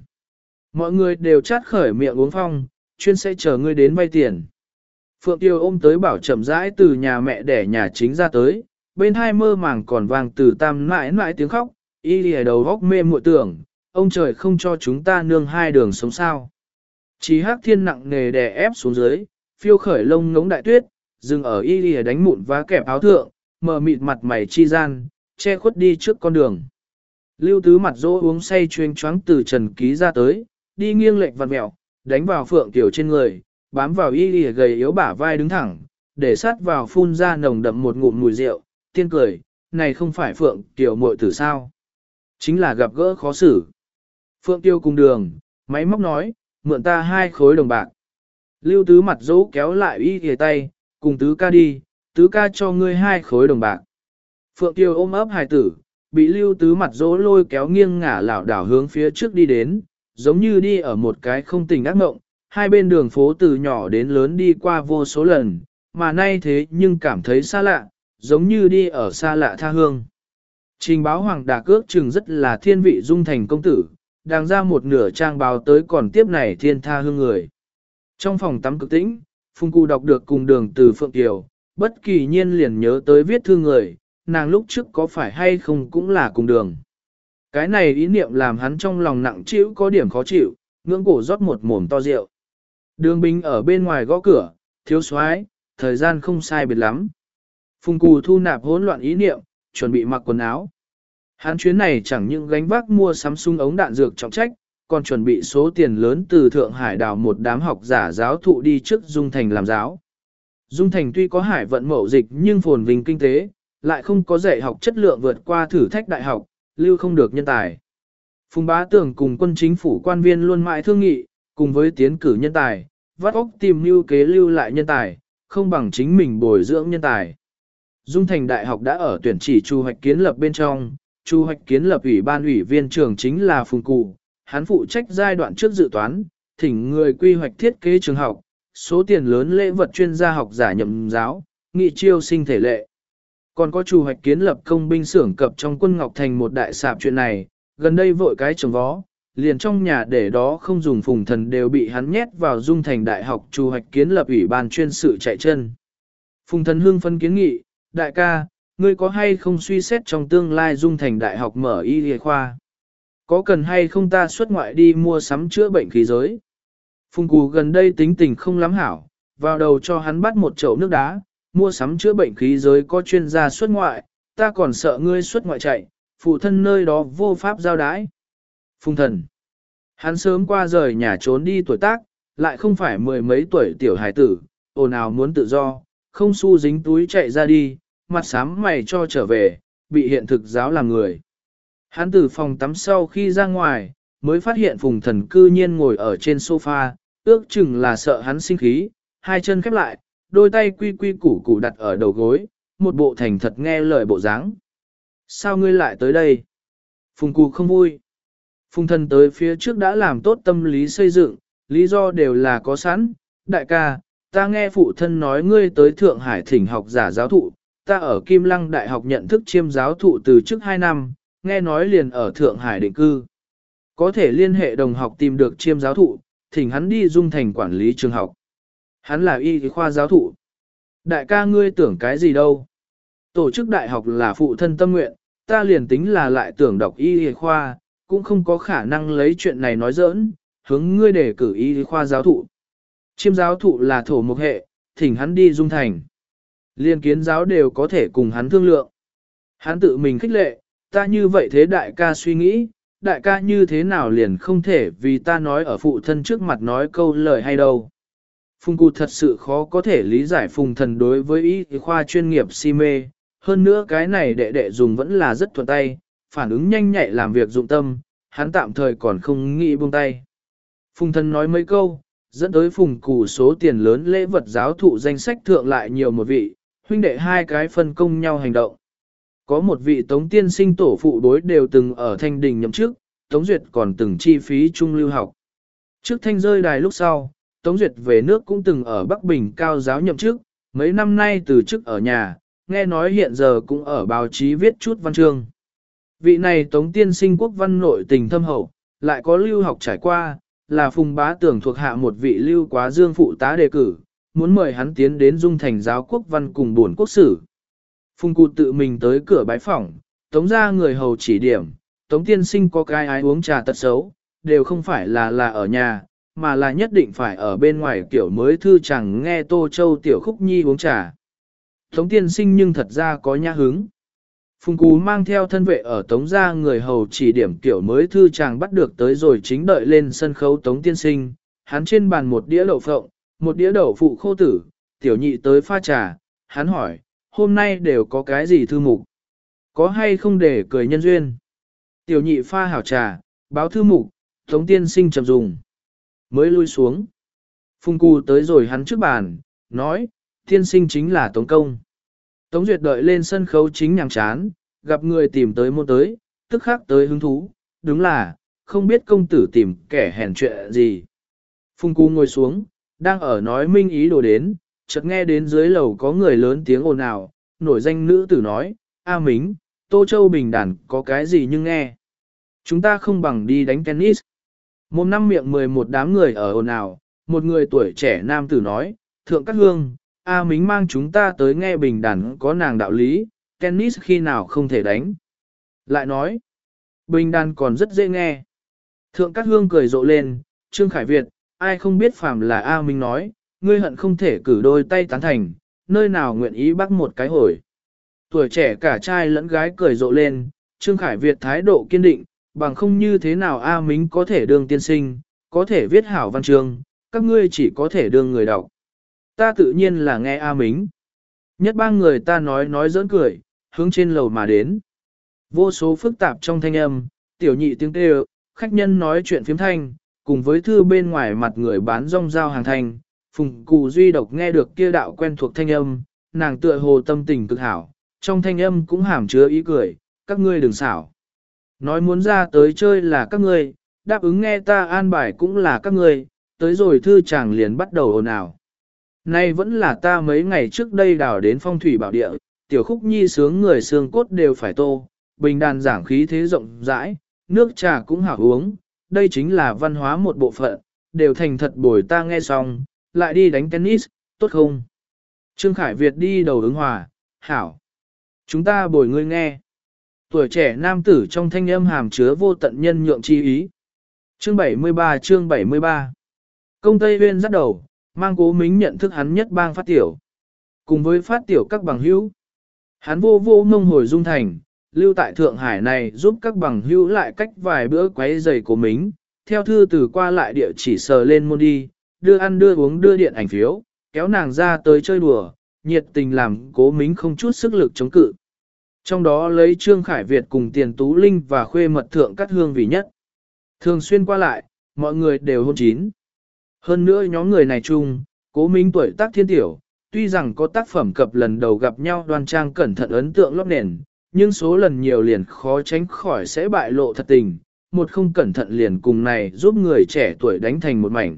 Mọi người đều chát khởi miệng uống phong, chuyên sẽ chờ ngươi đến vay tiền. Phượng Tiêu ôm tới bảo chậm rãi từ nhà mẹ để nhà chính ra tới, bên hai mơ màng còn vang từ tam mãi mãi tiếng khóc, y lìa đầu góc mê muội tưởng, ông trời không cho chúng ta nương hai đường sống sao. Chí hắc thiên nặng nề đè ép xuống dưới, phiêu khởi lông ngống đại tuyết, dừng ở y lìa đánh mụn vá kẹp áo thượng, mở mịt mặt mày chi gian, che khuất đi trước con đường. Lưu tứ mặt dỗ uống say chuyên choáng từ trần ký ra tới, đi nghiêng lệch vặt mẹo, đánh vào phượng tiểu trên người, bám vào y lìa gầy yếu bả vai đứng thẳng, để sát vào phun ra nồng đậm một ngụm mùi rượu, tiên cười, này không phải phượng tiểu muội tử sao. Chính là gặp gỡ khó xử. Phượng tiêu cùng đường, máy móc nói, mượn ta hai khối đồng bạc. Lưu tứ mặt dỗ kéo lại y thề tay, cùng tứ ca đi, tứ ca cho ngươi hai khối đồng bạc. Phượng tiêu ôm ấp hài tử, bị lưu tứ mặt dỗ lôi kéo nghiêng ngả lảo đảo hướng phía trước đi đến, giống như đi ở một cái không tình ác mộng, hai bên đường phố từ nhỏ đến lớn đi qua vô số lần, mà nay thế nhưng cảm thấy xa lạ, giống như đi ở xa lạ tha hương. Trình báo hoàng đà cước chừng rất là thiên vị dung thành công tử, đang ra một nửa trang báo tới còn tiếp này thiên tha hương người. Trong phòng tắm cực tĩnh, Phùng Cụ đọc được cùng đường từ Phượng Kiều, bất kỳ nhiên liền nhớ tới viết thư người, nàng lúc trước có phải hay không cũng là cùng đường. Cái này ý niệm làm hắn trong lòng nặng chịu có điểm khó chịu, ngưỡng cổ rót một mồm to rượu. Đường binh ở bên ngoài gõ cửa, thiếu soái thời gian không sai biệt lắm. Phùng Cù thu nạp hỗn loạn ý niệm, chuẩn bị mặc quần áo. Hắn chuyến này chẳng những gánh vác mua sắm súng ống đạn dược trọng trách, còn chuẩn bị số tiền lớn từ Thượng Hải đào một đám học giả giáo thụ đi trước Dung Thành làm giáo. Dung Thành tuy có hải vận mậu dịch nhưng phồn vinh kinh tế, lại không có dạy học chất lượng vượt qua thử thách đại học, lưu không được nhân tài. Phùng bá tưởng cùng quân chính phủ quan viên luôn mãi thương nghị, cùng với tiến cử nhân tài, vắt óc tìm lưu kế lưu lại nhân tài, không bằng chính mình bồi dưỡng nhân tài. Dung Thành Đại học đã ở tuyển chỉ chu hoạch kiến lập bên trong, chu hoạch kiến lập ủy ban ủy viên trưởng chính là Phùng Cụ, hắn phụ trách giai đoạn trước dự toán, thỉnh người quy hoạch thiết kế trường học, số tiền lớn lễ vật chuyên gia học giả nhậm giáo, nghị chiêu sinh thể lệ. Còn có Chu hoạch kiến lập công binh xưởng cập trong quân Ngọc Thành một đại sạp chuyện này, gần đây vội cái trồng vó, liền trong nhà để đó không dùng phùng thần đều bị hắn nhét vào dung thành đại học Chu hoạch kiến lập ủy ban chuyên sự chạy chân. Phùng thần hương phân kiến nghị, đại ca, ngươi có hay không suy xét trong tương lai dung thành đại học mở y y khoa? Có cần hay không ta xuất ngoại đi mua sắm chữa bệnh khí giới? Phùng cù gần đây tính tình không lắm hảo, vào đầu cho hắn bắt một chậu nước đá, mua sắm chữa bệnh khí giới có chuyên gia xuất ngoại, ta còn sợ ngươi xuất ngoại chạy, phụ thân nơi đó vô pháp giao đái. Phùng thần. Hắn sớm qua rời nhà trốn đi tuổi tác, lại không phải mười mấy tuổi tiểu hải tử, ồn ào muốn tự do, không xu dính túi chạy ra đi, mặt sám mày cho trở về, bị hiện thực giáo làm người. Hắn từ phòng tắm sau khi ra ngoài, mới phát hiện phùng thần cư nhiên ngồi ở trên sofa, ước chừng là sợ hắn sinh khí, hai chân khép lại, đôi tay quy quy củ củ đặt ở đầu gối, một bộ thành thật nghe lời bộ dáng. Sao ngươi lại tới đây? Phùng cụ không vui. Phùng thần tới phía trước đã làm tốt tâm lý xây dựng, lý do đều là có sẵn. Đại ca, ta nghe phụ thân nói ngươi tới Thượng Hải thỉnh học giả giáo thụ, ta ở Kim Lăng Đại học nhận thức chiêm giáo thụ từ trước 2 năm, nghe nói liền ở Thượng Hải định cư. Có thể liên hệ đồng học tìm được chiêm giáo thụ, thỉnh hắn đi dung thành quản lý trường học. Hắn là y khoa giáo thụ. Đại ca ngươi tưởng cái gì đâu? Tổ chức đại học là phụ thân tâm nguyện, ta liền tính là lại tưởng đọc y khoa, cũng không có khả năng lấy chuyện này nói giỡn, hướng ngươi để cử y khoa giáo thụ. Chiêm giáo thụ là thổ mục hệ, thỉnh hắn đi dung thành. Liên kiến giáo đều có thể cùng hắn thương lượng. Hắn tự mình khích lệ, ta như vậy thế đại ca suy nghĩ, đại ca như thế nào liền không thể vì ta nói ở phụ thân trước mặt nói câu lời hay đâu. Phùng cụ thật sự khó có thể lý giải phùng thần đối với y khoa chuyên nghiệp si mê, hơn nữa cái này đệ đệ dùng vẫn là rất thuận tay, phản ứng nhanh nhạy làm việc dụng tâm, hắn tạm thời còn không nghĩ buông tay. Phùng thần nói mấy câu, dẫn tới phùng cụ số tiền lớn lễ vật giáo thụ danh sách thượng lại nhiều một vị, huynh đệ hai cái phân công nhau hành động. Có một vị tống tiên sinh tổ phụ đối đều từng ở thanh đình nhậm chức, tống duyệt còn từng chi phí trung lưu học. Trước thanh rơi đài lúc sau, Tống Duyệt về nước cũng từng ở Bắc Bình cao giáo nhậm chức, mấy năm nay từ chức ở nhà, nghe nói hiện giờ cũng ở báo chí viết chút văn chương. Vị này Tống Tiên sinh quốc văn nội tình thâm hậu, lại có lưu học trải qua, là phùng bá tưởng thuộc hạ một vị lưu quá dương phụ tá đề cử, muốn mời hắn tiến đến dung thành giáo quốc văn cùng buồn quốc sử. Phùng cụ tự mình tới cửa bái phỏng, tống ra người hầu chỉ điểm, tống tiên sinh có cái ái uống trà tật xấu, đều không phải là là ở nhà, mà là nhất định phải ở bên ngoài kiểu mới thư chẳng nghe Tô Châu Tiểu Khúc Nhi uống trà. Tống tiên sinh nhưng thật ra có nhã hứng. Phùng Cú mang theo thân vệ ở tống gia người hầu chỉ điểm kiểu mới thư chàng bắt được tới rồi chính đợi lên sân khấu tống tiên sinh, hắn trên bàn một đĩa lộ phộng, một đĩa đậu phụ khô tử, tiểu nhị tới pha trà, hắn hỏi, hôm nay đều có cái gì thư mục? Có hay không để cười nhân duyên? Tiểu nhị pha hảo trà, báo thư mục, tống tiên sinh chậm dùng. Mới lui xuống. phung Cù tới rồi hắn trước bàn, nói, tiên sinh chính là Tống Công. Tống Duyệt đợi lên sân khấu chính nhàng chán, gặp người tìm tới môn tới, tức khắc tới hứng thú, đúng là, không biết công tử tìm kẻ hèn chuyện gì. phung Cù ngồi xuống, đang ở nói minh ý đồ đến, chợt nghe đến dưới lầu có người lớn tiếng ồn ào, nổi danh nữ tử nói, A Mính, Tô Châu Bình đản có cái gì nhưng nghe. Chúng ta không bằng đi đánh tennis. Một năm miệng mười một đám người ở ồn ào, một người tuổi trẻ nam tử nói, Thượng Cát Hương, A Mính mang chúng ta tới nghe bình đản có nàng đạo lý, tennis khi nào không thể đánh. Lại nói, bình đản còn rất dễ nghe. Thượng Cát Hương cười rộ lên, Trương Khải Việt, ai không biết phàm là A Minh nói, ngươi hận không thể cử đôi tay tán thành, nơi nào nguyện ý bắt một cái hồi. Tuổi trẻ cả trai lẫn gái cười rộ lên, Trương Khải Việt thái độ kiên định, bằng không như thế nào A Mính có thể đương tiên sinh, có thể viết hảo văn chương, các ngươi chỉ có thể đương người đọc. Ta tự nhiên là nghe A Mính. Nhất ba người ta nói nói giỡn cười, hướng trên lầu mà đến. Vô số phức tạp trong thanh âm, tiểu nhị tiếng kêu, khách nhân nói chuyện phiếm thanh, cùng với thư bên ngoài mặt người bán rong giao hàng thành phùng cụ duy độc nghe được kia đạo quen thuộc thanh âm, nàng tựa hồ tâm tình cực hảo, trong thanh âm cũng hàm chứa ý cười, các ngươi đừng xảo. Nói muốn ra tới chơi là các ngươi, đáp ứng nghe ta an bài cũng là các ngươi, tới rồi thư chàng liền bắt đầu ồn ào. Nay vẫn là ta mấy ngày trước đây đào đến phong thủy bảo địa, tiểu khúc nhi sướng người xương cốt đều phải tô, bình đàn giảng khí thế rộng rãi, nước trà cũng hảo uống, đây chính là văn hóa một bộ phận, đều thành thật bồi ta nghe xong, lại đi đánh tennis, tốt không? Trương Khải Việt đi đầu ứng hòa, hảo. Chúng ta bồi ngươi nghe. Tuổi trẻ nam tử trong thanh âm hàm chứa vô tận nhân nhượng chi ý. Chương 73 chương 73 Công Tây Huyên dắt đầu, mang cố mính nhận thức hắn nhất bang phát tiểu. Cùng với phát tiểu các bằng hữu. Hắn vô vô ngông hồi dung thành, lưu tại Thượng Hải này giúp các bằng hữu lại cách vài bữa quấy giày của mình theo thư từ qua lại địa chỉ sờ lên môn đi, đưa ăn đưa uống đưa điện ảnh phiếu, kéo nàng ra tới chơi đùa, nhiệt tình làm cố mính không chút sức lực chống cự. Trong đó lấy Trương Khải Việt cùng Tiền Tú Linh và khuê mật thượng cắt hương vì nhất. Thường xuyên qua lại, mọi người đều hôn chín. Hơn nữa nhóm người này chung, cố minh tuổi tác thiên tiểu, tuy rằng có tác phẩm cập lần đầu gặp nhau đoan trang cẩn thận ấn tượng lót nền, nhưng số lần nhiều liền khó tránh khỏi sẽ bại lộ thật tình, một không cẩn thận liền cùng này giúp người trẻ tuổi đánh thành một mảnh.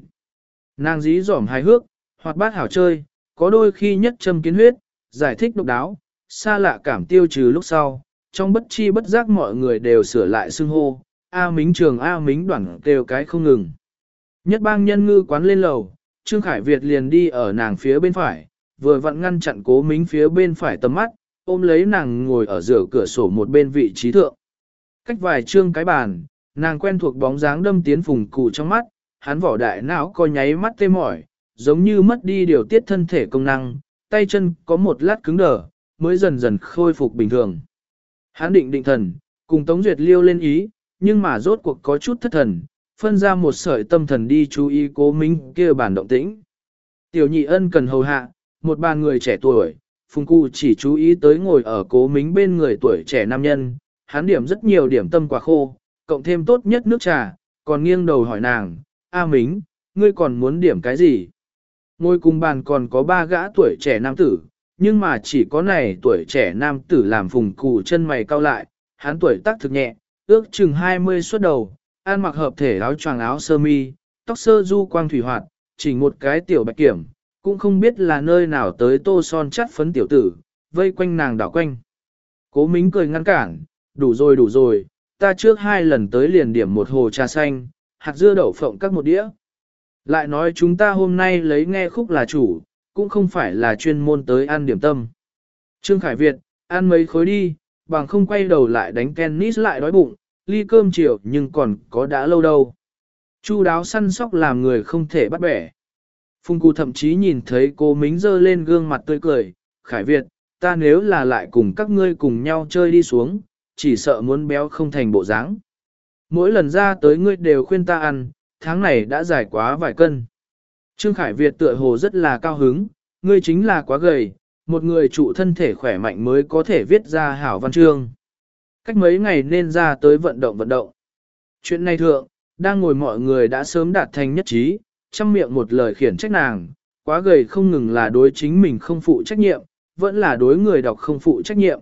Nàng dí dỏm hài hước, hoặc bát hảo chơi, có đôi khi nhất châm kiến huyết, giải thích độc đáo, xa lạ cảm tiêu trừ lúc sau, trong bất chi bất giác mọi người đều sửa lại xưng hô, A Mính trường A Mính đoạn kêu cái không ngừng. Nhất bang nhân ngư quán lên lầu, Trương Khải Việt liền đi ở nàng phía bên phải, vừa vặn ngăn chặn cố Mính phía bên phải tầm mắt, ôm lấy nàng ngồi ở giữa cửa sổ một bên vị trí thượng. Cách vài trương cái bàn, nàng quen thuộc bóng dáng đâm tiến phùng cụ trong mắt, hắn vỏ đại não co nháy mắt tê mỏi, giống như mất đi điều tiết thân thể công năng, tay chân có một lát cứng đờ, mới dần dần khôi phục bình thường. Hắn định định thần, cùng Tống Duyệt liêu lên ý, nhưng mà rốt cuộc có chút thất thần, phân ra một sợi tâm thần đi chú ý cố minh kia bản động tĩnh. Tiểu nhị ân cần hầu hạ, một bàn người trẻ tuổi, Phùng Cụ chỉ chú ý tới ngồi ở cố mính bên người tuổi trẻ nam nhân, hắn điểm rất nhiều điểm tâm quả khô, cộng thêm tốt nhất nước trà, còn nghiêng đầu hỏi nàng, A Mính, ngươi còn muốn điểm cái gì? Ngồi cùng bàn còn có ba gã tuổi trẻ nam tử, nhưng mà chỉ có này tuổi trẻ nam tử làm phùng cụ chân mày cao lại, hắn tuổi tác thực nhẹ, ước chừng 20 xuất đầu, ăn mặc hợp thể áo choàng áo sơ mi, tóc sơ du quang thủy hoạt, chỉ một cái tiểu bạch kiểm, cũng không biết là nơi nào tới tô son chắt phấn tiểu tử, vây quanh nàng đảo quanh. Cố Mính cười ngăn cản, đủ rồi đủ rồi, ta trước hai lần tới liền điểm một hồ trà xanh, hạt dưa đậu phộng các một đĩa. Lại nói chúng ta hôm nay lấy nghe khúc là chủ, cũng không phải là chuyên môn tới ăn điểm tâm. Trương Khải Việt, ăn mấy khối đi, bằng không quay đầu lại đánh tennis lại đói bụng, ly cơm chiều nhưng còn có đã lâu đâu. Chu đáo săn sóc làm người không thể bắt bẻ. Phùng Cụ thậm chí nhìn thấy cô Mính dơ lên gương mặt tươi cười, Khải Việt, ta nếu là lại cùng các ngươi cùng nhau chơi đi xuống, chỉ sợ muốn béo không thành bộ dáng. Mỗi lần ra tới ngươi đều khuyên ta ăn, tháng này đã dài quá vài cân. Trương Khải Việt tựa hồ rất là cao hứng, ngươi chính là quá gầy, một người trụ thân thể khỏe mạnh mới có thể viết ra hảo văn chương. Cách mấy ngày nên ra tới vận động vận động. Chuyện này thượng, đang ngồi mọi người đã sớm đạt thành nhất trí, chăm miệng một lời khiển trách nàng, quá gầy không ngừng là đối chính mình không phụ trách nhiệm, vẫn là đối người đọc không phụ trách nhiệm.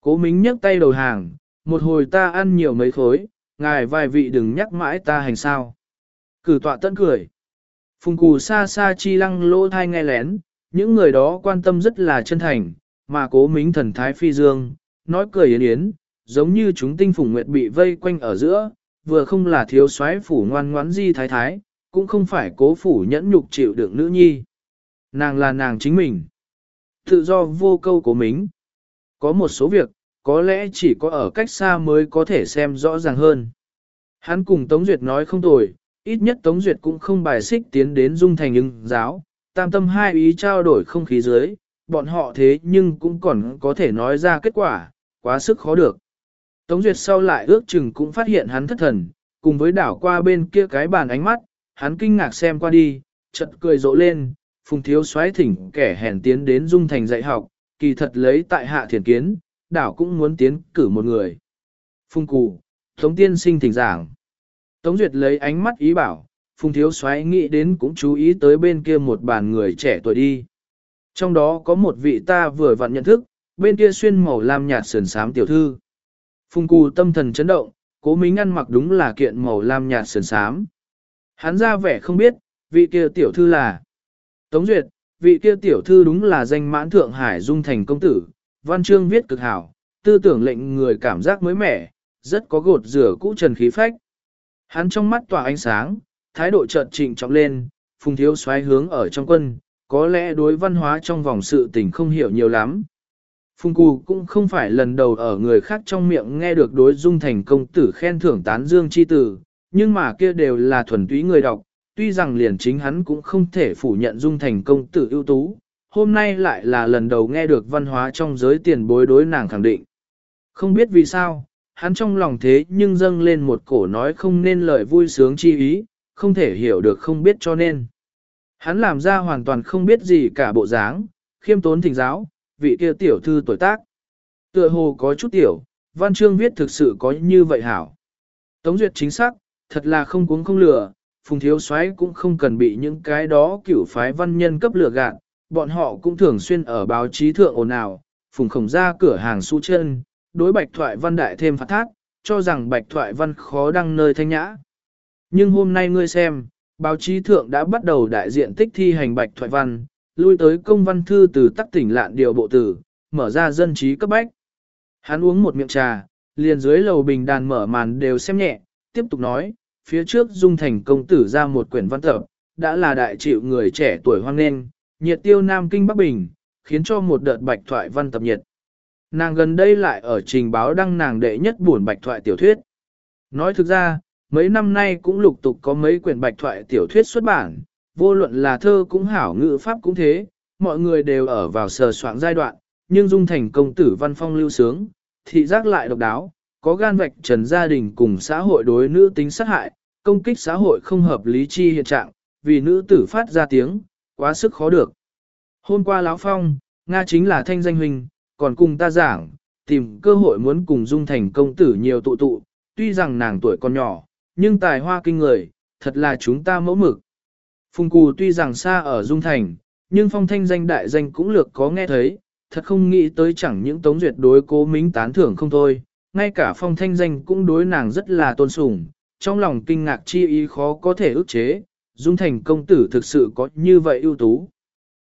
Cố Mính nhấc tay đầu hàng, một hồi ta ăn nhiều mấy khối, ngài vài vị đừng nhắc mãi ta hành sao. Cử tọa tận cười. Phùng cù xa xa chi lăng lỗ thai nghe lén, những người đó quan tâm rất là chân thành, mà cố mính thần thái phi dương, nói cười yến yến, giống như chúng tinh phùng nguyệt bị vây quanh ở giữa, vừa không là thiếu soái phủ ngoan ngoãn di thái thái, cũng không phải cố phủ nhẫn nhục chịu đựng nữ nhi. Nàng là nàng chính mình. Tự do vô câu của mình. Có một số việc, có lẽ chỉ có ở cách xa mới có thể xem rõ ràng hơn. Hắn cùng Tống Duyệt nói không tồi, ít nhất Tống Duyệt cũng không bài xích tiến đến dung thành ứng giáo, tam tâm hai ý trao đổi không khí dưới, bọn họ thế nhưng cũng còn có thể nói ra kết quả, quá sức khó được. Tống Duyệt sau lại ước chừng cũng phát hiện hắn thất thần, cùng với đảo qua bên kia cái bàn ánh mắt, hắn kinh ngạc xem qua đi, chợt cười rộ lên, phùng thiếu xoáy thỉnh kẻ hèn tiến đến dung thành dạy học, kỳ thật lấy tại hạ thiền kiến, đảo cũng muốn tiến cử một người. Phùng cụ, Tống tiên sinh thỉnh giảng. Tống Duyệt lấy ánh mắt ý bảo, Phùng thiếu xoáy nghĩ đến cũng chú ý tới bên kia một bàn người trẻ tuổi đi. Trong đó có một vị ta vừa vặn nhận thức, bên kia xuyên màu lam nhạt sườn sám tiểu thư. Phùng cù tâm thần chấn động, cố mính ăn mặc đúng là kiện màu lam nhạt sườn sám. Hắn ra vẻ không biết, vị kia tiểu thư là Tống Duyệt, vị kia tiểu thư đúng là danh mãn Thượng Hải Dung Thành công tử, văn chương viết cực hảo, tư tưởng lệnh người cảm giác mới mẻ, rất có gột rửa cũ trần khí phách. Hắn trong mắt tỏa ánh sáng, thái độ chợt trịnh trọng lên, phùng thiếu xoáy hướng ở trong quân, có lẽ đối văn hóa trong vòng sự tình không hiểu nhiều lắm. Phùng Cù cũng không phải lần đầu ở người khác trong miệng nghe được đối dung thành công tử khen thưởng tán dương chi tử, nhưng mà kia đều là thuần túy người đọc, tuy rằng liền chính hắn cũng không thể phủ nhận dung thành công tử ưu tú, hôm nay lại là lần đầu nghe được văn hóa trong giới tiền bối đối nàng khẳng định. Không biết vì sao, hắn trong lòng thế nhưng dâng lên một cổ nói không nên lời vui sướng chi ý, không thể hiểu được không biết cho nên. Hắn làm ra hoàn toàn không biết gì cả bộ dáng, khiêm tốn thỉnh giáo, vị kia tiểu thư tuổi tác. Tựa hồ có chút tiểu, văn chương viết thực sự có như vậy hảo. Tống duyệt chính xác, thật là không cuống không lừa, phùng thiếu soái cũng không cần bị những cái đó cửu phái văn nhân cấp lừa gạt, bọn họ cũng thường xuyên ở báo chí thượng ồn ào, phùng khổng ra cửa hàng su chân, đối bạch thoại văn đại thêm phát thác, cho rằng bạch thoại văn khó đăng nơi thanh nhã. Nhưng hôm nay ngươi xem, báo chí thượng đã bắt đầu đại diện tích thi hành bạch thoại văn, lui tới công văn thư từ tắc tỉnh lạn điều bộ tử, mở ra dân trí cấp bách. Hắn uống một miệng trà, liền dưới lầu bình đàn mở màn đều xem nhẹ, tiếp tục nói, phía trước dung thành công tử ra một quyển văn tập, đã là đại chịu người trẻ tuổi hoang nên, nhiệt tiêu Nam Kinh Bắc Bình, khiến cho một đợt bạch thoại văn tập nhiệt. Nàng gần đây lại ở trình báo đăng nàng đệ nhất buồn bạch thoại tiểu thuyết. Nói thực ra, mấy năm nay cũng lục tục có mấy quyển bạch thoại tiểu thuyết xuất bản, vô luận là thơ cũng hảo ngữ pháp cũng thế, mọi người đều ở vào sờ soạn giai đoạn, nhưng dung thành công tử văn phong lưu sướng, thị giác lại độc đáo, có gan vạch trần gia đình cùng xã hội đối nữ tính sát hại, công kích xã hội không hợp lý chi hiện trạng, vì nữ tử phát ra tiếng, quá sức khó được. Hôm qua lão phong, Nga chính là thanh danh huynh, còn cùng ta giảng, tìm cơ hội muốn cùng dung thành công tử nhiều tụ tụ, tuy rằng nàng tuổi còn nhỏ, nhưng tài hoa kinh người, thật là chúng ta mẫu mực. Phùng Cù tuy rằng xa ở Dung Thành, nhưng phong thanh danh đại danh cũng lược có nghe thấy, thật không nghĩ tới chẳng những tống duyệt đối cố mính tán thưởng không thôi, ngay cả phong thanh danh cũng đối nàng rất là tôn sùng, trong lòng kinh ngạc chi ý khó có thể ức chế, Dung Thành công tử thực sự có như vậy ưu tú.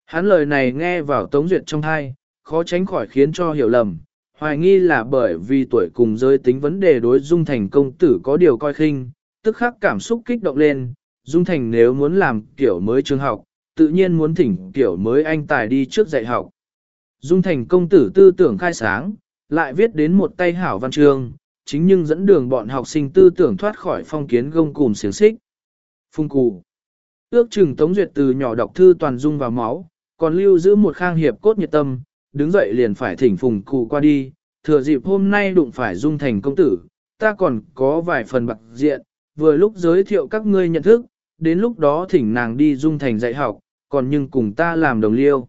Hắn lời này nghe vào tống duyệt trong thai, khó tránh khỏi khiến cho hiểu lầm, hoài nghi là bởi vì tuổi cùng giới tính vấn đề đối Dung Thành công tử có điều coi khinh, tức khắc cảm xúc kích động lên, Dung Thành nếu muốn làm kiểu mới trường học, tự nhiên muốn thỉnh kiểu mới anh tài đi trước dạy học. Dung Thành công tử tư tưởng khai sáng, lại viết đến một tay hảo văn chương, chính nhưng dẫn đường bọn học sinh tư tưởng thoát khỏi phong kiến gông cùm xiềng xích. Phung cù, Ước chừng Tống Duyệt từ nhỏ đọc thư toàn dung vào máu, còn lưu giữ một khang hiệp cốt nhiệt tâm, đứng dậy liền phải thỉnh phùng cù qua đi, thừa dịp hôm nay đụng phải dung thành công tử, ta còn có vài phần bạc diện, vừa lúc giới thiệu các ngươi nhận thức, đến lúc đó thỉnh nàng đi dung thành dạy học, còn nhưng cùng ta làm đồng liêu.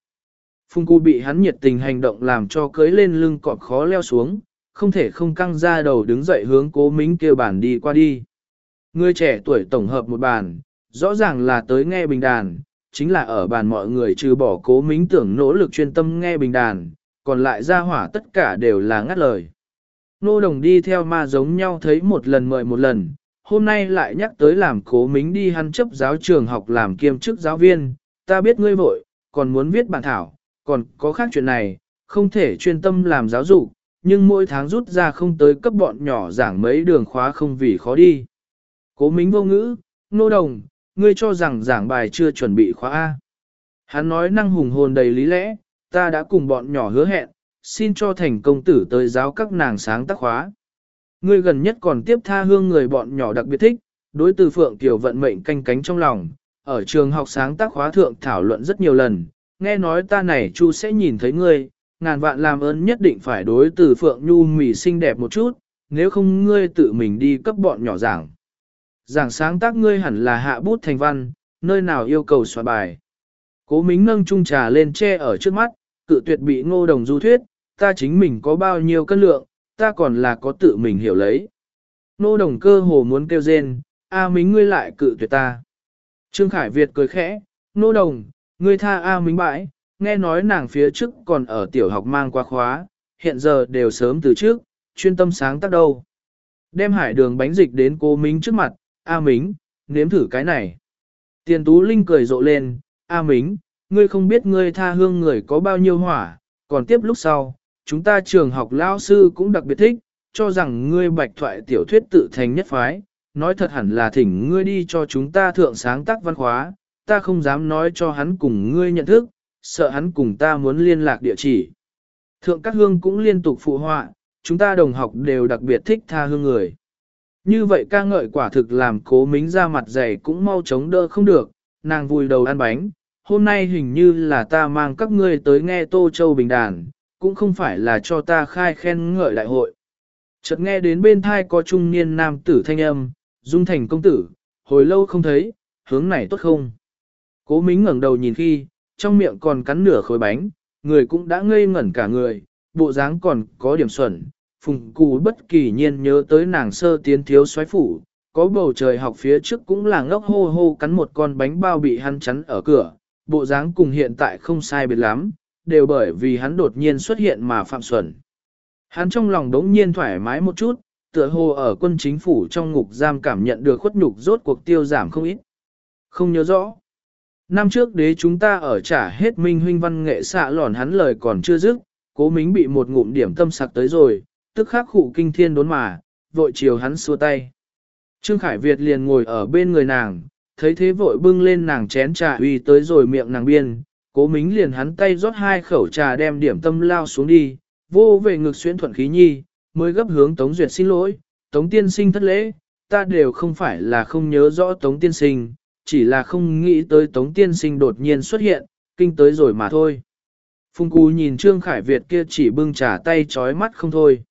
Phung cù bị hắn nhiệt tình hành động làm cho cưới lên lưng cọp khó leo xuống, không thể không căng ra đầu đứng dậy hướng cố mính kêu bản đi qua đi. Người trẻ tuổi tổng hợp một bàn, rõ ràng là tới nghe bình đàn, chính là ở bàn mọi người trừ bỏ cố mính tưởng nỗ lực chuyên tâm nghe bình đàn, còn lại ra hỏa tất cả đều là ngắt lời. Nô đồng đi theo ma giống nhau thấy một lần mời một lần, hôm nay lại nhắc tới làm cố mính đi hắn chấp giáo trường học làm kiêm chức giáo viên, ta biết ngươi vội, còn muốn viết bản thảo, còn có khác chuyện này, không thể chuyên tâm làm giáo dục, nhưng mỗi tháng rút ra không tới cấp bọn nhỏ giảng mấy đường khóa không vì khó đi. Cố mính vô ngữ, nô đồng, ngươi cho rằng giảng bài chưa chuẩn bị khóa A. Hắn nói năng hùng hồn đầy lý lẽ, ta đã cùng bọn nhỏ hứa hẹn, xin cho thành công tử tới giáo các nàng sáng tác khóa. Ngươi gần nhất còn tiếp tha hương người bọn nhỏ đặc biệt thích, đối từ Phượng Kiều vận mệnh canh cánh trong lòng, ở trường học sáng tác khóa thượng thảo luận rất nhiều lần, nghe nói ta này chu sẽ nhìn thấy ngươi, ngàn vạn làm ơn nhất định phải đối từ Phượng Nhu mỉ xinh đẹp một chút, nếu không ngươi tự mình đi cấp bọn nhỏ giảng. Giảng sáng tác ngươi hẳn là hạ bút thành văn, nơi nào yêu cầu soạn bài. Cố Mính nâng chung trà lên che ở trước mắt, cự tuyệt bị ngô đồng du thuyết, ta chính mình có bao nhiêu cân lượng, ta còn là có tự mình hiểu lấy. Ngô đồng cơ hồ muốn kêu rên, A Mính ngươi lại cự tuyệt ta. Trương Khải Việt cười khẽ, ngô đồng, ngươi tha A Mính bãi, nghe nói nàng phía trước còn ở tiểu học mang qua khóa, hiện giờ đều sớm từ trước, chuyên tâm sáng tác đâu. Đem hải đường bánh dịch đến cô Mính trước mặt, A Mính, nếm thử cái này. Tiền Tú Linh cười rộ lên, A Mính, ngươi không biết ngươi tha hương người có bao nhiêu hỏa, còn tiếp lúc sau, chúng ta trường học lao sư cũng đặc biệt thích, cho rằng ngươi bạch thoại tiểu thuyết tự thành nhất phái, nói thật hẳn là thỉnh ngươi đi cho chúng ta thượng sáng tác văn khóa, ta không dám nói cho hắn cùng ngươi nhận thức, sợ hắn cùng ta muốn liên lạc địa chỉ. Thượng các hương cũng liên tục phụ họa, chúng ta đồng học đều đặc biệt thích tha hương người. Như vậy ca ngợi quả thực làm cố mính ra mặt dày cũng mau chống đỡ không được, nàng vùi đầu ăn bánh, hôm nay hình như là ta mang các ngươi tới nghe Tô Châu Bình đàn, cũng không phải là cho ta khai khen ngợi đại hội. Chợt nghe đến bên thai có trung niên nam tử thanh âm, dung thành công tử, hồi lâu không thấy, hướng này tốt không? Cố mính ngẩng đầu nhìn khi, trong miệng còn cắn nửa khối bánh, người cũng đã ngây ngẩn cả người, bộ dáng còn có điểm xuẩn, phùng cù bất kỳ nhiên nhớ tới nàng sơ tiến thiếu xoáy phủ, có bầu trời học phía trước cũng là ngốc hô hô cắn một con bánh bao bị hắn chắn ở cửa, bộ dáng cùng hiện tại không sai biệt lắm, đều bởi vì hắn đột nhiên xuất hiện mà phạm xuẩn. Hắn trong lòng đống nhiên thoải mái một chút, tựa hồ ở quân chính phủ trong ngục giam cảm nhận được khuất nhục rốt cuộc tiêu giảm không ít. Không nhớ rõ. Năm trước đế chúng ta ở trả hết minh huynh văn nghệ xạ lòn hắn lời còn chưa dứt, cố mính bị một ngụm điểm tâm sặc tới rồi, tức khắc khụ kinh thiên đốn mà, vội chiều hắn xua tay. Trương Khải Việt liền ngồi ở bên người nàng, thấy thế vội bưng lên nàng chén trà uy tới rồi miệng nàng biên, cố mính liền hắn tay rót hai khẩu trà đem điểm tâm lao xuống đi, vô về ngực xuyên thuận khí nhi, mới gấp hướng Tống Duyệt xin lỗi, Tống Tiên Sinh thất lễ, ta đều không phải là không nhớ rõ Tống Tiên Sinh, chỉ là không nghĩ tới Tống Tiên Sinh đột nhiên xuất hiện, kinh tới rồi mà thôi. Phùng Cú nhìn Trương Khải Việt kia chỉ bưng trả tay chói mắt không thôi.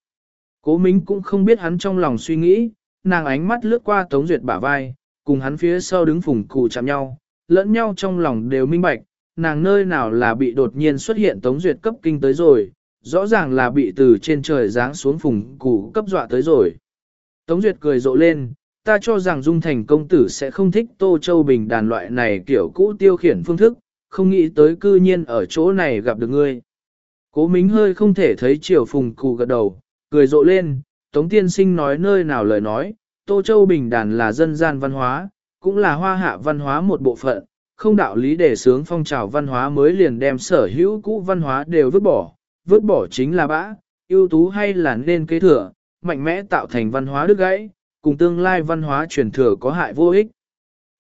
Cố Mính cũng không biết hắn trong lòng suy nghĩ, nàng ánh mắt lướt qua Tống Duyệt bả vai, cùng hắn phía sau đứng phùng Cú chạm nhau, lẫn nhau trong lòng đều minh bạch, nàng nơi nào là bị đột nhiên xuất hiện Tống Duyệt cấp kinh tới rồi, rõ ràng là bị từ trên trời giáng xuống phùng Cú cấp dọa tới rồi. Tống Duyệt cười rộ lên, ta cho rằng Dung Thành công tử sẽ không thích Tô Châu Bình đàn loại này kiểu cũ tiêu khiển phương thức, không nghĩ tới cư nhiên ở chỗ này gặp được ngươi. Cố Mính hơi không thể thấy Triều phùng cụ gật đầu, cười rộ lên, Tống Tiên Sinh nói nơi nào lời nói, Tô Châu Bình đàn là dân gian văn hóa, cũng là hoa hạ văn hóa một bộ phận, không đạo lý để sướng phong trào văn hóa mới liền đem sở hữu cũ văn hóa đều vứt bỏ, vứt bỏ chính là bã, ưu tú hay là nên kế thừa, mạnh mẽ tạo thành văn hóa đứt gãy, cùng tương lai văn hóa truyền thừa có hại vô ích.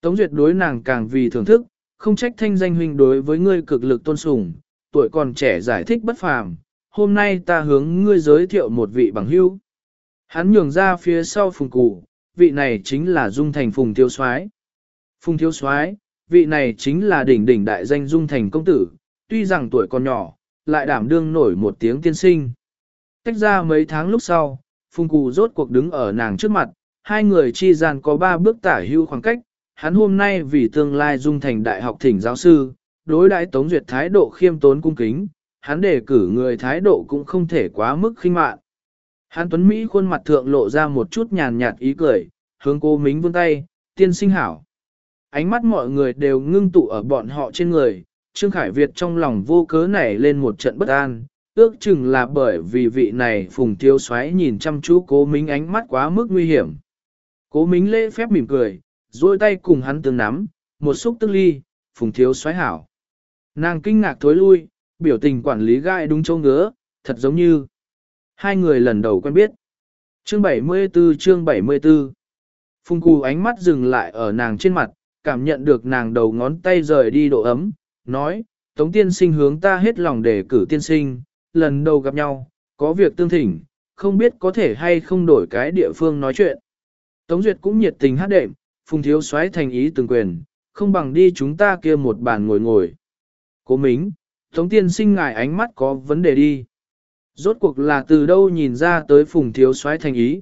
Tống Duyệt đối nàng càng vì thưởng thức, không trách thanh danh huynh đối với ngươi cực lực tôn sùng, tuổi còn trẻ giải thích bất phàm, hôm nay ta hướng ngươi giới thiệu một vị bằng hữu. Hắn nhường ra phía sau phùng cụ, vị này chính là Dung Thành Phùng Thiếu Soái. Phùng Thiếu Soái, vị này chính là đỉnh đỉnh đại danh Dung Thành công tử, tuy rằng tuổi còn nhỏ, lại đảm đương nổi một tiếng tiên sinh. Tách ra mấy tháng lúc sau, Phùng Cụ rốt cuộc đứng ở nàng trước mặt, hai người chi gian có ba bước tả hưu khoảng cách, hắn hôm nay vì tương lai Dung Thành đại học thỉnh giáo sư, đối đãi Tống Duyệt thái độ khiêm tốn cung kính, hắn đề cử người thái độ cũng không thể quá mức khinh mạn. hắn Tuấn Mỹ khuôn mặt thượng lộ ra một chút nhàn nhạt ý cười, hướng cô Mính vươn tay, tiên sinh hảo. Ánh mắt mọi người đều ngưng tụ ở bọn họ trên người, Trương Khải Việt trong lòng vô cớ nảy lên một trận bất an, ước chừng là bởi vì vị này phùng tiêu xoáy nhìn chăm chú cố Mính ánh mắt quá mức nguy hiểm. Cố Mính lễ phép mỉm cười, duỗi tay cùng hắn tương nắm, một xúc tức ly, phùng thiếu xoáy hảo. Nàng kinh ngạc thối lui, biểu tình quản lý gai đúng châu ngứa, thật giống như Hai người lần đầu quen biết. Chương 74 chương 74 Phùng Cù ánh mắt dừng lại ở nàng trên mặt, cảm nhận được nàng đầu ngón tay rời đi độ ấm, nói, Tống tiên sinh hướng ta hết lòng để cử tiên sinh, lần đầu gặp nhau, có việc tương thỉnh, không biết có thể hay không đổi cái địa phương nói chuyện. Tống Duyệt cũng nhiệt tình hát đệm, phùng thiếu xoáy thành ý từng quyền, không bằng đi chúng ta kia một bàn ngồi ngồi. Cố mính, Tống tiên sinh ngài ánh mắt có vấn đề đi. Rốt cuộc là từ đâu nhìn ra tới phùng thiếu xoáy thành ý.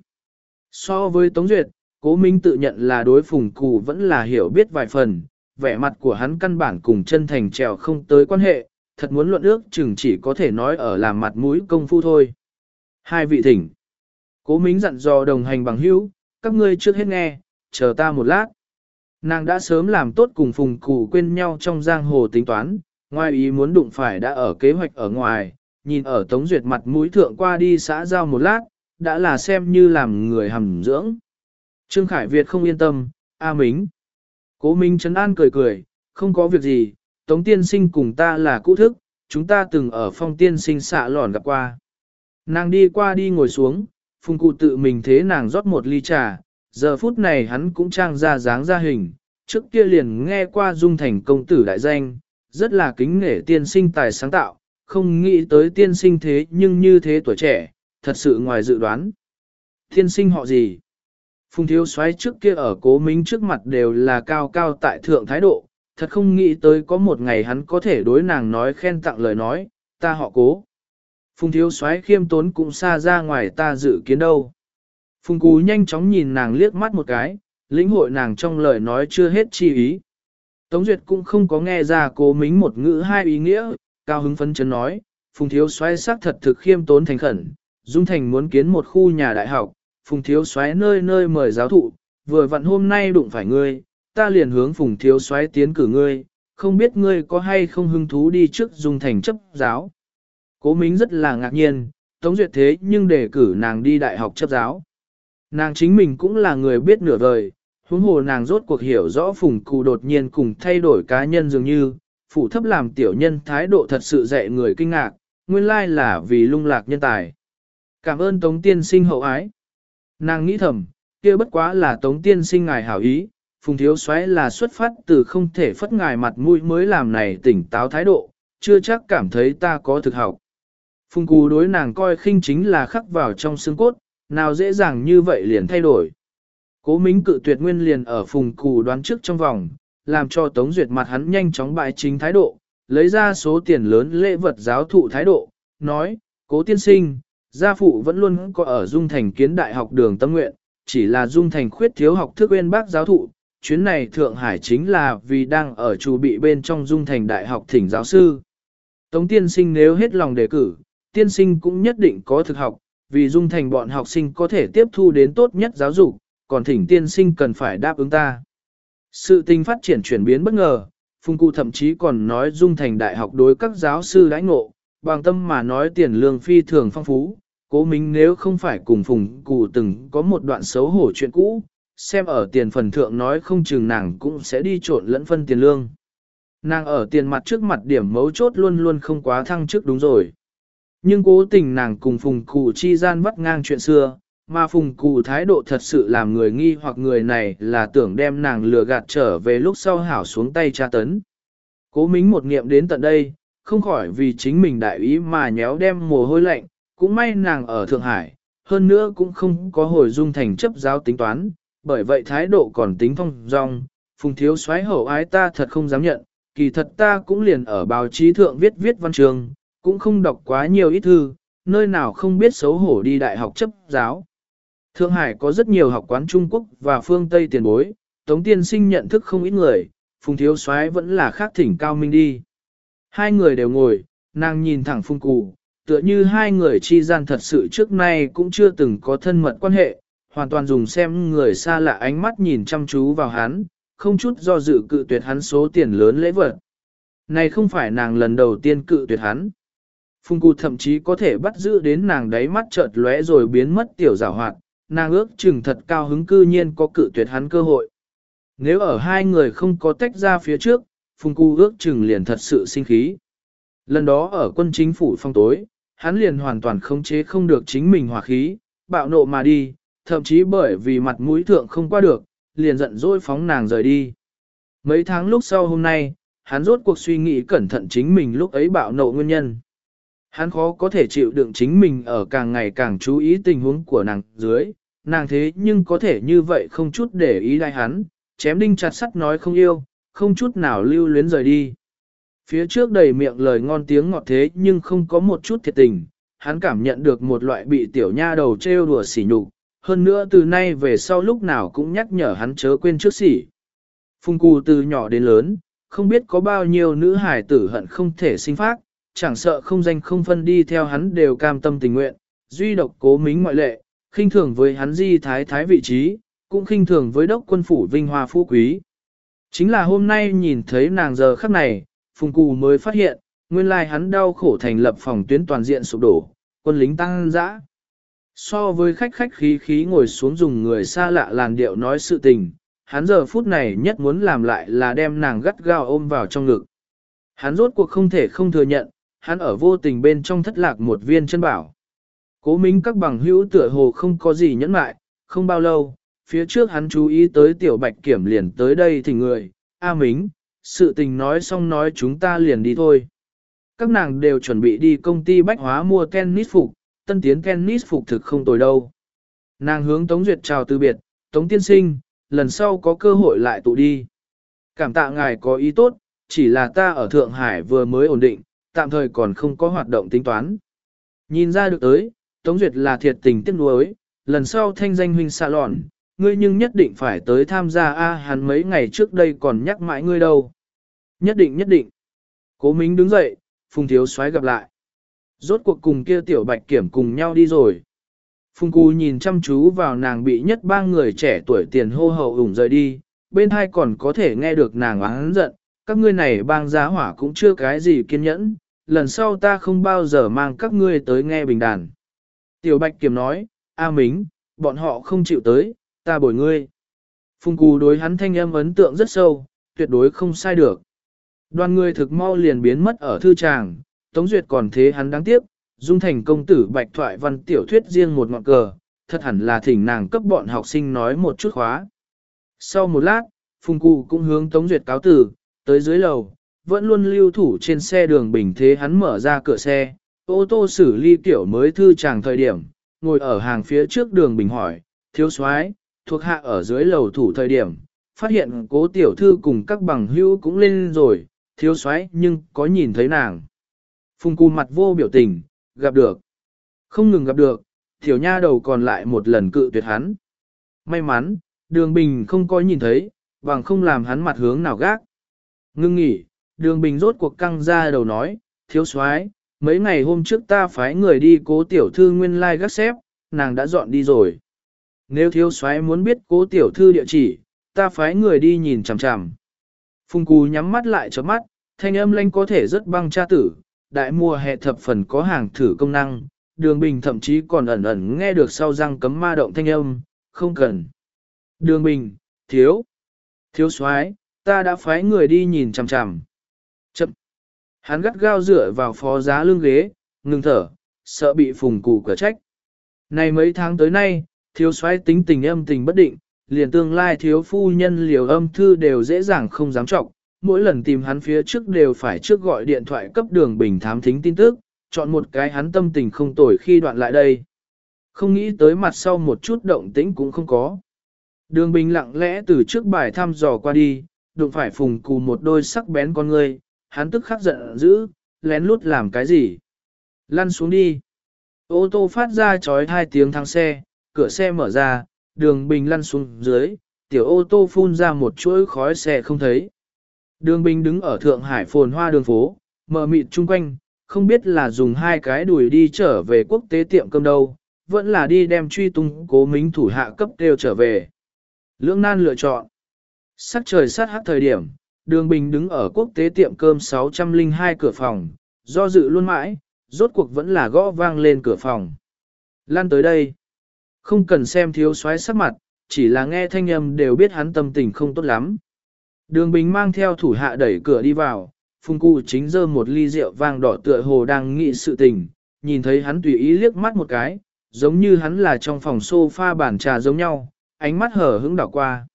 So với Tống Duyệt, cố minh tự nhận là đối phùng cụ vẫn là hiểu biết vài phần, vẻ mặt của hắn căn bản cùng chân thành trèo không tới quan hệ, thật muốn luận ước chừng chỉ có thể nói ở làm mặt mũi công phu thôi. Hai vị thỉnh. Cố Mính dặn dò đồng hành bằng hữu, các ngươi trước hết nghe, chờ ta một lát. Nàng đã sớm làm tốt cùng phùng cụ quên nhau trong giang hồ tính toán, ngoài ý muốn đụng phải đã ở kế hoạch ở ngoài, nhìn ở Tống Duyệt mặt mũi thượng qua đi xã giao một lát, đã là xem như làm người hầm dưỡng. Trương Khải Việt không yên tâm, A Mính. Cố Minh Trấn An cười cười, không có việc gì, Tống Tiên Sinh cùng ta là cũ thức, chúng ta từng ở phong tiên sinh xạ lòn gặp qua. Nàng đi qua đi ngồi xuống, phùng cụ tự mình thế nàng rót một ly trà, giờ phút này hắn cũng trang ra dáng ra hình, trước kia liền nghe qua dung thành công tử đại danh, rất là kính nể tiên sinh tài sáng tạo, không nghĩ tới tiên sinh thế nhưng như thế tuổi trẻ, thật sự ngoài dự đoán. Tiên sinh họ gì? Phùng thiếu xoáy trước kia ở cố minh trước mặt đều là cao cao tại thượng thái độ, thật không nghĩ tới có một ngày hắn có thể đối nàng nói khen tặng lời nói, ta họ cố. Phùng thiếu Soái khiêm tốn cũng xa ra ngoài ta dự kiến đâu. Phùng cú nhanh chóng nhìn nàng liếc mắt một cái, lĩnh hội nàng trong lời nói chưa hết chi ý. Tống Duyệt cũng không có nghe ra cố mính một ngữ hai ý nghĩa, cao hứng phấn chấn nói, Phùng thiếu Soái sắc thật thực khiêm tốn thành khẩn, Dung Thành muốn kiến một khu nhà đại học, Phùng thiếu Soái nơi nơi mời giáo thụ, vừa vặn hôm nay đụng phải ngươi, ta liền hướng Phùng thiếu Soái tiến cử ngươi, không biết ngươi có hay không hứng thú đi trước Dung Thành chấp giáo. Cố Mính rất là ngạc nhiên, Tống Duyệt thế nhưng để cử nàng đi đại học chấp giáo. Nàng chính mình cũng là người biết nửa vời, huống hồ nàng rốt cuộc hiểu rõ phùng cụ đột nhiên cùng thay đổi cá nhân dường như, phủ thấp làm tiểu nhân thái độ thật sự dạy người kinh ngạc, nguyên lai là vì lung lạc nhân tài. Cảm ơn Tống Tiên sinh hậu ái. Nàng nghĩ thầm, kia bất quá là Tống Tiên sinh ngài hảo ý, phùng thiếu xoáy là xuất phát từ không thể phất ngài mặt mũi mới làm này tỉnh táo thái độ, chưa chắc cảm thấy ta có thực học. Phùng cù đối nàng coi khinh chính là khắc vào trong xương cốt, nào dễ dàng như vậy liền thay đổi. Cố Mính cự tuyệt nguyên liền ở phùng cù đoán trước trong vòng, làm cho Tống Duyệt mặt hắn nhanh chóng bại chính thái độ, lấy ra số tiền lớn lễ vật giáo thụ thái độ, nói, cố tiên sinh, gia phụ vẫn luôn có ở Dung Thành kiến đại học đường tâm nguyện, chỉ là Dung Thành khuyết thiếu học thức bên bác giáo thụ, chuyến này Thượng Hải chính là vì đang ở chủ bị bên trong Dung Thành đại học thỉnh giáo sư. Tống tiên sinh nếu hết lòng đề cử, tiên sinh cũng nhất định có thực học, vì dung thành bọn học sinh có thể tiếp thu đến tốt nhất giáo dục, còn thỉnh tiên sinh cần phải đáp ứng ta. Sự tình phát triển chuyển biến bất ngờ, Phùng Cụ thậm chí còn nói dung thành đại học đối các giáo sư đãi ngộ, bằng tâm mà nói tiền lương phi thường phong phú, cố minh nếu không phải cùng Phùng Cụ từng có một đoạn xấu hổ chuyện cũ, xem ở tiền phần thượng nói không chừng nàng cũng sẽ đi trộn lẫn phân tiền lương. Nàng ở tiền mặt trước mặt điểm mấu chốt luôn luôn không quá thăng trước đúng rồi. Nhưng cố tình nàng cùng phùng cụ chi gian vắt ngang chuyện xưa, mà phùng cụ thái độ thật sự làm người nghi hoặc người này là tưởng đem nàng lừa gạt trở về lúc sau hảo xuống tay tra tấn. Cố mính một nghiệm đến tận đây, không khỏi vì chính mình đại ý mà nhéo đem mồ hôi lạnh, cũng may nàng ở Thượng Hải, hơn nữa cũng không có hồi dung thành chấp giáo tính toán, bởi vậy thái độ còn tính phong dong, phùng thiếu xoáy hậu ái ta thật không dám nhận, kỳ thật ta cũng liền ở báo chí thượng viết viết văn trường, cũng không đọc quá nhiều ít thư, nơi nào không biết xấu hổ đi đại học chấp giáo. Thượng Hải có rất nhiều học quán Trung Quốc và phương Tây tiền bối, Tống Tiên Sinh nhận thức không ít người, Phùng Thiếu soái vẫn là khác thỉnh cao minh đi. Hai người đều ngồi, nàng nhìn thẳng Phùng Cù, tựa như hai người chi gian thật sự trước nay cũng chưa từng có thân mật quan hệ, hoàn toàn dùng xem người xa lạ ánh mắt nhìn chăm chú vào hắn, không chút do dự cự tuyệt hắn số tiền lớn lễ vật. Này không phải nàng lần đầu tiên cự tuyệt hắn. Phùng Cụ thậm chí có thể bắt giữ đến nàng đáy mắt chợt lóe rồi biến mất tiểu giảo hoạt, nàng ước chừng thật cao hứng cư nhiên có cự tuyệt hắn cơ hội. Nếu ở hai người không có tách ra phía trước, Phùng Cụ ước chừng liền thật sự sinh khí. Lần đó ở quân chính phủ phong tối, hắn liền hoàn toàn khống chế không được chính mình hòa khí, bạo nộ mà đi, thậm chí bởi vì mặt mũi thượng không qua được, liền giận dỗi phóng nàng rời đi. Mấy tháng lúc sau hôm nay, hắn rốt cuộc suy nghĩ cẩn thận chính mình lúc ấy bạo nộ nguyên nhân. Hắn khó có thể chịu đựng chính mình ở càng ngày càng chú ý tình huống của nàng dưới, nàng thế nhưng có thể như vậy không chút để ý lại hắn, chém đinh chặt sắt nói không yêu, không chút nào lưu luyến rời đi. Phía trước đầy miệng lời ngon tiếng ngọt thế nhưng không có một chút thiệt tình, hắn cảm nhận được một loại bị tiểu nha đầu trêu đùa sỉ nhục, hơn nữa từ nay về sau lúc nào cũng nhắc nhở hắn chớ quên trước sỉ. Phùng cù từ nhỏ đến lớn, không biết có bao nhiêu nữ hải tử hận không thể sinh phát, chẳng sợ không danh không phân đi theo hắn đều cam tâm tình nguyện, duy độc cố mính ngoại lệ, khinh thường với hắn di thái thái vị trí, cũng khinh thường với đốc quân phủ vinh hoa phú quý. Chính là hôm nay nhìn thấy nàng giờ khắc này, Phùng Cù mới phát hiện, nguyên lai hắn đau khổ thành lập phòng tuyến toàn diện sụp đổ, quân lính tăng dã. So với khách khách khí khí ngồi xuống dùng người xa lạ làn điệu nói sự tình, hắn giờ phút này nhất muốn làm lại là đem nàng gắt gao ôm vào trong ngực. Hắn rốt cuộc không thể không thừa nhận, hắn ở vô tình bên trong thất lạc một viên chân bảo. Cố minh các bằng hữu tựa hồ không có gì nhẫn mại, không bao lâu, phía trước hắn chú ý tới tiểu bạch kiểm liền tới đây thì người, A Mính, sự tình nói xong nói chúng ta liền đi thôi. Các nàng đều chuẩn bị đi công ty bách hóa mua tennis phục, tân tiến tennis phục thực không tồi đâu. Nàng hướng Tống Duyệt chào từ biệt, Tống Tiên Sinh, lần sau có cơ hội lại tụ đi. Cảm tạ ngài có ý tốt, chỉ là ta ở Thượng Hải vừa mới ổn định, tạm thời còn không có hoạt động tính toán. Nhìn ra được tới, Tống Duyệt là thiệt tình tiếc nuối, lần sau thanh danh huynh xạ lòn, ngươi nhưng nhất định phải tới tham gia A hắn mấy ngày trước đây còn nhắc mãi ngươi đâu. Nhất định nhất định. Cố Mính đứng dậy, Phùng Thiếu xoáy gặp lại. Rốt cuộc cùng kia tiểu bạch kiểm cùng nhau đi rồi. Phùng Cú nhìn chăm chú vào nàng bị nhất ba người trẻ tuổi tiền hô hậu ủng rời đi, bên hai còn có thể nghe được nàng oán giận, các ngươi này bang giá hỏa cũng chưa cái gì kiên nhẫn, lần sau ta không bao giờ mang các ngươi tới nghe bình đàn. Tiểu Bạch Kiểm nói, A Mính, bọn họ không chịu tới, ta bồi ngươi. Phùng Cú đối hắn thanh âm ấn tượng rất sâu, tuyệt đối không sai được. Đoàn người thực mau liền biến mất ở thư tràng, Tống Duyệt còn thế hắn đáng tiếc, dung thành công tử bạch thoại văn tiểu thuyết riêng một ngọn cờ, thật hẳn là thỉnh nàng cấp bọn học sinh nói một chút khóa. Sau một lát, Phùng Cụ cũng hướng Tống Duyệt cáo tử, tới dưới lầu, vẫn luôn lưu thủ trên xe đường bình thế hắn mở ra cửa xe, ô tô xử ly tiểu mới thư chàng thời điểm, ngồi ở hàng phía trước đường bình hỏi, thiếu soái thuộc hạ ở dưới lầu thủ thời điểm, phát hiện cố tiểu thư cùng các bằng hữu cũng lên rồi, thiếu soái nhưng có nhìn thấy nàng. Phùng Cù mặt vô biểu tình, gặp được. Không ngừng gặp được, tiểu nha đầu còn lại một lần cự tuyệt hắn. May mắn, đường bình không có nhìn thấy, bằng không làm hắn mặt hướng nào gác. Ngưng nghỉ, đường bình rốt cuộc căng ra đầu nói, thiếu soái mấy ngày hôm trước ta phái người đi cố tiểu thư nguyên lai like gác xếp, nàng đã dọn đi rồi. Nếu thiếu soái muốn biết cố tiểu thư địa chỉ, ta phái người đi nhìn chằm chằm. Phùng Cú nhắm mắt lại cho mắt, thanh âm lanh có thể rất băng cha tử, đại mùa hè thập phần có hàng thử công năng, đường bình thậm chí còn ẩn ẩn nghe được sau răng cấm ma động thanh âm, không cần. Đường bình, thiếu, thiếu soái ta đã phái người đi nhìn chằm chằm. Chậm. Hắn gắt gao dựa vào phó giá lưng ghế, ngừng thở, sợ bị phùng cụ cửa trách. Này mấy tháng tới nay, thiếu soái tính tình âm tình bất định, liền tương lai thiếu phu nhân liều âm thư đều dễ dàng không dám trọng, mỗi lần tìm hắn phía trước đều phải trước gọi điện thoại cấp đường bình thám thính tin tức, chọn một cái hắn tâm tình không tồi khi đoạn lại đây. Không nghĩ tới mặt sau một chút động tĩnh cũng không có. Đường bình lặng lẽ từ trước bài thăm dò qua đi, đụng phải phùng cù một đôi sắc bén con người, hắn tức khắc giận dữ, lén lút làm cái gì. Lăn xuống đi. Ô tô phát ra chói hai tiếng thang xe, cửa xe mở ra, đường bình lăn xuống dưới, tiểu ô tô phun ra một chuỗi khói xe không thấy. Đường bình đứng ở Thượng Hải phồn hoa đường phố, mở mịt chung quanh, không biết là dùng hai cái đuổi đi trở về quốc tế tiệm cơm đâu, vẫn là đi đem truy tung cố mính thủ hạ cấp đều trở về. Lưỡng nan lựa chọn. Sắc trời sát hát thời điểm, đường bình đứng ở quốc tế tiệm cơm 602 cửa phòng, do dự luôn mãi, rốt cuộc vẫn là gõ vang lên cửa phòng. Lan tới đây. Không cần xem thiếu soái sắc mặt, chỉ là nghe thanh âm đều biết hắn tâm tình không tốt lắm. Đường Bình mang theo thủ hạ đẩy cửa đi vào, Phùng Cụ chính dơ một ly rượu vang đỏ tựa hồ đang nghị sự tình, nhìn thấy hắn tùy ý liếc mắt một cái, giống như hắn là trong phòng sofa bàn trà giống nhau, ánh mắt hở hững đảo qua.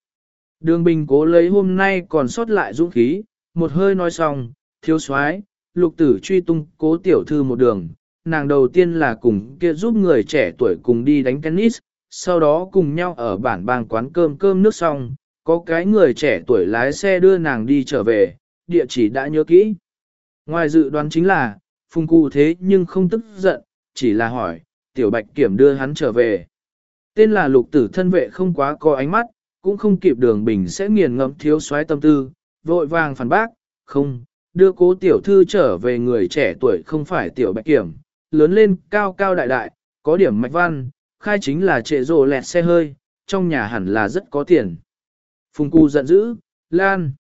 Đường Bình cố lấy hôm nay còn sót lại dũng khí, một hơi nói xong, thiếu soái lục tử truy tung cố tiểu thư một đường, nàng đầu tiên là cùng kia giúp người trẻ tuổi cùng đi đánh tennis, sau đó cùng nhau ở bản bang quán cơm cơm nước xong, có cái người trẻ tuổi lái xe đưa nàng đi trở về, địa chỉ đã nhớ kỹ. Ngoài dự đoán chính là, phùng cụ thế nhưng không tức giận, chỉ là hỏi, tiểu bạch kiểm đưa hắn trở về. Tên là lục tử thân vệ không quá có ánh mắt, cũng không kịp đường bình sẽ nghiền ngẫm thiếu soái tâm tư, vội vàng phản bác, không, đưa cố tiểu thư trở về người trẻ tuổi không phải tiểu bạch kiểm, lớn lên cao cao đại đại, có điểm mạch văn, khai chính là trệ rồ lẹt xe hơi, trong nhà hẳn là rất có tiền. Phùng cu giận dữ, Lan.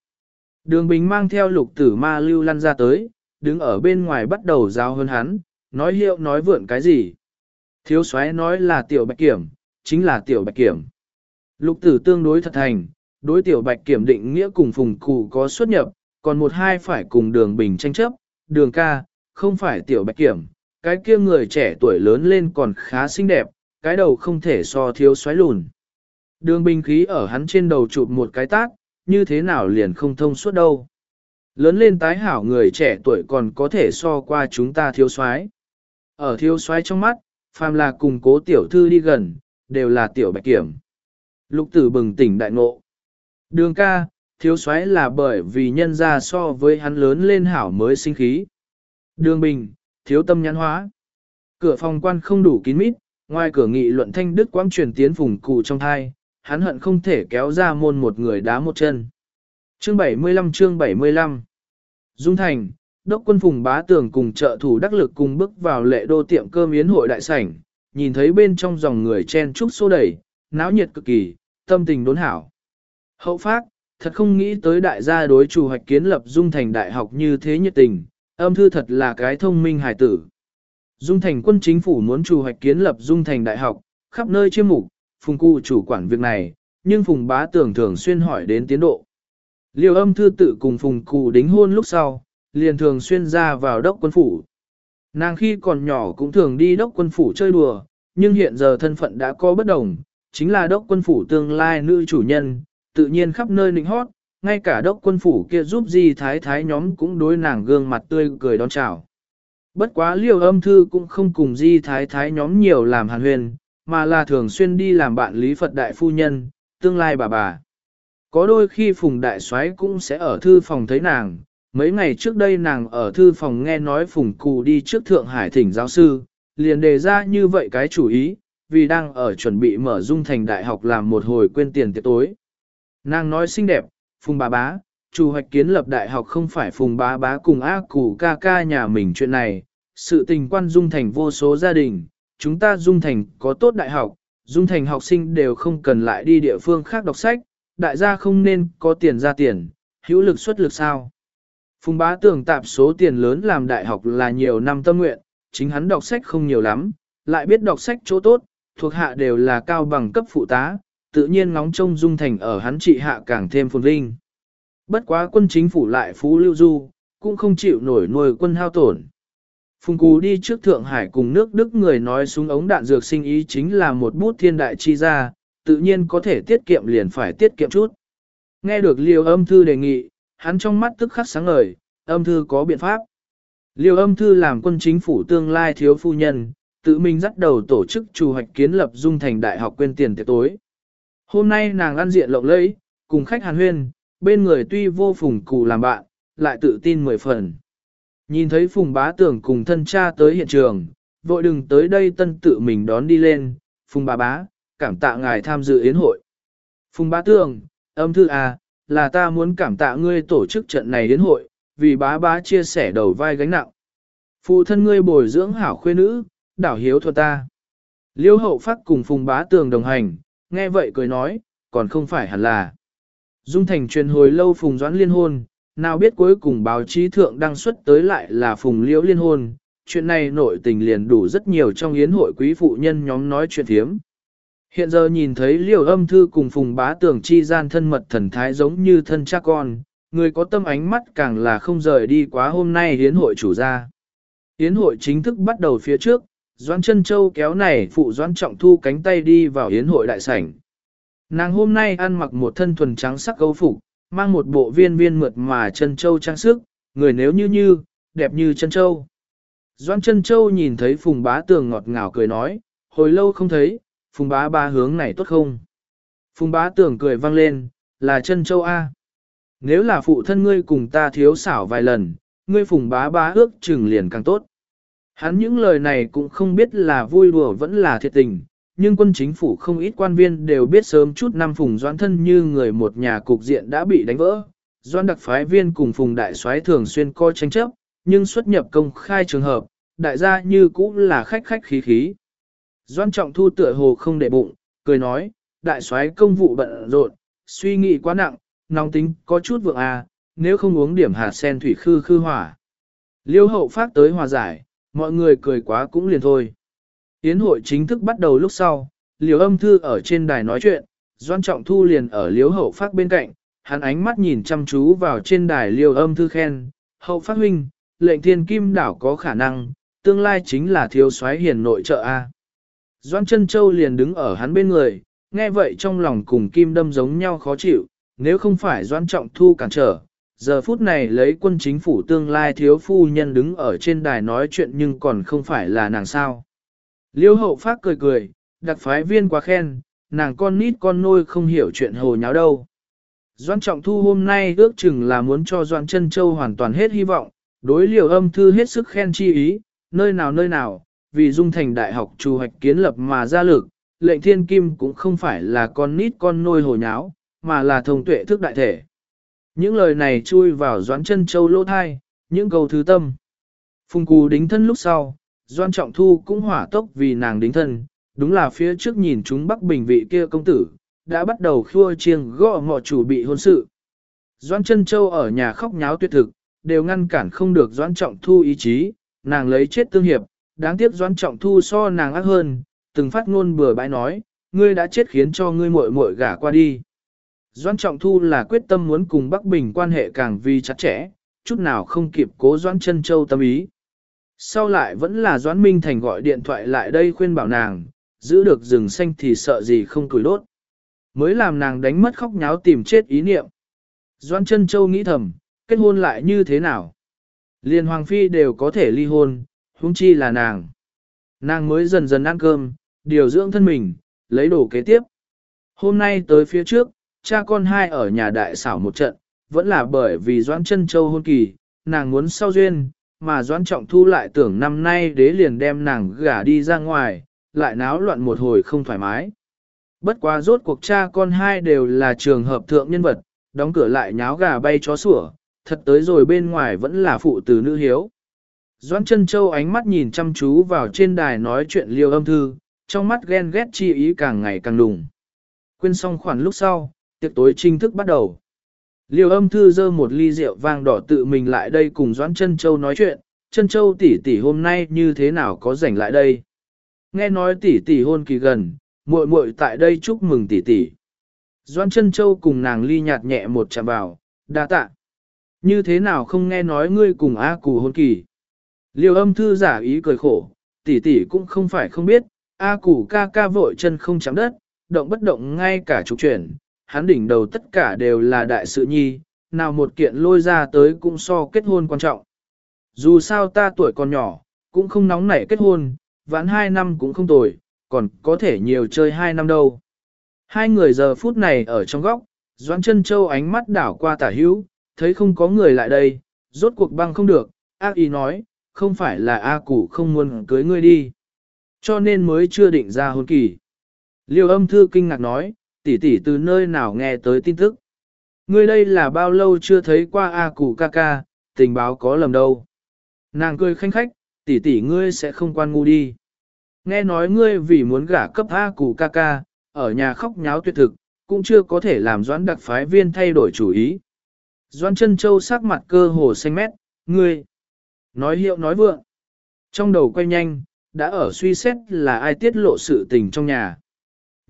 Đường Bình mang theo lục tử ma lưu lăn ra tới, đứng ở bên ngoài bắt đầu giao hơn hắn, nói hiệu nói vượn cái gì. Thiếu soái nói là tiểu bạch kiểm, chính là tiểu bạch kiểm. Lục tử tương đối thật thành, đối tiểu bạch kiểm định nghĩa cùng phùng cụ có xuất nhập, còn một hai phải cùng đường bình tranh chấp, đường ca, không phải tiểu bạch kiểm, cái kia người trẻ tuổi lớn lên còn khá xinh đẹp, cái đầu không thể so thiếu xoáy lùn. Đường bình khí ở hắn trên đầu chụp một cái tát, như thế nào liền không thông suốt đâu. Lớn lên tái hảo người trẻ tuổi còn có thể so qua chúng ta thiếu soái. Ở thiếu soái trong mắt, phàm là cùng cố tiểu thư đi gần, đều là tiểu bạch kiểm. Lục tử bừng tỉnh đại ngộ. Đường ca, thiếu soái là bởi vì nhân ra so với hắn lớn lên hảo mới sinh khí. Đường bình, thiếu tâm nhãn hóa. Cửa phòng quan không đủ kín mít, ngoài cửa nghị luận thanh đức quang truyền tiến phùng cụ trong thai, hắn hận không thể kéo ra môn một người đá một chân. Chương 75 chương 75 Dung Thành, đốc quân phùng bá tường cùng trợ thủ đắc lực cùng bước vào lệ đô tiệm cơm yến hội đại sảnh, nhìn thấy bên trong dòng người chen trúc xô đẩy, náo nhiệt cực kỳ, tâm tình đốn hảo. Hậu phát, thật không nghĩ tới đại gia đối chủ hoạch kiến lập Dung Thành Đại học như thế nhiệt tình, âm thư thật là cái thông minh hài tử. Dung Thành quân chính phủ muốn chủ hoạch kiến lập Dung Thành Đại học, khắp nơi chiêm mục, phùng cụ chủ quản việc này, nhưng phùng bá tưởng thường xuyên hỏi đến tiến độ. liều âm thư tự cùng phùng cụ đính hôn lúc sau, liền thường xuyên ra vào đốc quân phủ. Nàng khi còn nhỏ cũng thường đi đốc quân phủ chơi đùa, nhưng hiện giờ thân phận đã có bất đồng, chính là đốc quân phủ tương lai nữ chủ nhân, tự nhiên khắp nơi nịnh hót, ngay cả đốc quân phủ kia giúp gì thái thái nhóm cũng đối nàng gương mặt tươi cười đón chào. Bất quá liều âm thư cũng không cùng di thái thái nhóm nhiều làm hàn huyền, mà là thường xuyên đi làm bạn lý Phật đại phu nhân, tương lai bà bà. Có đôi khi Phùng Đại soái cũng sẽ ở thư phòng thấy nàng, mấy ngày trước đây nàng ở thư phòng nghe nói Phùng Cù đi trước Thượng Hải thỉnh giáo sư, liền đề ra như vậy cái chủ ý, vì đang ở chuẩn bị mở dung thành đại học làm một hồi quên tiền tiệc tối. Nàng nói xinh đẹp, Phùng bà bá, chủ hoạch kiến lập đại học không phải Phùng bá bá cùng ác củ ca ca nhà mình chuyện này, sự tình quan dung thành vô số gia đình, chúng ta dung thành có tốt đại học, dung thành học sinh đều không cần lại đi địa phương khác đọc sách, đại gia không nên có tiền ra tiền, hữu lực xuất lực sao. Phùng bá tưởng tạp số tiền lớn làm đại học là nhiều năm tâm nguyện, chính hắn đọc sách không nhiều lắm, lại biết đọc sách chỗ tốt, thuộc hạ đều là cao bằng cấp phụ tá, tự nhiên ngóng trông dung thành ở hắn trị hạ càng thêm phồn vinh. Bất quá quân chính phủ lại phú lưu du, cũng không chịu nổi nuôi quân hao tổn. Phùng Cú đi trước Thượng Hải cùng nước Đức người nói súng ống đạn dược sinh ý chính là một bút thiên đại chi ra, tự nhiên có thể tiết kiệm liền phải tiết kiệm chút. Nghe được liều âm thư đề nghị, hắn trong mắt tức khắc sáng ngời, âm thư có biện pháp. Liều âm thư làm quân chính phủ tương lai thiếu phu nhân, tự mình dắt đầu tổ chức chủ hoạch kiến lập dung thành đại học quên tiền tiệc tối. Hôm nay nàng ăn diện lộng lẫy, cùng khách hàn huyên, bên người tuy vô phùng cụ làm bạn, lại tự tin mười phần. Nhìn thấy phùng bá tưởng cùng thân cha tới hiện trường, vội đừng tới đây tân tự mình đón đi lên, phùng bá bá, cảm tạ ngài tham dự yến hội. Phùng bá tưởng, âm thư à, là ta muốn cảm tạ ngươi tổ chức trận này yến hội, vì bá bá chia sẻ đầu vai gánh nặng. Phụ thân ngươi bồi dưỡng hảo khuê nữ, đảo hiếu thuật ta. Liêu hậu phát cùng phùng bá tường đồng hành, nghe vậy cười nói, còn không phải hẳn là. Dung thành truyền hồi lâu phùng doãn liên hôn, nào biết cuối cùng báo chí thượng đăng xuất tới lại là phùng liễu liên hôn, chuyện này nội tình liền đủ rất nhiều trong yến hội quý phụ nhân nhóm nói chuyện thiếm. Hiện giờ nhìn thấy liều âm thư cùng phùng bá tường chi gian thân mật thần thái giống như thân cha con, người có tâm ánh mắt càng là không rời đi quá hôm nay hiến hội chủ ra. Hiến hội chính thức bắt đầu phía trước, Doãn chân châu kéo này phụ Doãn trọng thu cánh tay đi vào yến hội đại sảnh. Nàng hôm nay ăn mặc một thân thuần trắng sắc câu phục, mang một bộ viên viên mượt mà chân châu trang sức, người nếu như như, đẹp như chân châu. Doãn chân châu nhìn thấy phùng bá tường ngọt ngào cười nói, hồi lâu không thấy, phùng bá ba hướng này tốt không? Phùng bá tường cười vang lên, là chân châu A. Nếu là phụ thân ngươi cùng ta thiếu xảo vài lần, ngươi phùng bá bá ước chừng liền càng tốt. Hắn những lời này cũng không biết là vui đùa vẫn là thiệt tình, nhưng quân chính phủ không ít quan viên đều biết sớm chút năm phùng doãn thân như người một nhà cục diện đã bị đánh vỡ. Doan đặc phái viên cùng phùng đại soái thường xuyên coi tranh chấp, nhưng xuất nhập công khai trường hợp, đại gia như cũng là khách khách khí khí. Doan trọng thu tựa hồ không để bụng, cười nói, đại soái công vụ bận rộn, suy nghĩ quá nặng, nóng tính có chút vượng à, nếu không uống điểm hạt sen thủy khư khư hỏa. Liêu hậu phát tới hòa giải, mọi người cười quá cũng liền thôi. Yến hội chính thức bắt đầu lúc sau, liều âm thư ở trên đài nói chuyện, Doan Trọng Thu liền ở liếu hậu phát bên cạnh, hắn ánh mắt nhìn chăm chú vào trên đài liều âm thư khen, hậu phát huynh, lệnh thiên kim đảo có khả năng, tương lai chính là thiếu soái hiền nội trợ A. Doan chân châu liền đứng ở hắn bên người, nghe vậy trong lòng cùng kim đâm giống nhau khó chịu, nếu không phải Doan Trọng Thu cản trở, giờ phút này lấy quân chính phủ tương lai thiếu phu nhân đứng ở trên đài nói chuyện nhưng còn không phải là nàng sao. Liêu hậu phát cười cười, đặc phái viên quá khen, nàng con nít con nôi không hiểu chuyện hồ nháo đâu. Doan Trọng Thu hôm nay ước chừng là muốn cho Doan Trân Châu hoàn toàn hết hy vọng, đối liều âm thư hết sức khen chi ý, nơi nào nơi nào, vì dung thành đại học chủ hoạch kiến lập mà ra lực, lệnh thiên kim cũng không phải là con nít con nôi hồ nháo, mà là thông tuệ thức đại thể. Những lời này chui vào doãn chân Châu lỗ thai, những câu thứ tâm. Phùng cù đính thân lúc sau, Doan Trọng Thu cũng hỏa tốc vì nàng đính thân, đúng là phía trước nhìn chúng Bắc Bình vị kia công tử, đã bắt đầu khua chiêng gõ ngọ chủ bị hôn sự. Doan chân Châu ở nhà khóc nháo tuyệt thực, đều ngăn cản không được Doan Trọng Thu ý chí, nàng lấy chết tương hiệp, đáng tiếc Doan Trọng Thu so nàng ác hơn, từng phát ngôn bừa bãi nói, ngươi đã chết khiến cho ngươi muội muội gả qua đi. Doan Trọng Thu là quyết tâm muốn cùng Bắc Bình quan hệ càng vi chặt chẽ, chút nào không kịp cố Doan Trân Châu tâm ý. Sau lại vẫn là Doãn Minh Thành gọi điện thoại lại đây khuyên bảo nàng, giữ được rừng xanh thì sợ gì không tuổi đốt. Mới làm nàng đánh mất khóc nháo tìm chết ý niệm. Doãn Trân châu nghĩ thầm, kết hôn lại như thế nào? Liên Hoàng Phi đều có thể ly hôn, huống chi là nàng. Nàng mới dần dần ăn cơm, điều dưỡng thân mình, lấy đồ kế tiếp. Hôm nay tới phía trước, cha con hai ở nhà đại xảo một trận, vẫn là bởi vì Doãn chân châu hôn kỳ, nàng muốn sau duyên, mà Doãn Trọng Thu lại tưởng năm nay đế liền đem nàng gả đi ra ngoài, lại náo loạn một hồi không thoải mái. Bất quá rốt cuộc cha con hai đều là trường hợp thượng nhân vật, đóng cửa lại nháo gà bay chó sủa, thật tới rồi bên ngoài vẫn là phụ tử nữ hiếu. Doãn chân châu ánh mắt nhìn chăm chú vào trên đài nói chuyện liêu âm thư, trong mắt ghen ghét chi ý càng ngày càng đùng. Quên xong khoản lúc sau, tiệc tối chính thức bắt đầu. Liêu âm thư dơ một ly rượu vang đỏ tự mình lại đây cùng Doãn Trân Châu nói chuyện, Trân Châu tỷ tỷ hôm nay như thế nào có rảnh lại đây. Nghe nói tỷ tỷ hôn kỳ gần, muội muội tại đây chúc mừng tỷ tỷ. Doãn Trân Châu cùng nàng ly nhạt nhẹ một chạm vào, đa tạ. Như thế nào không nghe nói ngươi cùng A Cù hôn kỳ. Liêu âm thư giả ý cười khổ, tỷ tỷ cũng không phải không biết, A Cù ca ca vội chân không chạm đất, động bất động ngay cả trục chuyển, hắn đỉnh đầu tất cả đều là đại sự nhi, nào một kiện lôi ra tới cũng so kết hôn quan trọng. Dù sao ta tuổi còn nhỏ, cũng không nóng nảy kết hôn, vãn hai năm cũng không tồi, còn có thể nhiều chơi hai năm đâu. Hai người giờ phút này ở trong góc, Doãn chân châu ánh mắt đảo qua tả hữu, thấy không có người lại đây, rốt cuộc băng không được, ác ý nói, không phải là A cụ không muốn cưới ngươi đi. Cho nên mới chưa định ra hôn kỳ. Liêu âm thư kinh ngạc nói, tỷ tỷ từ nơi nào nghe tới tin tức. Ngươi đây là bao lâu chưa thấy qua A cụ ca ca, tình báo có lầm đâu. Nàng cười khanh khách, tỷ tỷ ngươi sẽ không quan ngu đi. Nghe nói ngươi vì muốn gả cấp A cụ ca ca, ở nhà khóc nháo tuyệt thực, cũng chưa có thể làm doãn đặc phái viên thay đổi chủ ý. Doãn chân châu sắc mặt cơ hồ xanh mét, ngươi. Nói hiệu nói vượng. Trong đầu quay nhanh, đã ở suy xét là ai tiết lộ sự tình trong nhà.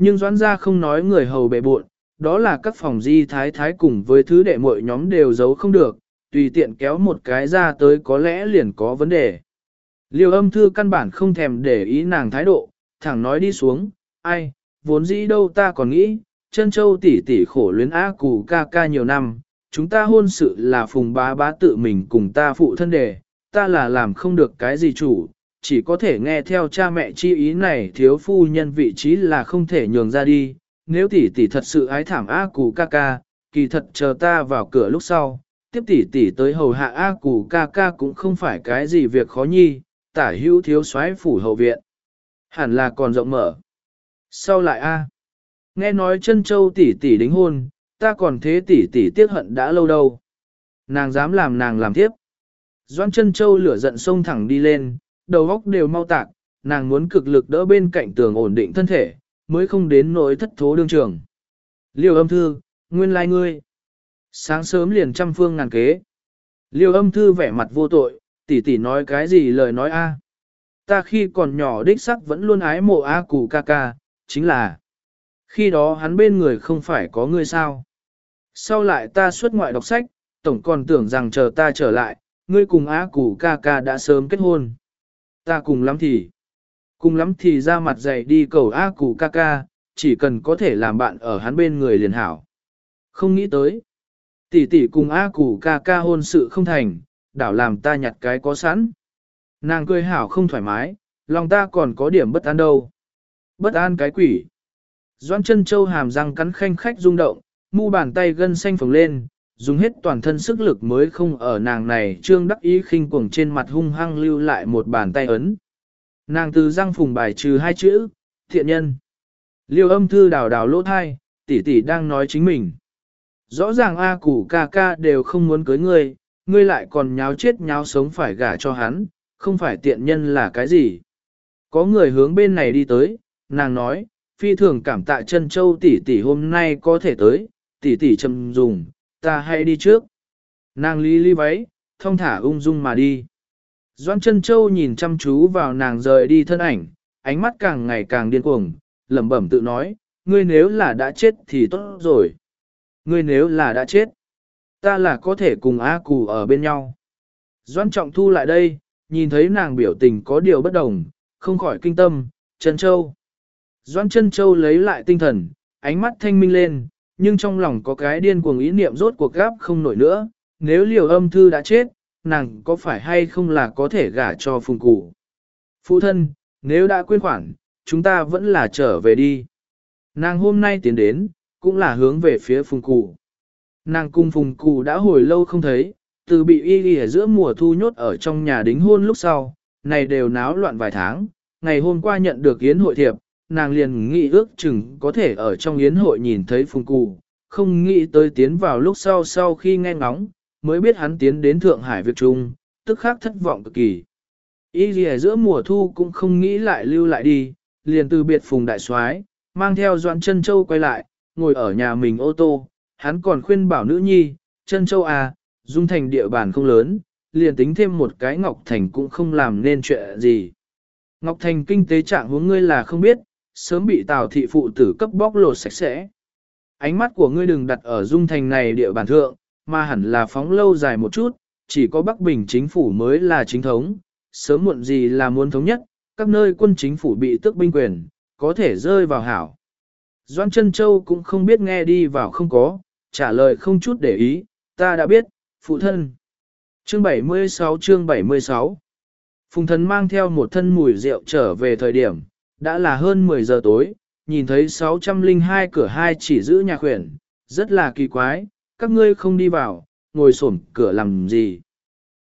Nhưng doãn ra không nói người hầu bệ buộn, đó là các phòng di thái thái cùng với thứ đệ muội nhóm đều giấu không được, tùy tiện kéo một cái ra tới có lẽ liền có vấn đề. Liêu âm thư căn bản không thèm để ý nàng thái độ, thẳng nói đi xuống, ai, vốn dĩ đâu ta còn nghĩ, chân châu tỷ tỷ khổ luyến á cụ ca ca nhiều năm, chúng ta hôn sự là phùng bá bá tự mình cùng ta phụ thân đề, ta là làm không được cái gì chủ, chỉ có thể nghe theo cha mẹ chi ý này thiếu phu nhân vị trí là không thể nhường ra đi, nếu tỷ tỷ thật sự ái thảm A cù ca ca, kỳ thật chờ ta vào cửa lúc sau, tiếp tỷ tỷ tới hầu hạ A cù ca ca cũng không phải cái gì việc khó nhi, tả hữu thiếu soái phủ hậu viện. Hẳn là còn rộng mở. Sau lại A. Nghe nói chân châu tỷ tỷ đính hôn, ta còn thế tỷ tỷ tiếc hận đã lâu đâu. Nàng dám làm nàng làm tiếp. Doan chân châu lửa giận sông thẳng đi lên, đầu óc đều mau tạc, nàng muốn cực lực đỡ bên cạnh tường ổn định thân thể, mới không đến nỗi thất thố đương trường. Liêu âm thư, nguyên lai ngươi. Sáng sớm liền trăm phương ngàn kế. Liêu âm thư vẻ mặt vô tội, tỷ tỷ nói cái gì lời nói a? Ta khi còn nhỏ đích sắc vẫn luôn ái mộ A củ ca ca, chính là khi đó hắn bên người không phải có ngươi sao. Sau lại ta xuất ngoại đọc sách, tổng còn tưởng rằng chờ ta trở lại, ngươi cùng A củ ca ca đã sớm kết hôn. Ta cùng lắm thì, cùng lắm thì ra mặt dày đi cầu A củ ca ca, chỉ cần có thể làm bạn ở hắn bên người liền hảo. Không nghĩ tới. Tỷ tỷ cùng A củ ca ca hôn sự không thành, đảo làm ta nhặt cái có sẵn. Nàng cười hảo không thoải mái, lòng ta còn có điểm bất an đâu. Bất an cái quỷ. Doan chân châu hàm răng cắn khanh khách rung động, mu bàn tay gân xanh phồng lên, dùng hết toàn thân sức lực mới không ở nàng này trương đắc ý khinh cuồng trên mặt hung hăng lưu lại một bàn tay ấn. Nàng từ răng phùng bài trừ hai chữ, thiện nhân. Liêu âm thư đào đào lỗ thai, tỷ tỷ đang nói chính mình. Rõ ràng A củ ca ca đều không muốn cưới ngươi, ngươi lại còn nháo chết nháo sống phải gả cho hắn, không phải tiện nhân là cái gì. Có người hướng bên này đi tới, nàng nói, phi thường cảm tạ chân châu tỷ tỷ hôm nay có thể tới, tỷ tỷ châm dùng, ta hãy đi trước. Nàng lý lý váy, thông thả ung dung mà đi. Doan chân châu nhìn chăm chú vào nàng rời đi thân ảnh, ánh mắt càng ngày càng điên cuồng, lẩm bẩm tự nói, ngươi nếu là đã chết thì tốt rồi. Ngươi nếu là đã chết, ta là có thể cùng A Cù ở bên nhau. Doan trọng thu lại đây, nhìn thấy nàng biểu tình có điều bất đồng, không khỏi kinh tâm, chân châu. Doan chân châu lấy lại tinh thần, ánh mắt thanh minh lên, nhưng trong lòng có cái điên cuồng ý niệm rốt cuộc gáp không nổi nữa, nếu liều âm thư đã chết, nàng có phải hay không là có thể gả cho phùng cụ. Phụ thân, nếu đã quyên khoản, chúng ta vẫn là trở về đi. Nàng hôm nay tiến đến, cũng là hướng về phía phùng cụ. Nàng cung phùng cụ đã hồi lâu không thấy, từ bị y y ở giữa mùa thu nhốt ở trong nhà đính hôn lúc sau, này đều náo loạn vài tháng, ngày hôm qua nhận được yến hội thiệp, nàng liền nghĩ ước chừng có thể ở trong yến hội nhìn thấy phùng cụ, không nghĩ tới tiến vào lúc sau sau khi nghe ngóng, mới biết hắn tiến đến Thượng Hải Việt Trung, tức khắc thất vọng cực kỳ. Y gì giữa mùa thu cũng không nghĩ lại lưu lại đi, liền từ biệt phùng đại soái mang theo Doãn chân Châu quay lại, ngồi ở nhà mình ô tô, hắn còn khuyên bảo nữ nhi, chân Châu à, dung thành địa bàn không lớn, liền tính thêm một cái Ngọc Thành cũng không làm nên chuyện gì. Ngọc Thành kinh tế trạng huống ngươi là không biết, sớm bị Tào thị phụ tử cấp bóc lột sạch sẽ. Ánh mắt của ngươi đừng đặt ở dung thành này địa bàn thượng, mà hẳn là phóng lâu dài một chút, chỉ có Bắc Bình chính phủ mới là chính thống, sớm muộn gì là muốn thống nhất, các nơi quân chính phủ bị tước binh quyền, có thể rơi vào hảo. Doan chân Châu cũng không biết nghe đi vào không có, trả lời không chút để ý, ta đã biết, phụ thân. Chương 76 chương 76 Phùng thần mang theo một thân mùi rượu trở về thời điểm, đã là hơn 10 giờ tối, nhìn thấy 602 cửa hai chỉ giữ nhà khuyển, rất là kỳ quái, các ngươi không đi vào, ngồi xổm cửa làm gì.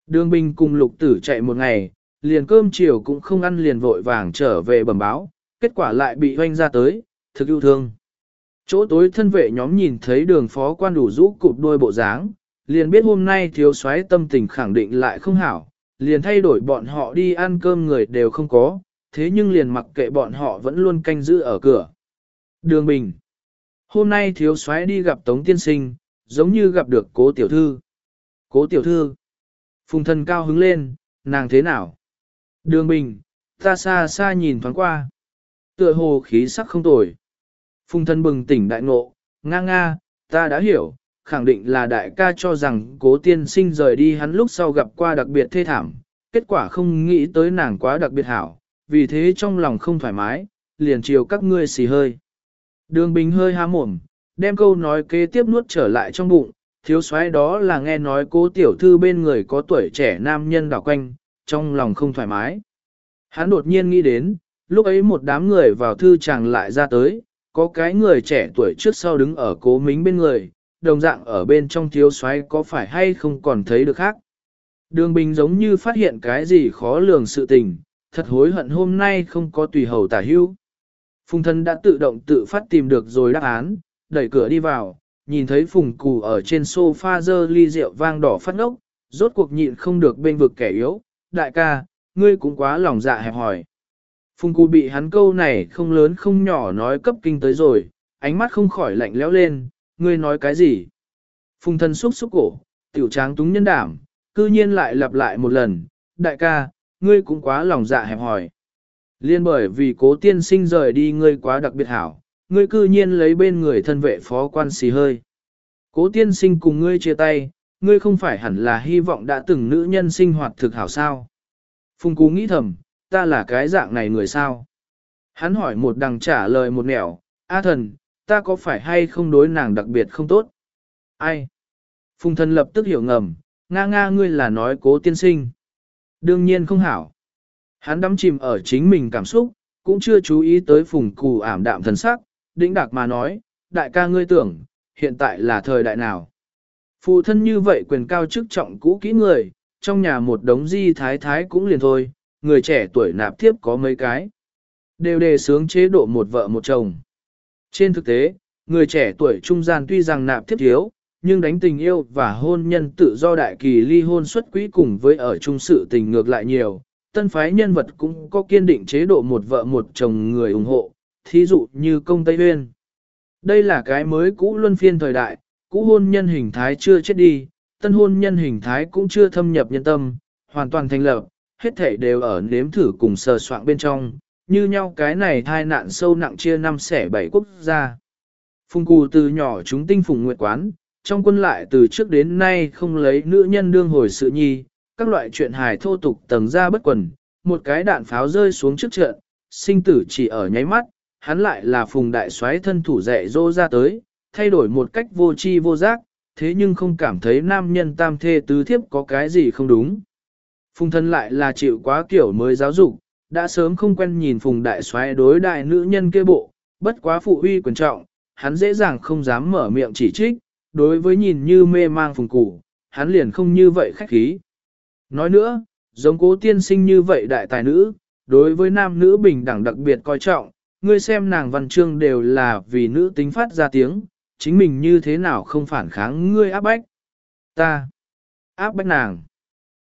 Đường Bình cùng lục tử chạy một ngày, liền cơm chiều cũng không ăn liền vội vàng trở về bẩm báo, kết quả lại bị hoanh ra tới, thực yêu thương. Chỗ tối thân vệ nhóm nhìn thấy đường phó quan đủ rũ cụp đôi bộ dáng, liền biết hôm nay thiếu soái tâm tình khẳng định lại không hảo, liền thay đổi bọn họ đi ăn cơm người đều không có, thế nhưng liền mặc kệ bọn họ vẫn luôn canh giữ ở cửa. Đường Bình Hôm nay thiếu soái đi gặp Tống Tiên Sinh, giống như gặp được cố tiểu thư. Cố tiểu thư Phùng thần cao hứng lên, nàng thế nào? Đường Bình, ta xa xa nhìn thoáng qua. Tựa hồ khí sắc không tồi. Phùng thân bừng tỉnh đại ngộ, nga nga, ta đã hiểu, khẳng định là đại ca cho rằng cố tiên sinh rời đi hắn lúc sau gặp qua đặc biệt thê thảm, kết quả không nghĩ tới nàng quá đặc biệt hảo, vì thế trong lòng không thoải mái, liền chiều các ngươi xì hơi. Đường Bình hơi há mồm, đem câu nói kế tiếp nuốt trở lại trong bụng, Thiếu soái đó là nghe nói cố tiểu thư bên người có tuổi trẻ nam nhân đảo quanh, trong lòng không thoải mái. Hắn đột nhiên nghĩ đến, lúc ấy một đám người vào thư chàng lại ra tới, có cái người trẻ tuổi trước sau đứng ở cố mính bên người, đồng dạng ở bên trong thiếu soái có phải hay không còn thấy được khác. Đường Bình giống như phát hiện cái gì khó lường sự tình, thật hối hận hôm nay không có tùy hầu tả hưu. Phùng thân đã tự động tự phát tìm được rồi đáp án, đẩy cửa đi vào, nhìn thấy phùng cù ở trên sofa dơ ly rượu vang đỏ phát ngốc, rốt cuộc nhịn không được bên vực kẻ yếu, đại ca, ngươi cũng quá lòng dạ hẹp hỏi. Phùng cù bị hắn câu này không lớn không nhỏ nói cấp kinh tới rồi, ánh mắt không khỏi lạnh lẽo lên, ngươi nói cái gì? Phùng thân xúc xúc cổ, tiểu tráng túng nhân đảm, cư nhiên lại lặp lại một lần, đại ca, ngươi cũng quá lòng dạ hẹp hòi. Liên bởi vì cố tiên sinh rời đi ngươi quá đặc biệt hảo, ngươi cư nhiên lấy bên người thân vệ phó quan xì hơi. Cố tiên sinh cùng ngươi chia tay, ngươi không phải hẳn là hy vọng đã từng nữ nhân sinh hoạt thực hảo sao. Phùng Cú nghĩ thầm, ta là cái dạng này người sao? Hắn hỏi một đằng trả lời một nẻo, A thần, ta có phải hay không đối nàng đặc biệt không tốt? Ai? Phùng thần lập tức hiểu ngầm, nga nga ngươi là nói cố tiên sinh. Đương nhiên không hảo. Hắn đắm chìm ở chính mình cảm xúc, cũng chưa chú ý tới phùng cù ảm đạm thần sắc, đĩnh đạc mà nói, đại ca ngươi tưởng, hiện tại là thời đại nào. Phụ thân như vậy quyền cao chức trọng cũ kỹ người, trong nhà một đống di thái thái cũng liền thôi, người trẻ tuổi nạp thiếp có mấy cái. Đều đề sướng chế độ một vợ một chồng. Trên thực tế, người trẻ tuổi trung gian tuy rằng nạp thiếp thiếu, nhưng đánh tình yêu và hôn nhân tự do đại kỳ ly hôn xuất quỹ cùng với ở chung sự tình ngược lại nhiều, tân phái nhân vật cũng có kiên định chế độ một vợ một chồng người ủng hộ, thí dụ như công Tây Huyên. Đây là cái mới cũ luân phiên thời đại, cũ hôn nhân hình thái chưa chết đi, tân hôn nhân hình thái cũng chưa thâm nhập nhân tâm, hoàn toàn thành lập, hết thể đều ở nếm thử cùng sờ soạn bên trong, như nhau cái này thai nạn sâu nặng chia năm xẻ bảy quốc gia. Phùng cù từ nhỏ chúng tinh phùng nguyệt quán, trong quân lại từ trước đến nay không lấy nữ nhân đương hồi sự nhi, các loại chuyện hài thô tục tầng ra bất quần, một cái đạn pháo rơi xuống trước trận, sinh tử chỉ ở nháy mắt, hắn lại là phùng đại soái thân thủ dạy dỗ ra tới, thay đổi một cách vô tri vô giác, thế nhưng không cảm thấy nam nhân tam thê tứ thiếp có cái gì không đúng. Phùng thân lại là chịu quá kiểu mới giáo dục, đã sớm không quen nhìn phùng đại soái đối đại nữ nhân kia bộ, bất quá phụ uy quyền trọng, hắn dễ dàng không dám mở miệng chỉ trích, đối với nhìn như mê mang phùng củ, hắn liền không như vậy khách khí. Nói nữa, giống cố tiên sinh như vậy đại tài nữ, đối với nam nữ bình đẳng đặc biệt coi trọng, ngươi xem nàng văn chương đều là vì nữ tính phát ra tiếng, chính mình như thế nào không phản kháng ngươi áp bách. Ta áp bách nàng.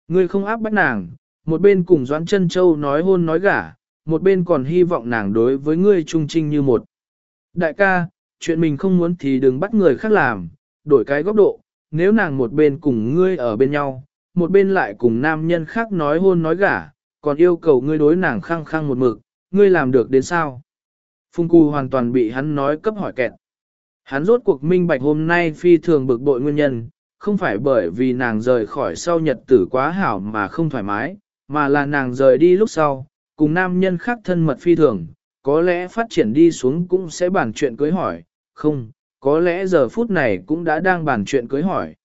Ngươi không áp bách nàng, một bên cùng Doãn chân Châu nói hôn nói gả, một bên còn hy vọng nàng đối với ngươi trung trinh như một. Đại ca, chuyện mình không muốn thì đừng bắt người khác làm, đổi cái góc độ, nếu nàng một bên cùng ngươi ở bên nhau, một bên lại cùng nam nhân khác nói hôn nói gả, còn yêu cầu ngươi đối nàng khăng khăng một mực, ngươi làm được đến sao? Phung Cù hoàn toàn bị hắn nói cấp hỏi kẹt. Hắn rốt cuộc minh bạch hôm nay phi thường bực bội nguyên nhân, không phải bởi vì nàng rời khỏi sau nhật tử quá hảo mà không thoải mái, mà là nàng rời đi lúc sau, cùng nam nhân khác thân mật phi thường, có lẽ phát triển đi xuống cũng sẽ bàn chuyện cưới hỏi, không, có lẽ giờ phút này cũng đã đang bàn chuyện cưới hỏi.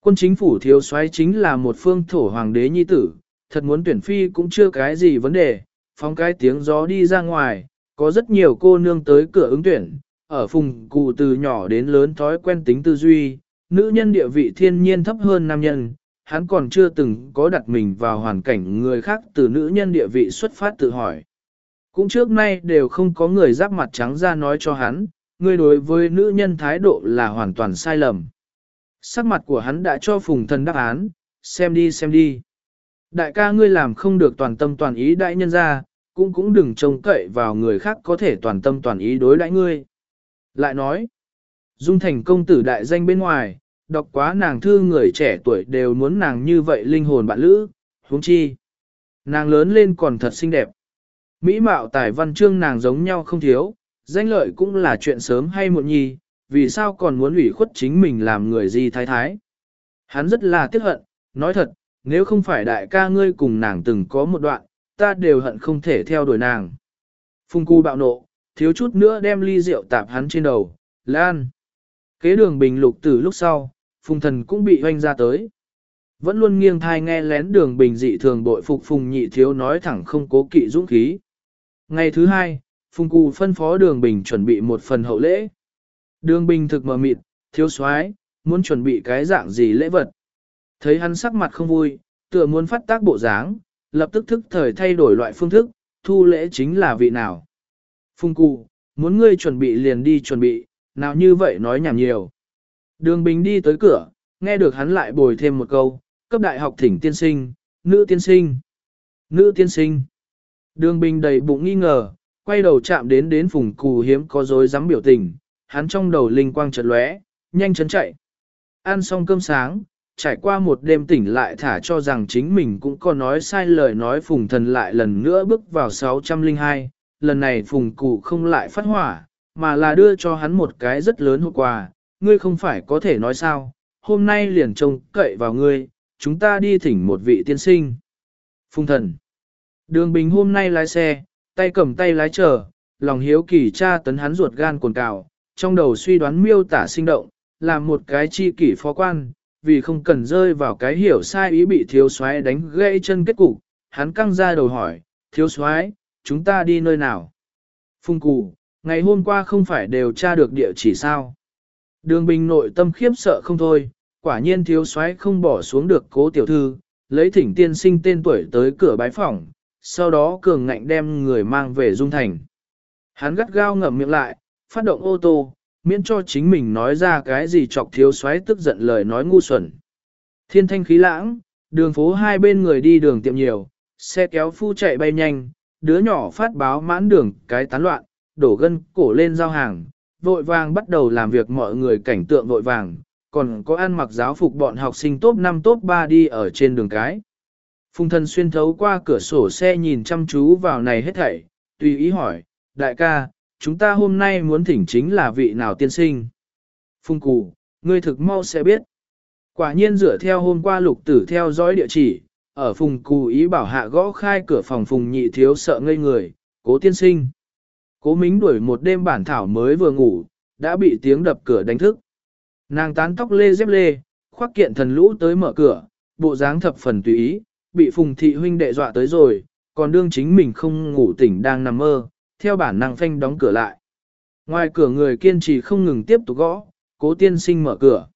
Quân chính phủ thiếu soái chính là một phương thổ hoàng đế nhi tử, thật muốn tuyển phi cũng chưa cái gì vấn đề, phóng cái tiếng gió đi ra ngoài, có rất nhiều cô nương tới cửa ứng tuyển, ở phùng cụ từ nhỏ đến lớn thói quen tính tư duy, nữ nhân địa vị thiên nhiên thấp hơn nam nhân, hắn còn chưa từng có đặt mình vào hoàn cảnh người khác từ nữ nhân địa vị xuất phát tự hỏi. Cũng trước nay đều không có người giáp mặt trắng ra nói cho hắn, Ngươi đối với nữ nhân thái độ là hoàn toàn sai lầm. Sắc mặt của hắn đã cho phùng thần đáp án, xem đi xem đi. Đại ca ngươi làm không được toàn tâm toàn ý đại nhân ra, cũng cũng đừng trông cậy vào người khác có thể toàn tâm toàn ý đối đãi ngươi. Lại nói, Dung thành công tử đại danh bên ngoài, đọc quá nàng thư người trẻ tuổi đều muốn nàng như vậy linh hồn bạn lữ, huống chi. Nàng lớn lên còn thật xinh đẹp. Mỹ mạo tài văn chương nàng giống nhau không thiếu, danh lợi cũng là chuyện sớm hay muộn nhi, vì sao còn muốn ủy khuất chính mình làm người gì thái thái. Hắn rất là tiếc hận, nói thật, nếu không phải đại ca ngươi cùng nàng từng có một đoạn, ta đều hận không thể theo đuổi nàng. Phung cu bạo nộ, thiếu chút nữa đem ly rượu tạp hắn trên đầu, lan. Kế đường bình lục từ lúc sau, phùng thần cũng bị hoanh ra tới. Vẫn luôn nghiêng thai nghe lén đường bình dị thường bội phục phùng nhị thiếu nói thẳng không cố kỵ dũng khí. Ngày thứ hai, phùng cụ phân phó đường bình chuẩn bị một phần hậu lễ. Đường bình thực mờ mịt, thiếu soái muốn chuẩn bị cái dạng gì lễ vật. Thấy hắn sắc mặt không vui, tựa muốn phát tác bộ dáng, lập tức thức thời thay đổi loại phương thức, thu lễ chính là vị nào. Phùng cụ, muốn ngươi chuẩn bị liền đi chuẩn bị, nào như vậy nói nhảm nhiều. Đường Bình đi tới cửa, nghe được hắn lại bồi thêm một câu, cấp đại học thỉnh tiên sinh, nữ tiên sinh, nữ tiên sinh. Đường Bình đầy bụng nghi ngờ, quay đầu chạm đến đến phùng cù hiếm có dối dám biểu tình, hắn trong đầu linh quang chợt lóe, nhanh chấn chạy. Ăn xong cơm sáng, trải qua một đêm tỉnh lại thả cho rằng chính mình cũng có nói sai lời nói phùng thần lại lần nữa bước vào 602, lần này phùng cụ không lại phát hỏa, mà là đưa cho hắn một cái rất lớn hộp quà, ngươi không phải có thể nói sao, hôm nay liền trông cậy vào ngươi, chúng ta đi thỉnh một vị tiên sinh. Phùng thần. Đường Bình hôm nay lái xe, tay cầm tay lái chờ, lòng hiếu kỳ tra tấn hắn ruột gan cồn cào, trong đầu suy đoán miêu tả sinh động, làm một cái chi kỷ phó quan, vì không cần rơi vào cái hiểu sai ý bị thiếu soái đánh gãy chân kết cục, hắn căng ra đầu hỏi, thiếu soái, chúng ta đi nơi nào? phung cụ, ngày hôm qua không phải đều tra được địa chỉ sao? Đường bình nội tâm khiếp sợ không thôi, quả nhiên thiếu soái không bỏ xuống được cố tiểu thư, lấy thỉnh tiên sinh tên tuổi tới cửa bái phỏng, sau đó cường ngạnh đem người mang về dung thành. Hắn gắt gao ngậm miệng lại, phát động ô tô, miễn cho chính mình nói ra cái gì chọc thiếu xoáy tức giận lời nói ngu xuẩn. Thiên thanh khí lãng, đường phố hai bên người đi đường tiệm nhiều, xe kéo phu chạy bay nhanh, đứa nhỏ phát báo mãn đường cái tán loạn, đổ gân cổ lên giao hàng, vội vàng bắt đầu làm việc mọi người cảnh tượng vội vàng, còn có ăn mặc giáo phục bọn học sinh top 5 top 3 đi ở trên đường cái. Phùng Thần xuyên thấu qua cửa sổ xe nhìn chăm chú vào này hết thảy, tùy ý hỏi, đại ca, chúng ta hôm nay muốn thỉnh chính là vị nào tiên sinh. Phùng cụ, ngươi thực mau sẽ biết. Quả nhiên dựa theo hôm qua lục tử theo dõi địa chỉ, ở phùng cụ ý bảo hạ gõ khai cửa phòng phùng nhị thiếu sợ ngây người, cố tiên sinh. Cố mính đuổi một đêm bản thảo mới vừa ngủ, đã bị tiếng đập cửa đánh thức. Nàng tán tóc lê dép lê, khoác kiện thần lũ tới mở cửa, bộ dáng thập phần tùy ý, bị phùng thị huynh đệ dọa tới rồi, còn đương chính mình không ngủ tỉnh đang nằm mơ, theo bản năng phanh đóng cửa lại. Ngoài cửa người kiên trì không ngừng tiếp tục gõ, cố tiên sinh mở cửa.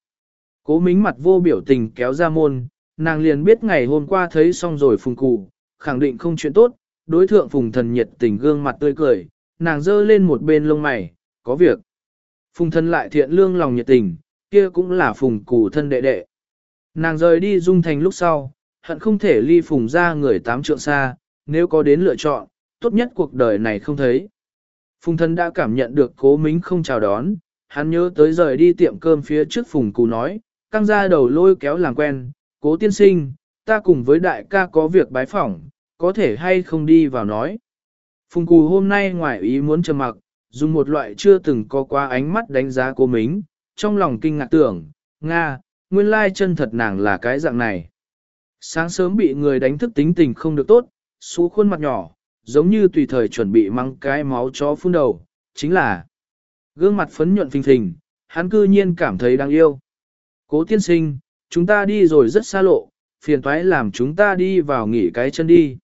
Cố mính mặt vô biểu tình kéo ra môn, nàng liền biết ngày hôm qua thấy xong rồi phùng cụ, khẳng định không chuyện tốt, đối thượng phùng thần nhiệt tình gương mặt tươi cười, nàng dơ lên một bên lông mày, có việc. Phùng thần lại thiện lương lòng nhiệt tình, kia cũng là phùng cụ thân đệ đệ. Nàng rời đi dung thành lúc sau, hận không thể ly phùng ra người tám trượng xa, nếu có đến lựa chọn, tốt nhất cuộc đời này không thấy. Phùng thân đã cảm nhận được cố mính không chào đón, hắn nhớ tới rời đi tiệm cơm phía trước phùng cú nói, căng ra đầu lôi kéo làm quen, cố tiên sinh, ta cùng với đại ca có việc bái phỏng, có thể hay không đi vào nói. Phùng cù hôm nay ngoài ý muốn trầm mặc, dùng một loại chưa từng có qua ánh mắt đánh giá cô mính, trong lòng kinh ngạc tưởng, Nga, nguyên lai chân thật nàng là cái dạng này. Sáng sớm bị người đánh thức tính tình không được tốt, xú khuôn mặt nhỏ, giống như tùy thời chuẩn bị mang cái máu chó phun đầu, chính là gương mặt phấn nhuận phình phình, hắn cư nhiên cảm thấy đáng yêu. Cố tiên sinh, chúng ta đi rồi rất xa lộ, phiền toái làm chúng ta đi vào nghỉ cái chân đi.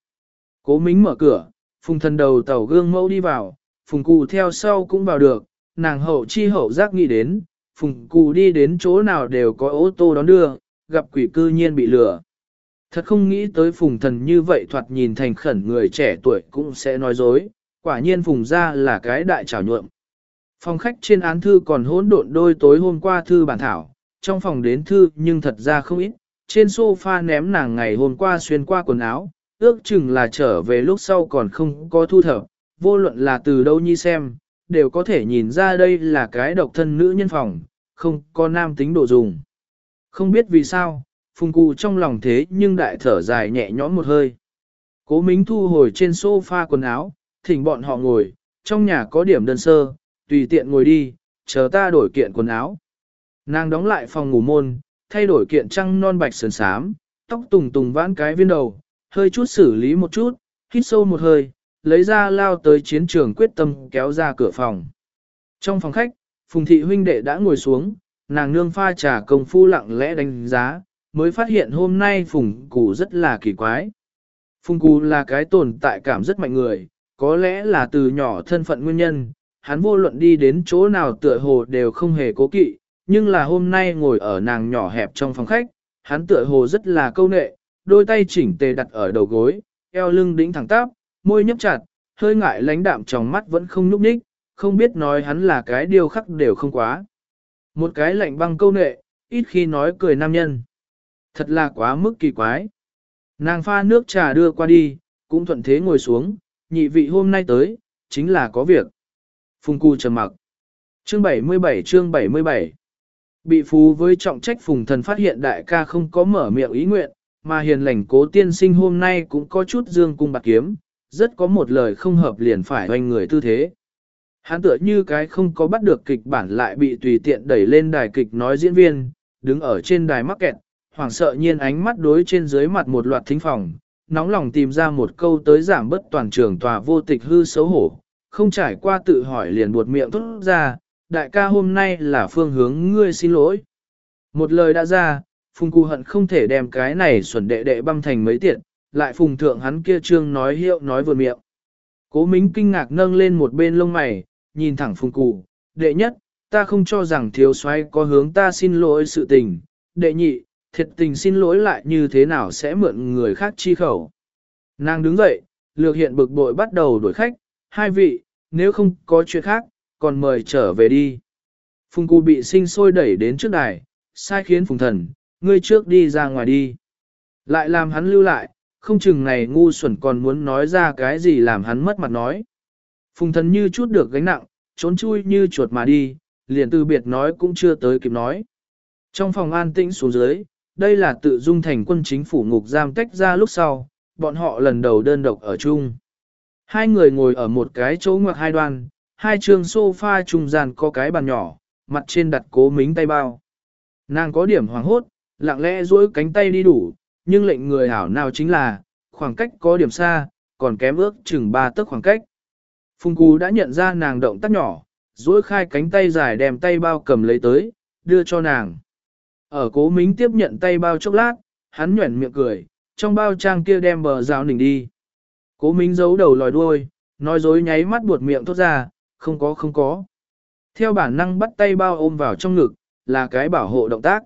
Cố mính mở cửa, phùng thần đầu tàu gương mẫu đi vào, phùng cụ theo sau cũng vào được, nàng hậu chi hậu giác nghĩ đến, phùng cụ đi đến chỗ nào đều có ô tô đón đưa, gặp quỷ cư nhiên bị lừa. Thật không nghĩ tới phùng thần như vậy thoạt nhìn thành khẩn người trẻ tuổi cũng sẽ nói dối, quả nhiên phùng ra là cái đại trảo nhuộm. Phòng khách trên án thư còn hỗn độn đôi tối hôm qua thư bản thảo, trong phòng đến thư nhưng thật ra không ít, trên sofa ném nàng ngày hôm qua xuyên qua quần áo, ước chừng là trở về lúc sau còn không có thu thập, vô luận là từ đâu nhi xem, đều có thể nhìn ra đây là cái độc thân nữ nhân phòng, không có nam tính độ dùng. Không biết vì sao, phùng cụ trong lòng thế nhưng đại thở dài nhẹ nhõm một hơi. Cố Mính thu hồi trên sofa quần áo, thỉnh bọn họ ngồi, trong nhà có điểm đơn sơ, tùy tiện ngồi đi, chờ ta đổi kiện quần áo. Nàng đóng lại phòng ngủ môn, thay đổi kiện trăng non bạch sườn sám, tóc tùng tùng vãn cái viên đầu, hơi chút xử lý một chút, hít sâu một hơi, lấy ra lao tới chiến trường quyết tâm kéo ra cửa phòng. Trong phòng khách, Phùng thị huynh đệ đã ngồi xuống, nàng nương pha trà công phu lặng lẽ đánh giá, mới phát hiện hôm nay phùng Cù rất là kỳ quái. Phùng Cù là cái tồn tại cảm rất mạnh người, có lẽ là từ nhỏ thân phận nguyên nhân, hắn vô luận đi đến chỗ nào tựa hồ đều không hề cố kỵ, nhưng là hôm nay ngồi ở nàng nhỏ hẹp trong phòng khách, hắn tựa hồ rất là câu nệ, đôi tay chỉnh tề đặt ở đầu gối, eo lưng đĩnh thẳng tắp, môi nhấp chặt, hơi ngại lánh đạm trong mắt vẫn không nhúc nhích, không biết nói hắn là cái điều khắc đều không quá. Một cái lạnh băng câu nệ, ít khi nói cười nam nhân. Thật là quá mức kỳ quái. Nàng pha nước trà đưa qua đi, cũng thuận thế ngồi xuống, nhị vị hôm nay tới, chính là có việc. Phùng Cù trầm mặc. Chương 77 chương 77 Bị phú với trọng trách phùng thần phát hiện đại ca không có mở miệng ý nguyện, mà hiền lành cố tiên sinh hôm nay cũng có chút dương cung bạc kiếm, rất có một lời không hợp liền phải hoành người tư thế. Hắn tựa như cái không có bắt được kịch bản lại bị tùy tiện đẩy lên đài kịch nói diễn viên, đứng ở trên đài mắc kẹt, hoảng sợ nhiên ánh mắt đối trên dưới mặt một loạt thính phòng, nóng lòng tìm ra một câu tới giảm bất toàn trường tòa vô tịch hư xấu hổ, không trải qua tự hỏi liền buột miệng thốt ra, đại ca hôm nay là phương hướng ngươi xin lỗi. Một lời đã ra, phùng Cù hận không thể đem cái này xuẩn đệ đệ băm thành mấy tiện, lại phùng thượng hắn kia trương nói hiệu nói vừa miệng. Cố mính kinh ngạc nâng lên một bên lông mày, nhìn thẳng phùng Cù, đệ nhất, ta không cho rằng thiếu soái có hướng ta xin lỗi sự tình, đệ nhị, thiệt tình xin lỗi lại như thế nào sẽ mượn người khác chi khẩu. Nàng đứng dậy, lược hiện bực bội bắt đầu đuổi khách, hai vị, nếu không có chuyện khác, còn mời trở về đi. Phùng cụ bị sinh sôi đẩy đến trước đài, sai khiến phùng thần, ngươi trước đi ra ngoài đi. Lại làm hắn lưu lại, không chừng này ngu xuẩn còn muốn nói ra cái gì làm hắn mất mặt nói. Phùng thần như chút được gánh nặng, trốn chui như chuột mà đi, liền từ biệt nói cũng chưa tới kịp nói. Trong phòng an tĩnh xuống dưới, đây là tự dung thành quân chính phủ ngục giam tách ra lúc sau, bọn họ lần đầu đơn độc ở chung. Hai người ngồi ở một cái chỗ ngoặc hai đoan, hai trường sofa trung gian có cái bàn nhỏ, mặt trên đặt cố mính tay bao. Nàng có điểm hoàng hốt, lặng lẽ duỗi cánh tay đi đủ, nhưng lệnh người hảo nào chính là, khoảng cách có điểm xa, còn kém ước chừng ba tấc khoảng cách. Phùng Cú đã nhận ra nàng động tác nhỏ, duỗi khai cánh tay dài đem tay bao cầm lấy tới, đưa cho nàng. Ở cố mính tiếp nhận tay bao chốc lát, hắn nhuẩn miệng cười, trong bao trang kia đem bờ rào nỉnh đi. Cố mính giấu đầu lòi đuôi, nói dối nháy mắt buột miệng thốt ra, không có không có. Theo bản năng bắt tay bao ôm vào trong ngực, là cái bảo hộ động tác.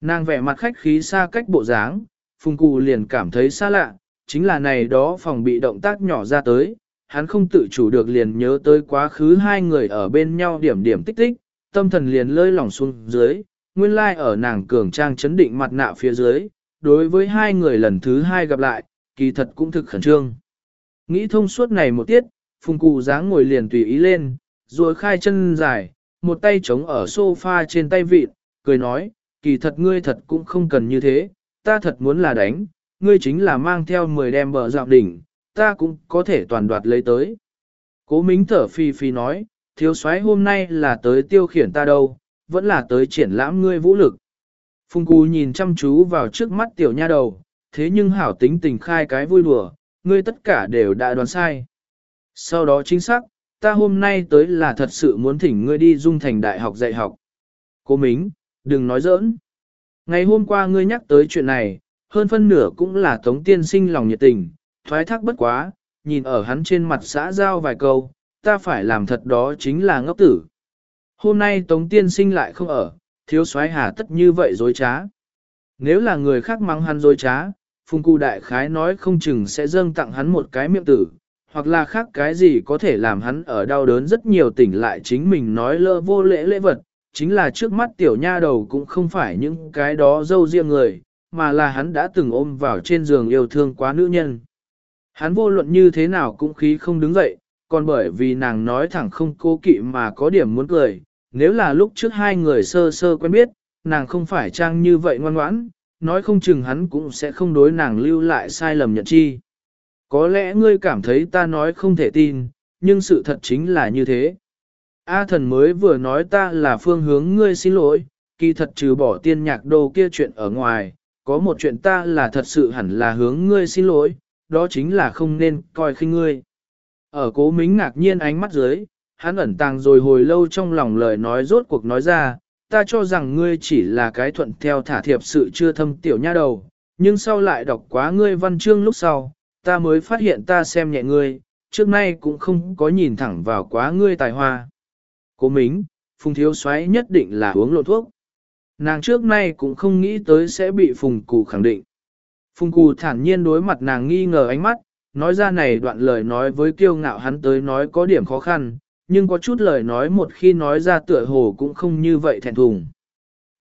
Nàng vẻ mặt khách khí xa cách bộ dáng, phùng cụ liền cảm thấy xa lạ, chính là này đó phòng bị động tác nhỏ ra tới, hắn không tự chủ được liền nhớ tới quá khứ hai người ở bên nhau điểm điểm tích tích, tâm thần liền lơi lỏng xuống dưới, nguyên lai like ở nàng cường trang chấn định mặt nạ phía dưới, đối với hai người lần thứ hai gặp lại, kỳ thật cũng thực khẩn trương. Nghĩ thông suốt này một tiết, phùng cụ dáng ngồi liền tùy ý lên, rồi khai chân dài, một tay chống ở sofa trên tay vịt, cười nói, kỳ thật ngươi thật cũng không cần như thế, ta thật muốn là đánh, ngươi chính là mang theo 10 đem bờ dạo đỉnh, ta cũng có thể toàn đoạt lấy tới. Cố mính thở phi phi nói, thiếu soái hôm nay là tới tiêu khiển ta đâu, vẫn là tới triển lãm ngươi vũ lực. Phùng Cú nhìn chăm chú vào trước mắt tiểu nha đầu, thế nhưng hảo tính tình khai cái vui đùa, ngươi tất cả đều đã đoán sai. Sau đó chính xác, ta hôm nay tới là thật sự muốn thỉnh ngươi đi dung thành đại học dạy học. cô Mính, đừng nói giỡn. Ngày hôm qua ngươi nhắc tới chuyện này, hơn phân nửa cũng là tống tiên sinh lòng nhiệt tình, thoái thác bất quá, nhìn ở hắn trên mặt xã giao vài câu, ta phải làm thật đó chính là ngốc tử. Hôm nay tống tiên sinh lại không ở, thiếu soái hà tất như vậy dối trá. Nếu là người khác mắng hắn dối trá, phùng cụ đại khái nói không chừng sẽ dâng tặng hắn một cái miệng tử, hoặc là khác cái gì có thể làm hắn ở đau đớn rất nhiều tỉnh lại chính mình nói lơ vô lễ lễ vật, chính là trước mắt tiểu nha đầu cũng không phải những cái đó dâu riêng người, mà là hắn đã từng ôm vào trên giường yêu thương quá nữ nhân. Hắn vô luận như thế nào cũng khí không đứng dậy, còn bởi vì nàng nói thẳng không cố kỵ mà có điểm muốn cười, nếu là lúc trước hai người sơ sơ quen biết, nàng không phải trang như vậy ngoan ngoãn, nói không chừng hắn cũng sẽ không đối nàng lưu lại sai lầm nhận chi. Có lẽ ngươi cảm thấy ta nói không thể tin, nhưng sự thật chính là như thế. A thần mới vừa nói ta là phương hướng ngươi xin lỗi, kỳ thật trừ bỏ tiên nhạc đồ kia chuyện ở ngoài, có một chuyện ta là thật sự hẳn là hướng ngươi xin lỗi, đó chính là không nên coi khinh ngươi. Ở cố mính ngạc nhiên ánh mắt dưới, hắn ẩn tàng rồi hồi lâu trong lòng lời nói rốt cuộc nói ra, ta cho rằng ngươi chỉ là cái thuận theo thả thiệp sự chưa thâm tiểu nha đầu, nhưng sau lại đọc quá ngươi văn chương lúc sau, ta mới phát hiện ta xem nhẹ ngươi, trước nay cũng không có nhìn thẳng vào quá ngươi tài hoa. Cố mính, phùng thiếu xoáy nhất định là uống lộ thuốc. Nàng trước nay cũng không nghĩ tới sẽ bị phùng cụ khẳng định. Phùng cụ thản nhiên đối mặt nàng nghi ngờ ánh mắt, nói ra này đoạn lời nói với kiêu ngạo hắn tới nói có điểm khó khăn, nhưng có chút lời nói một khi nói ra tựa hồ cũng không như vậy thẹn thùng.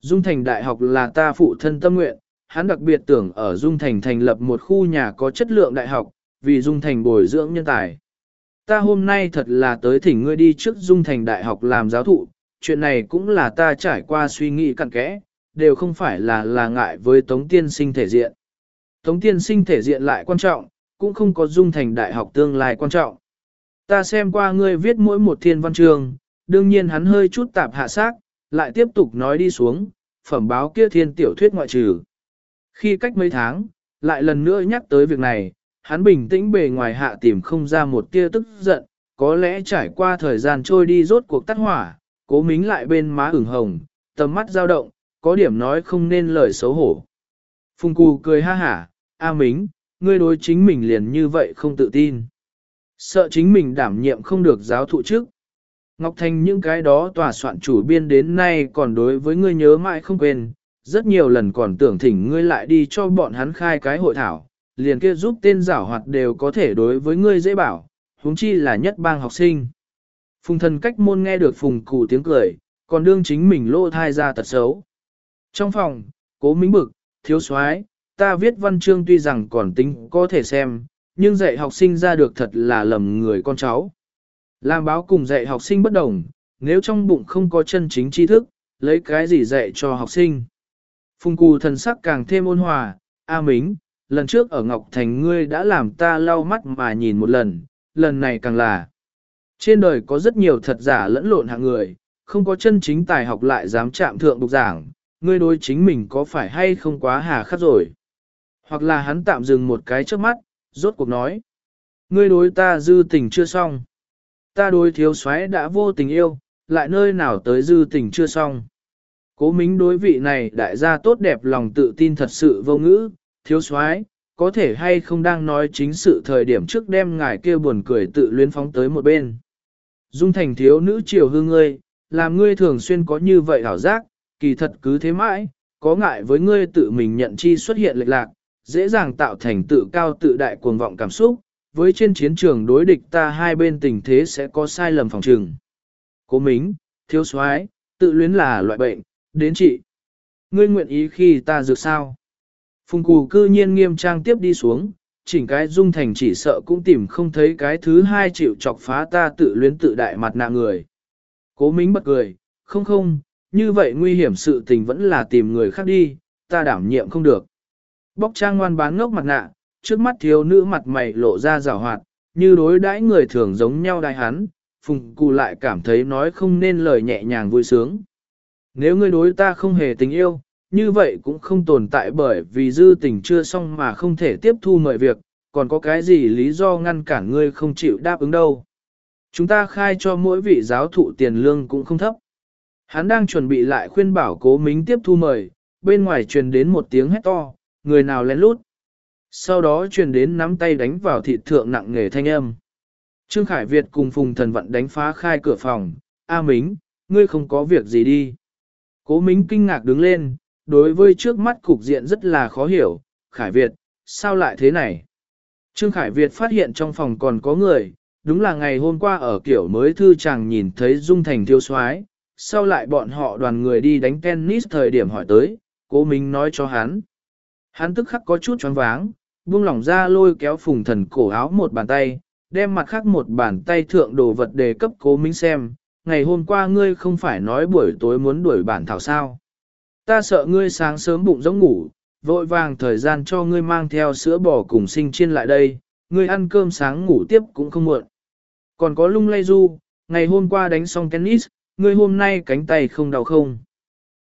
Dung Thành Đại học là ta phụ thân tâm nguyện, hắn đặc biệt tưởng ở Dung Thành thành lập một khu nhà có chất lượng đại học, vì Dung Thành bồi dưỡng nhân tài. Ta hôm nay thật là tới thỉnh ngươi đi trước Dung Thành Đại học làm giáo thụ, chuyện này cũng là ta trải qua suy nghĩ cặn kẽ, đều không phải là là ngại với Tống Tiên sinh thể diện. Tống Tiên sinh thể diện lại quan trọng, cũng không có Dung Thành Đại học tương lai quan trọng. Ta xem qua ngươi viết mỗi một thiên văn trường, đương nhiên hắn hơi chút tạp hạ xác, lại tiếp tục nói đi xuống, phẩm báo kia thiên tiểu thuyết ngoại trừ. Khi cách mấy tháng, lại lần nữa nhắc tới việc này, hắn bình tĩnh bề ngoài hạ tìm không ra một tia tức giận, có lẽ trải qua thời gian trôi đi rốt cuộc tắt hỏa, cố mính lại bên má ửng hồng, tầm mắt dao động, có điểm nói không nên lời xấu hổ. Phùng cù cười ha hả, A Mính, ngươi đối chính mình liền như vậy không tự tin. Sợ chính mình đảm nhiệm không được giáo thụ trước. Ngọc Thành những cái đó tòa soạn chủ biên đến nay còn đối với ngươi nhớ mãi không quên, rất nhiều lần còn tưởng thỉnh ngươi lại đi cho bọn hắn khai cái hội thảo, liền kia giúp tên giảo hoạt đều có thể đối với ngươi dễ bảo, huống chi là nhất bang học sinh. Phùng thần cách môn nghe được phùng cụ tiếng cười, còn đương chính mình lô thai ra tật xấu. Trong phòng, cố minh bực, thiếu soái ta viết văn chương tuy rằng còn tính có thể xem, nhưng dạy học sinh ra được thật là lầm người con cháu. Làm báo cùng dạy học sinh bất đồng, nếu trong bụng không có chân chính tri thức, lấy cái gì dạy cho học sinh. Phùng cù thần sắc càng thêm ôn hòa, A Mính, lần trước ở Ngọc Thành ngươi đã làm ta lau mắt mà nhìn một lần, lần này càng là. Trên đời có rất nhiều thật giả lẫn lộn hạng người, không có chân chính tài học lại dám chạm thượng đục giảng, ngươi đối chính mình có phải hay không quá hà khắc rồi. Hoặc là hắn tạm dừng một cái trước mắt, rốt cuộc nói. Ngươi đối ta dư tình chưa xong. Ta đối thiếu soái đã vô tình yêu, lại nơi nào tới dư tình chưa xong. Cố mính đối vị này đại gia tốt đẹp lòng tự tin thật sự vô ngữ, thiếu soái có thể hay không đang nói chính sự thời điểm trước đem ngài kia buồn cười tự luyến phóng tới một bên. Dung thành thiếu nữ triều hư ngươi, làm ngươi thường xuyên có như vậy hảo giác, kỳ thật cứ thế mãi, có ngại với ngươi tự mình nhận chi xuất hiện lệch lạc, dễ dàng tạo thành tự cao tự đại cuồng vọng cảm xúc, với trên chiến trường đối địch ta hai bên tình thế sẽ có sai lầm phòng trừng. Cố mính, thiếu soái tự luyến là loại bệnh, đến trị. Ngươi nguyện ý khi ta dược sao? Phùng cù cư nhiên nghiêm trang tiếp đi xuống, chỉnh cái dung thành chỉ sợ cũng tìm không thấy cái thứ hai chịu chọc phá ta tự luyến tự đại mặt nạ người. Cố mính bật cười, không không, như vậy nguy hiểm sự tình vẫn là tìm người khác đi, ta đảm nhiệm không được. Bóc trang ngoan bán ngốc mặt nạ, trước mắt thiếu nữ mặt mày lộ ra rào hoạt, như đối đãi người thường giống nhau đại hắn, phùng cụ lại cảm thấy nói không nên lời nhẹ nhàng vui sướng. Nếu ngươi đối ta không hề tình yêu, như vậy cũng không tồn tại bởi vì dư tình chưa xong mà không thể tiếp thu mọi việc, còn có cái gì lý do ngăn cản ngươi không chịu đáp ứng đâu. Chúng ta khai cho mỗi vị giáo thụ tiền lương cũng không thấp. Hắn đang chuẩn bị lại khuyên bảo cố mính tiếp thu mời, bên ngoài truyền đến một tiếng hét to, người nào lén lút. Sau đó truyền đến nắm tay đánh vào thịt thượng nặng nghề thanh âm. Trương Khải Việt cùng Phùng Thần Vận đánh phá khai cửa phòng, A Mính, ngươi không có việc gì đi. Cố Mính kinh ngạc đứng lên, đối với trước mắt cục diện rất là khó hiểu, Khải Việt, sao lại thế này? Trương Khải Việt phát hiện trong phòng còn có người, đúng là ngày hôm qua ở kiểu mới thư chàng nhìn thấy Dung Thành thiếu soái sau lại bọn họ đoàn người đi đánh tennis thời điểm hỏi tới, cố Mính nói cho hắn. Hắn tức khắc có chút choáng váng, buông lỏng ra lôi kéo phùng thần cổ áo một bàn tay, đem mặt khác một bàn tay thượng đồ vật đề cấp cố minh xem, ngày hôm qua ngươi không phải nói buổi tối muốn đuổi bản thảo sao. Ta sợ ngươi sáng sớm bụng giống ngủ, vội vàng thời gian cho ngươi mang theo sữa bò cùng sinh chiên lại đây, ngươi ăn cơm sáng ngủ tiếp cũng không muộn. Còn có lung lay du, ngày hôm qua đánh xong tennis, ngươi hôm nay cánh tay không đau không.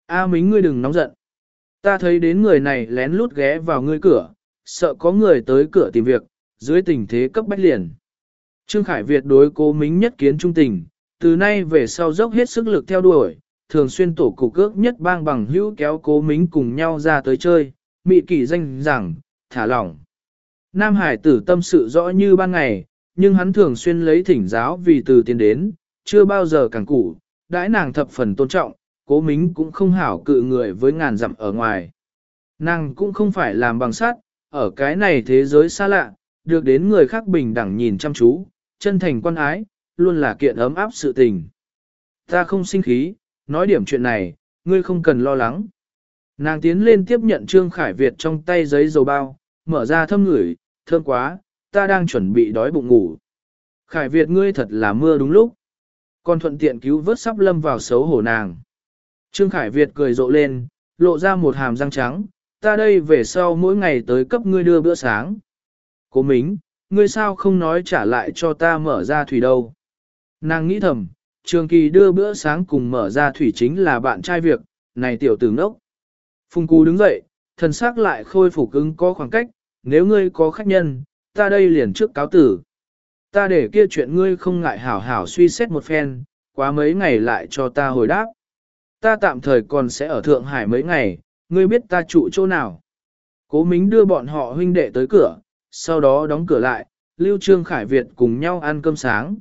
A Mính ngươi đừng nóng giận. Ta thấy đến người này lén lút ghé vào ngươi cửa, sợ có người tới cửa tìm việc, dưới tình thế cấp bách liền. Trương Khải Việt đối cố mính nhất kiến trung tình, từ nay về sau dốc hết sức lực theo đuổi, thường xuyên tổ cục cước nhất bang bằng hữu kéo cố mính cùng nhau ra tới chơi, mị kỳ danh rằng, thả lỏng. Nam Hải tử tâm sự rõ như ban ngày, nhưng hắn thường xuyên lấy thỉnh giáo vì từ tiến đến, chưa bao giờ càng cụ, đãi nàng thập phần tôn trọng, cố mính cũng không hảo cự người với ngàn dặm ở ngoài. Nàng cũng không phải làm bằng sát, ở cái này thế giới xa lạ, được đến người khác bình đẳng nhìn chăm chú, chân thành quan ái, luôn là kiện ấm áp sự tình. Ta không sinh khí, nói điểm chuyện này, ngươi không cần lo lắng. Nàng tiến lên tiếp nhận Trương Khải Việt trong tay giấy dầu bao, mở ra thâm ngửi, thơm quá, ta đang chuẩn bị đói bụng ngủ. Khải Việt ngươi thật là mưa đúng lúc. Còn thuận tiện cứu vớt sắp lâm vào xấu hổ nàng. Trương Khải Việt cười rộ lên, lộ ra một hàm răng trắng, ta đây về sau mỗi ngày tới cấp ngươi đưa bữa sáng. Cố Mính, ngươi sao không nói trả lại cho ta mở ra thủy đâu. Nàng nghĩ thầm, trường kỳ đưa bữa sáng cùng mở ra thủy chính là bạn trai việc, này tiểu tử ngốc. Phùng Cú đứng dậy, thần xác lại khôi phục ứng có khoảng cách, nếu ngươi có khách nhân, ta đây liền trước cáo tử. Ta để kia chuyện ngươi không ngại hảo hảo suy xét một phen, quá mấy ngày lại cho ta hồi đáp. Ta tạm thời còn sẽ ở Thượng Hải mấy ngày, ngươi biết ta trụ chỗ nào. Cố Mính đưa bọn họ huynh đệ tới cửa, sau đó đóng cửa lại, Lưu Trương Khải Việt cùng nhau ăn cơm sáng.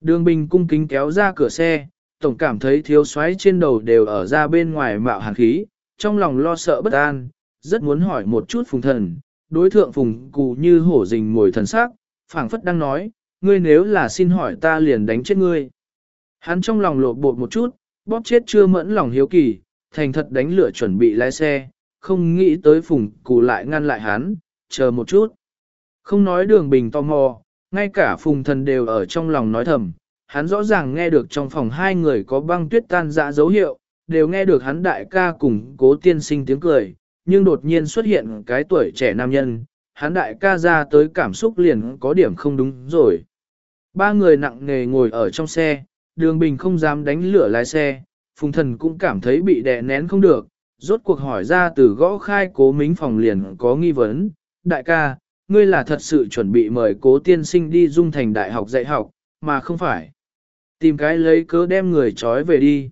Đường Bình cung kính kéo ra cửa xe, tổng cảm thấy thiếu xoáy trên đầu đều ở ra bên ngoài mạo hàn khí, trong lòng lo sợ bất an, rất muốn hỏi một chút phùng thần, đối thượng phùng cụ như hổ rình ngồi thần sắc, phảng phất đang nói, ngươi nếu là xin hỏi ta liền đánh chết ngươi. Hắn trong lòng lộ bột một chút, bóp chết chưa mẫn lòng hiếu kỳ, thành thật đánh lửa chuẩn bị lái xe, không nghĩ tới phùng cụ lại ngăn lại hắn, chờ một chút. Không nói đường bình tò mò, ngay cả phùng thần đều ở trong lòng nói thầm, hắn rõ ràng nghe được trong phòng hai người có băng tuyết tan dã dấu hiệu, đều nghe được hắn đại ca cùng cố tiên sinh tiếng cười, nhưng đột nhiên xuất hiện cái tuổi trẻ nam nhân, hắn đại ca ra tới cảm xúc liền có điểm không đúng rồi. Ba người nặng nề ngồi ở trong xe, đường bình không dám đánh lửa lái xe, phùng thần cũng cảm thấy bị đè nén không được, rốt cuộc hỏi ra từ gõ khai cố mính phòng liền có nghi vấn, đại ca, ngươi là thật sự chuẩn bị mời cố tiên sinh đi dung thành đại học dạy học, mà không phải. Tìm cái lấy cớ đem người trói về đi.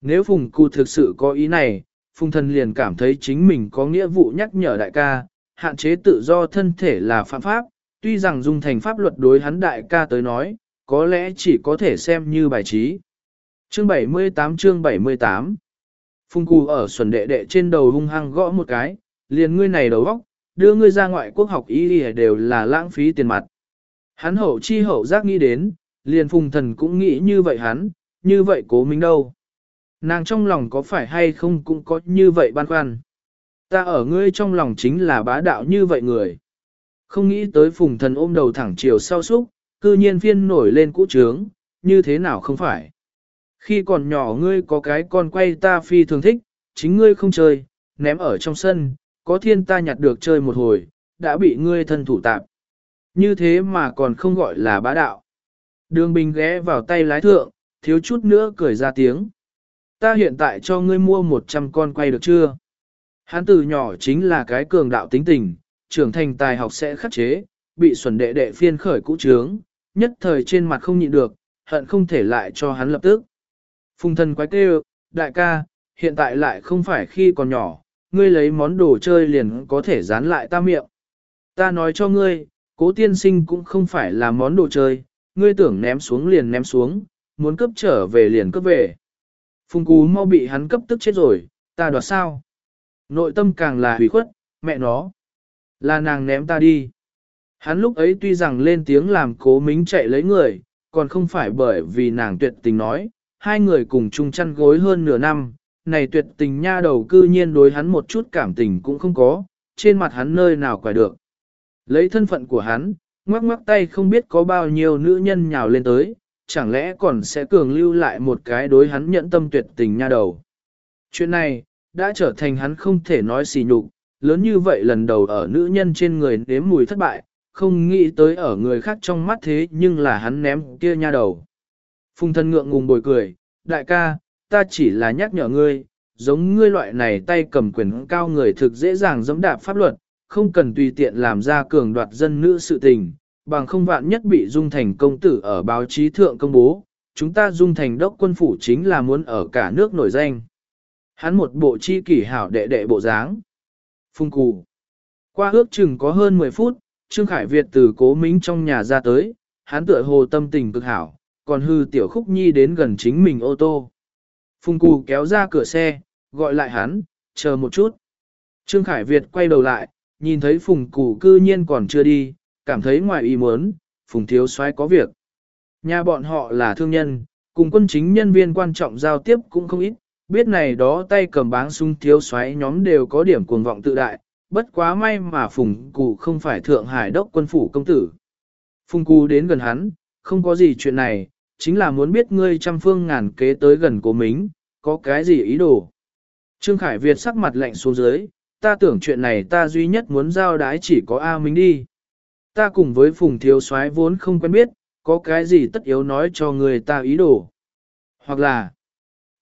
Nếu Phùng Cụ thực sự có ý này, Phùng Thần liền cảm thấy chính mình có nghĩa vụ nhắc nhở đại ca, hạn chế tự do thân thể là phạm pháp, tuy rằng dung thành pháp luật đối hắn đại ca tới nói, có lẽ chỉ có thể xem như bài trí. Chương 78 chương 78 Phùng cù ở xuẩn đệ đệ trên đầu hung hăng gõ một cái, liền ngươi này đầu óc, đưa ngươi ra ngoại quốc học y đều là lãng phí tiền mặt. Hắn hậu chi hậu giác nghĩ đến, liền phùng thần cũng nghĩ như vậy hắn, như vậy cố minh đâu. Nàng trong lòng có phải hay không cũng có như vậy băn khoăn. Ta ở ngươi trong lòng chính là bá đạo như vậy người. Không nghĩ tới phùng thần ôm đầu thẳng chiều sau súc, cư nhiên phiên nổi lên cũ trướng, như thế nào không phải. Khi còn nhỏ ngươi có cái con quay ta phi thường thích, chính ngươi không chơi, ném ở trong sân, có thiên ta nhặt được chơi một hồi, đã bị ngươi thân thủ tạp. Như thế mà còn không gọi là bá đạo. Đường bình ghé vào tay lái thượng, thiếu chút nữa cười ra tiếng. Ta hiện tại cho ngươi mua 100 con quay được chưa? Hắn từ nhỏ chính là cái cường đạo tính tình, trưởng thành tài học sẽ khắc chế, bị xuẩn đệ đệ phiên khởi cũ trướng, nhất thời trên mặt không nhịn được, hận không thể lại cho hắn lập tức. Phùng thần quái kêu, đại ca, hiện tại lại không phải khi còn nhỏ, ngươi lấy món đồ chơi liền có thể dán lại ta miệng. Ta nói cho ngươi, cố tiên sinh cũng không phải là món đồ chơi, ngươi tưởng ném xuống liền ném xuống, muốn cấp trở về liền cấp về. Phùng cú mau bị hắn cấp tức chết rồi, ta đoạt sao? Nội tâm càng là hủy khuất, mẹ nó. Là nàng ném ta đi. Hắn lúc ấy tuy rằng lên tiếng làm cố mính chạy lấy người, còn không phải bởi vì nàng tuyệt tình nói, hai người cùng chung chăn gối hơn nửa năm, này tuyệt tình nha đầu cư nhiên đối hắn một chút cảm tình cũng không có, trên mặt hắn nơi nào quài được. Lấy thân phận của hắn, ngoắc ngoắc tay không biết có bao nhiêu nữ nhân nhào lên tới, chẳng lẽ còn sẽ cường lưu lại một cái đối hắn nhận tâm tuyệt tình nha đầu. Chuyện này, đã trở thành hắn không thể nói xì nhục, lớn như vậy lần đầu ở nữ nhân trên người nếm mùi thất bại, không nghĩ tới ở người khác trong mắt thế nhưng là hắn ném kia nha đầu. Phùng thân ngượng ngùng bồi cười, đại ca, ta chỉ là nhắc nhở ngươi, giống ngươi loại này tay cầm quyền cao người thực dễ dàng dẫm đạp pháp luật, không cần tùy tiện làm ra cường đoạt dân nữ sự tình, bằng không vạn nhất bị dung thành công tử ở báo chí thượng công bố, chúng ta dung thành đốc quân phủ chính là muốn ở cả nước nổi danh. Hắn một bộ chi kỷ hảo đệ đệ bộ dáng. Phung cù. Qua ước chừng có hơn 10 phút, Trương Khải Việt từ cố mính trong nhà ra tới, hắn tựa hồ tâm tình cực hảo, còn hư tiểu khúc nhi đến gần chính mình ô tô. Phùng cù kéo ra cửa xe, gọi lại hắn, chờ một chút. Trương Khải Việt quay đầu lại, nhìn thấy phùng cù cư nhiên còn chưa đi, cảm thấy ngoài ý muốn, phùng thiếu soái có việc. Nhà bọn họ là thương nhân, cùng quân chính nhân viên quan trọng giao tiếp cũng không ít, biết này đó tay cầm báng súng thiếu soái nhóm đều có điểm cuồng vọng tự đại, bất quá may mà phùng cù không phải thượng hải đốc quân phủ công tử. Phùng cù đến gần hắn, không có gì chuyện này, chính là muốn biết ngươi trăm phương ngàn kế tới gần cố mính, có cái gì ý đồ. Trương Khải Việt sắc mặt lạnh xuống dưới, ta tưởng chuyện này ta duy nhất muốn giao đái chỉ có A Minh đi. Ta cùng với Phùng Thiếu soái vốn không quen biết, có cái gì tất yếu nói cho người ta ý đồ. Hoặc là,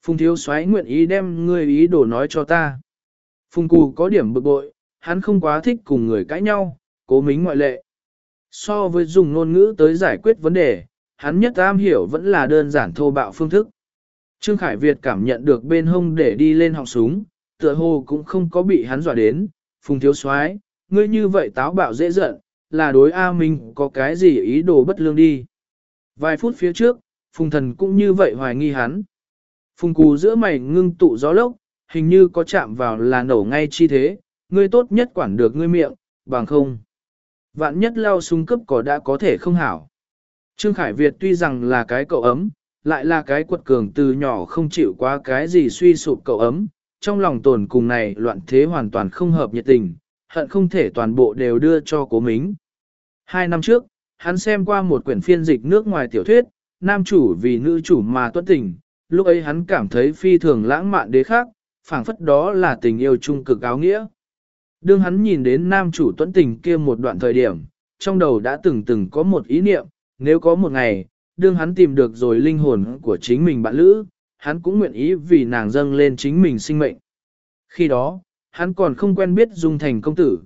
Phùng Thiếu soái nguyện ý đem ngươi ý đồ nói cho ta. Phùng Cù có điểm bực bội, hắn không quá thích cùng người cãi nhau, cố mính ngoại lệ. So với dùng ngôn ngữ tới giải quyết vấn đề, hắn nhất am hiểu vẫn là đơn giản thô bạo phương thức. Trương Khải Việt cảm nhận được bên hông để đi lên họng súng, tựa hồ cũng không có bị hắn dọa đến, phùng thiếu soái ngươi như vậy táo bạo dễ giận, là đối A Minh có cái gì ý đồ bất lương đi. Vài phút phía trước, phùng thần cũng như vậy hoài nghi hắn. Phùng cù giữa mày ngưng tụ gió lốc, hình như có chạm vào là nổ ngay chi thế, ngươi tốt nhất quản được ngươi miệng, bằng không. Vạn nhất lao súng cấp có đã có thể không hảo. Trương Khải Việt tuy rằng là cái cậu ấm, lại là cái quật cường từ nhỏ không chịu quá cái gì suy sụp cậu ấm, trong lòng tồn cùng này loạn thế hoàn toàn không hợp nhiệt tình, hận không thể toàn bộ đều đưa cho cố mính. Hai năm trước, hắn xem qua một quyển phiên dịch nước ngoài tiểu thuyết, nam chủ vì nữ chủ mà tuất tình, lúc ấy hắn cảm thấy phi thường lãng mạn đế khác, phảng phất đó là tình yêu trung cực áo nghĩa. Đương hắn nhìn đến nam chủ tuấn tình kia một đoạn thời điểm, trong đầu đã từng từng có một ý niệm, nếu có một ngày, đương hắn tìm được rồi linh hồn của chính mình bạn lữ, hắn cũng nguyện ý vì nàng dâng lên chính mình sinh mệnh. Khi đó, hắn còn không quen biết dung thành công tử.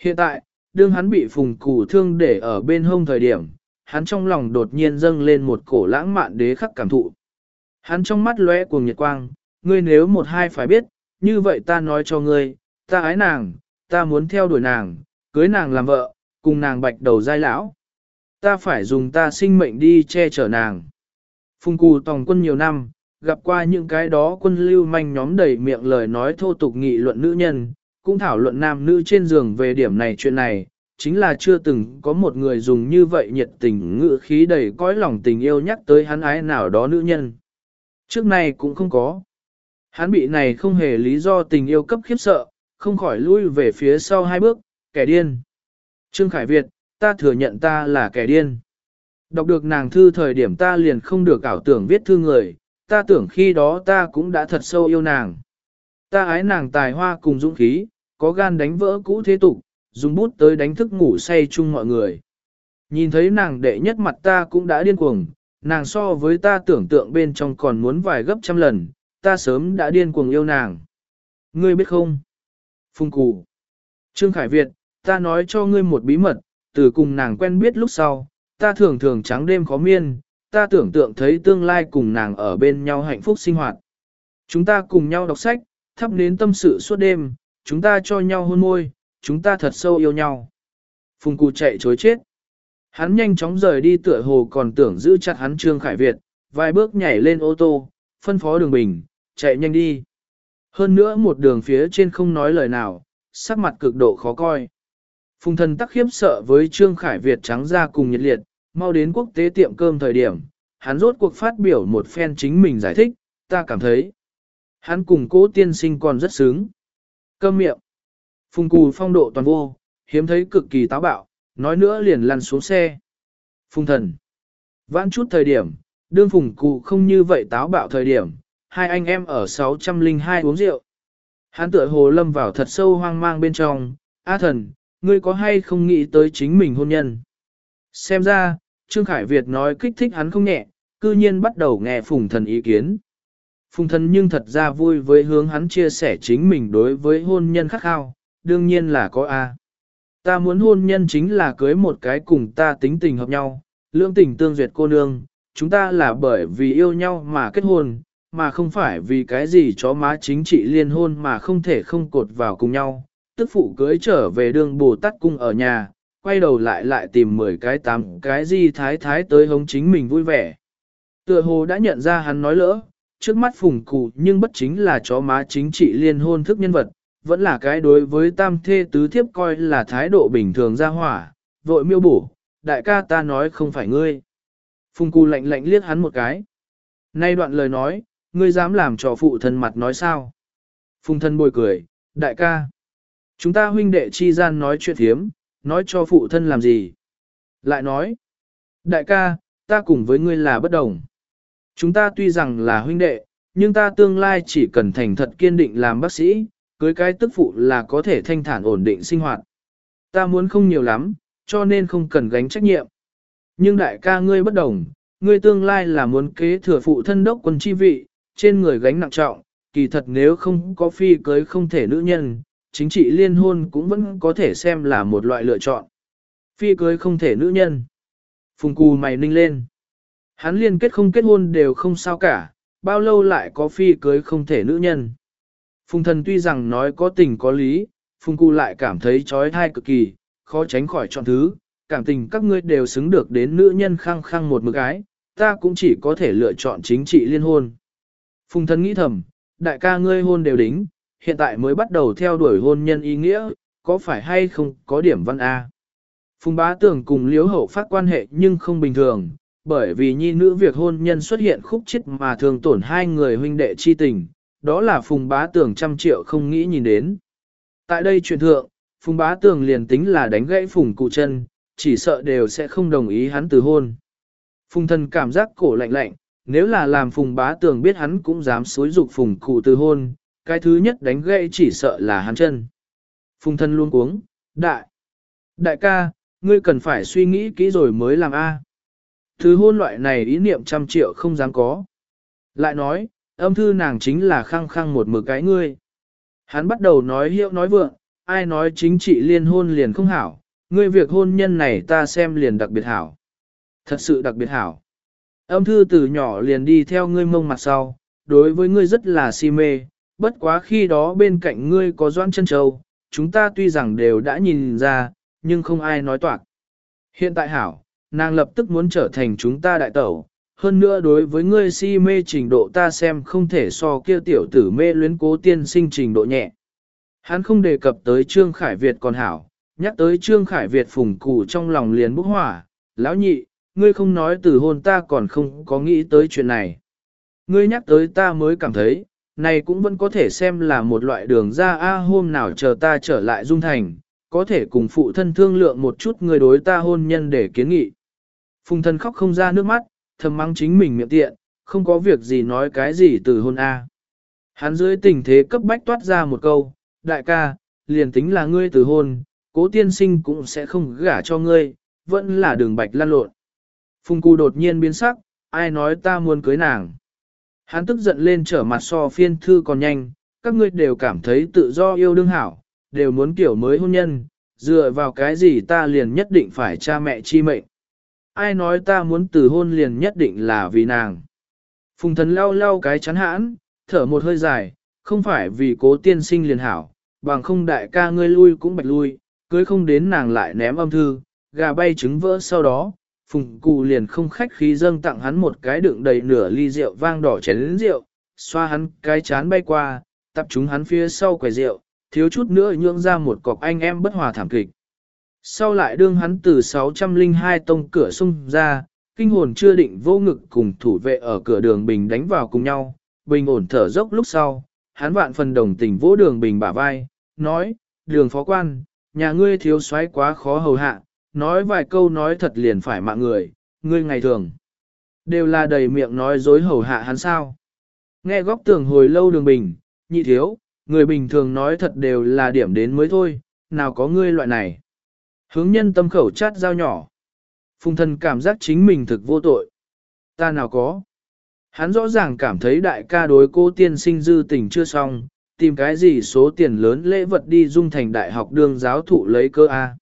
Hiện tại, đương hắn bị phùng củ thương để ở bên hông thời điểm, hắn trong lòng đột nhiên dâng lên một cổ lãng mạn đế khắc cảm thụ. Hắn trong mắt lóe cuồng nhiệt quang, ngươi nếu một hai phải biết, như vậy ta nói cho ngươi, ta ái nàng, ta muốn theo đuổi nàng, cưới nàng làm vợ, cùng nàng bạch đầu giai lão. Ta phải dùng ta sinh mệnh đi che chở nàng. Phùng cù tòng quân nhiều năm, gặp qua những cái đó quân lưu manh nhóm đầy miệng lời nói thô tục nghị luận nữ nhân, cũng thảo luận nam nữ trên giường về điểm này chuyện này, chính là chưa từng có một người dùng như vậy nhiệt tình ngữ khí đầy cõi lòng tình yêu nhắc tới hắn ái nào đó nữ nhân. Trước này cũng không có. Hắn bị này không hề lý do tình yêu cấp khiếp sợ, không khỏi lui về phía sau hai bước, kẻ điên. Trương Khải Việt, ta thừa nhận ta là kẻ điên. Đọc được nàng thư thời điểm ta liền không được ảo tưởng viết thư người, ta tưởng khi đó ta cũng đã thật sâu yêu nàng. Ta ái nàng tài hoa cùng dũng khí, có gan đánh vỡ cũ thế tục, dùng bút tới đánh thức ngủ say chung mọi người. Nhìn thấy nàng đệ nhất mặt ta cũng đã điên cuồng, nàng so với ta tưởng tượng bên trong còn muốn vài gấp trăm lần, ta sớm đã điên cuồng yêu nàng. Ngươi biết không? Phung Cù. Trương Khải Việt, ta nói cho ngươi một bí mật, từ cùng nàng quen biết lúc sau, ta thường thường trắng đêm khó miên, ta tưởng tượng thấy tương lai cùng nàng ở bên nhau hạnh phúc sinh hoạt. Chúng ta cùng nhau đọc sách, thắp nến tâm sự suốt đêm, chúng ta cho nhau hôn môi, chúng ta thật sâu yêu nhau. Phùng Cù chạy chối chết. Hắn nhanh chóng rời đi tựa hồ còn tưởng giữ chặt hắn Trương Khải Việt, vài bước nhảy lên ô tô, phân phó đường bình, chạy nhanh đi. Hơn nữa một đường phía trên không nói lời nào, sắc mặt cực độ khó coi. Phùng thần tắc khiếp sợ với Trương Khải Việt trắng ra cùng nhiệt liệt, mau đến quốc tế tiệm cơm thời điểm, hắn rốt cuộc phát biểu một phen chính mình giải thích, ta cảm thấy. Hắn cùng cố tiên sinh còn rất sướng. Cơm miệng. Phùng cù phong độ toàn vô, hiếm thấy cực kỳ táo bạo, nói nữa liền lăn xuống xe. Phùng thần. Vãn chút thời điểm, đương phùng cụ không như vậy táo bạo thời điểm, hai anh em ở 602 uống rượu. Hắn tựa hồ lâm vào thật sâu hoang mang bên trong, A thần, ngươi có hay không nghĩ tới chính mình hôn nhân? Xem ra, Trương Khải Việt nói kích thích hắn không nhẹ, cư nhiên bắt đầu nghe phùng thần ý kiến. Phùng thần nhưng thật ra vui với hướng hắn chia sẻ chính mình đối với hôn nhân khắc khao, đương nhiên là có A. Ta muốn hôn nhân chính là cưới một cái cùng ta tính tình hợp nhau, lương tình tương duyệt cô nương, chúng ta là bởi vì yêu nhau mà kết hôn, mà không phải vì cái gì chó má chính trị liên hôn mà không thể không cột vào cùng nhau. Tức phụ cưới trở về đường Bồ Tát cung ở nhà, quay đầu lại lại tìm 10 cái tám cái gì thái thái tới hống chính mình vui vẻ. Tựa hồ đã nhận ra hắn nói lỡ, trước mắt phùng cụ nhưng bất chính là chó má chính trị liên hôn thức nhân vật, vẫn là cái đối với tam thê tứ thiếp coi là thái độ bình thường ra hỏa, vội miêu bổ, đại ca ta nói không phải ngươi. Phùng cụ lạnh lạnh liếc hắn một cái. Nay đoạn lời nói, ngươi dám làm cho phụ thân mặt nói sao? Phùng thân bồi cười, đại ca. Chúng ta huynh đệ chi gian nói chuyện thiếm, nói cho phụ thân làm gì? Lại nói, đại ca, ta cùng với ngươi là bất đồng. Chúng ta tuy rằng là huynh đệ, nhưng ta tương lai chỉ cần thành thật kiên định làm bác sĩ, cưới cái tức phụ là có thể thanh thản ổn định sinh hoạt. Ta muốn không nhiều lắm, cho nên không cần gánh trách nhiệm. Nhưng đại ca ngươi bất đồng, ngươi tương lai là muốn kế thừa phụ thân đốc quân chi vị, trên người gánh nặng trọng, kỳ thật nếu không có phi cưới không thể nữ nhân, chính trị liên hôn cũng vẫn có thể xem là một loại lựa chọn. Phi cưới không thể nữ nhân. Phùng cù mày ninh lên. Hắn liên kết không kết hôn đều không sao cả, bao lâu lại có phi cưới không thể nữ nhân. Phùng thần tuy rằng nói có tình có lý, Phùng cù lại cảm thấy trói thai cực kỳ, khó tránh khỏi chọn thứ, cảm tình các ngươi đều xứng được đến nữ nhân khăng khăng một mực ái, ta cũng chỉ có thể lựa chọn chính trị liên hôn. Phùng thần nghĩ thầm, đại ca ngươi hôn đều đính, hiện tại mới bắt đầu theo đuổi hôn nhân ý nghĩa, có phải hay không có điểm văn A. Phùng bá tưởng cùng liếu hậu phát quan hệ nhưng không bình thường, bởi vì nhi nữ việc hôn nhân xuất hiện khúc chết mà thường tổn hai người huynh đệ chi tình, đó là phùng bá tưởng trăm triệu không nghĩ nhìn đến. Tại đây chuyện thượng, phùng bá tưởng liền tính là đánh gãy phùng cụ chân, chỉ sợ đều sẽ không đồng ý hắn từ hôn. Phùng thần cảm giác cổ lạnh lạnh, nếu là làm phùng bá tường biết hắn cũng dám xối dục phùng cụ từ hôn, cái thứ nhất đánh gãy chỉ sợ là hắn chân. Phùng thân luôn cuống, đại, đại ca, ngươi cần phải suy nghĩ kỹ rồi mới làm A. Thứ hôn loại này ý niệm trăm triệu không dám có. Lại nói, âm thư nàng chính là khăng khăng một mực cái ngươi. Hắn bắt đầu nói hiệu nói vượng, ai nói chính trị liên hôn liền không hảo, ngươi việc hôn nhân này ta xem liền đặc biệt hảo. Thật sự đặc biệt hảo. Âm thư từ nhỏ liền đi theo ngươi mông mặt sau, đối với ngươi rất là si mê, bất quá khi đó bên cạnh ngươi có doan chân châu, chúng ta tuy rằng đều đã nhìn ra, nhưng không ai nói toạc. Hiện tại hảo, nàng lập tức muốn trở thành chúng ta đại tẩu, hơn nữa đối với ngươi si mê trình độ ta xem không thể so kia tiểu tử mê luyến cố tiên sinh trình độ nhẹ. Hắn không đề cập tới Trương Khải Việt còn hảo, nhắc tới Trương Khải Việt phùng cụ trong lòng liền bốc hỏa, lão nhị, ngươi không nói từ hôn ta còn không có nghĩ tới chuyện này. Ngươi nhắc tới ta mới cảm thấy, này cũng vẫn có thể xem là một loại đường ra a hôm nào chờ ta trở lại dung thành, có thể cùng phụ thân thương lượng một chút người đối ta hôn nhân để kiến nghị. Phùng thân khóc không ra nước mắt, thầm mắng chính mình miệng tiện, không có việc gì nói cái gì từ hôn a. Hắn dưới tình thế cấp bách toát ra một câu, đại ca, liền tính là ngươi từ hôn, cố tiên sinh cũng sẽ không gả cho ngươi, vẫn là đường bạch lan lộn. Phùng Cù đột nhiên biến sắc, ai nói ta muốn cưới nàng. Hắn tức giận lên trở mặt so phiên thư còn nhanh, các ngươi đều cảm thấy tự do yêu đương hảo, đều muốn kiểu mới hôn nhân, dựa vào cái gì ta liền nhất định phải cha mẹ chi mệnh. Ai nói ta muốn từ hôn liền nhất định là vì nàng. Phùng thần lau lau cái chán hãn, thở một hơi dài, không phải vì cố tiên sinh liền hảo, bằng không đại ca ngươi lui cũng bạch lui, cưới không đến nàng lại ném âm thư, gà bay trứng vỡ sau đó, phùng Cù liền không khách khí dâng tặng hắn một cái đựng đầy nửa ly rượu vang đỏ chén lĩnh rượu, xoa hắn cái chán bay qua, tập chúng hắn phía sau quầy rượu, thiếu chút nữa nhượng ra một cọc anh em bất hòa thảm kịch. Sau lại đương hắn từ 602 tông cửa xung ra, kinh hồn chưa định vô ngực cùng thủ vệ ở cửa đường bình đánh vào cùng nhau, bình ổn thở dốc lúc sau, hắn vạn phần đồng tình vỗ đường bình bả vai, nói, đường phó quan, nhà ngươi thiếu soái quá khó hầu hạ, nói vài câu nói thật liền phải mạng người, ngươi ngày thường. Đều là đầy miệng nói dối hầu hạ hắn sao. Nghe góc tường hồi lâu đường bình, nhị thiếu, người bình thường nói thật đều là điểm đến mới thôi, nào có ngươi loại này. Hướng nhân tâm khẩu chát dao nhỏ. Phùng thần cảm giác chính mình thực vô tội. Ta nào có. Hắn rõ ràng cảm thấy đại ca đối cô tiên sinh dư tình chưa xong, tìm cái gì số tiền lớn lễ vật đi dung thành đại học đường giáo thụ lấy cơ A.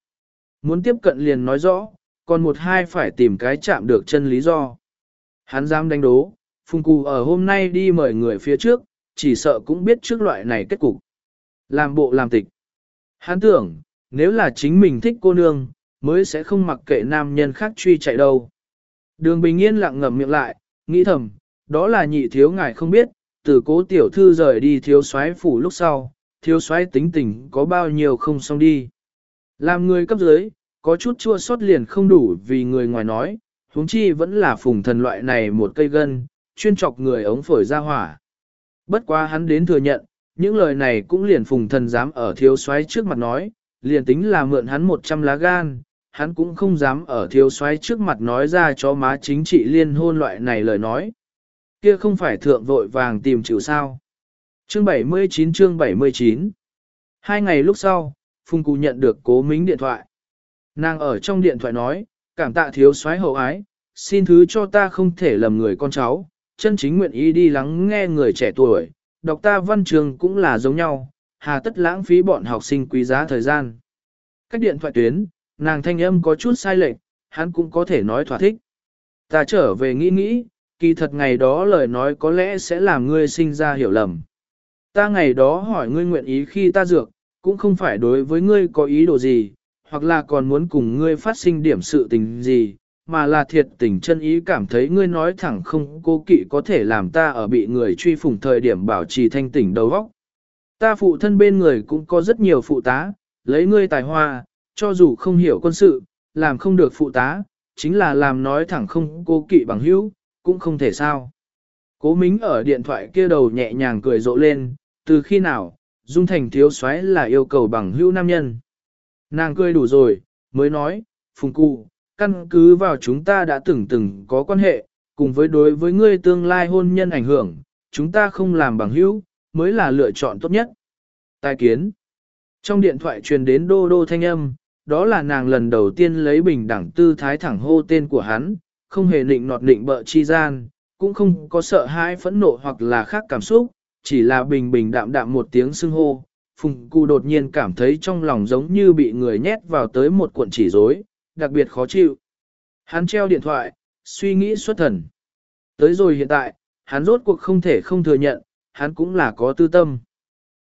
Muốn tiếp cận liền nói rõ, còn một hai phải tìm cái chạm được chân lý do. Hắn dám đánh đố, Phùng Cù ở hôm nay đi mời người phía trước, chỉ sợ cũng biết trước loại này kết cục. Làm bộ làm tịch. Hắn tưởng, nếu là chính mình thích cô nương, mới sẽ không mặc kệ nam nhân khác truy chạy đâu. Đường Bình Yên lặng ngầm miệng lại, nghĩ thầm, đó là nhị thiếu ngài không biết, từ cố tiểu thư rời đi thiếu soái phủ lúc sau, thiếu soái tính tình có bao nhiêu không xong đi. Làm người cấp dưới, có chút chua xót liền không đủ vì người ngoài nói, huống chi vẫn là phùng thần loại này một cây gân, chuyên chọc người ống phổi ra hỏa. Bất quá hắn đến thừa nhận, những lời này cũng liền phùng thần dám ở thiếu soái trước mặt nói, liền tính là mượn hắn 100 lá gan, hắn cũng không dám ở thiếu soái trước mặt nói ra cho má chính trị liên hôn loại này lời nói. Kia không phải thượng vội vàng tìm chịu sao. Chương 79 chương 79 Hai ngày lúc sau, Phùng Cụ nhận được cố mính điện thoại. Nàng ở trong điện thoại nói, cảm tạ thiếu soái hậu ái, xin thứ cho ta không thể lầm người con cháu, chân chính nguyện ý đi lắng nghe người trẻ tuổi, đọc ta văn trường cũng là giống nhau, hà tất lãng phí bọn học sinh quý giá thời gian. Cách điện thoại tuyến, nàng thanh âm có chút sai lệch, hắn cũng có thể nói thỏa thích. Ta trở về nghĩ nghĩ, kỳ thật ngày đó lời nói có lẽ sẽ làm ngươi sinh ra hiểu lầm. Ta ngày đó hỏi ngươi nguyện ý khi ta dược, cũng không phải đối với ngươi có ý đồ gì, hoặc là còn muốn cùng ngươi phát sinh điểm sự tình gì, mà là thiệt tình chân ý cảm thấy ngươi nói thẳng không cố kỵ có thể làm ta ở bị người truy phủng thời điểm bảo trì thanh tỉnh đầu óc. Ta phụ thân bên người cũng có rất nhiều phụ tá, lấy ngươi tài hoa, cho dù không hiểu quân sự, làm không được phụ tá, chính là làm nói thẳng không cố kỵ bằng hữu, cũng không thể sao. Cố Mính ở điện thoại kia đầu nhẹ nhàng cười rộ lên, từ khi nào, Dung Thành thiếu soái là yêu cầu bằng hữu nam nhân. Nàng cười đủ rồi, mới nói, Phùng Cụ, căn cứ vào chúng ta đã từng từng có quan hệ, cùng với đối với ngươi tương lai hôn nhân ảnh hưởng, chúng ta không làm bằng hữu, mới là lựa chọn tốt nhất. Tài kiến. Trong điện thoại truyền đến đô đô thanh âm, đó là nàng lần đầu tiên lấy bình đẳng tư thái thẳng hô tên của hắn, không hề định nọt định bợ chi gian, cũng không có sợ hãi phẫn nộ hoặc là khác cảm xúc, chỉ là bình bình đạm đạm một tiếng xưng hô. Phùng Cụ đột nhiên cảm thấy trong lòng giống như bị người nhét vào tới một cuộn chỉ rối, đặc biệt khó chịu. Hắn treo điện thoại, suy nghĩ xuất thần. Tới rồi hiện tại, hắn rốt cuộc không thể không thừa nhận, hắn cũng là có tư tâm.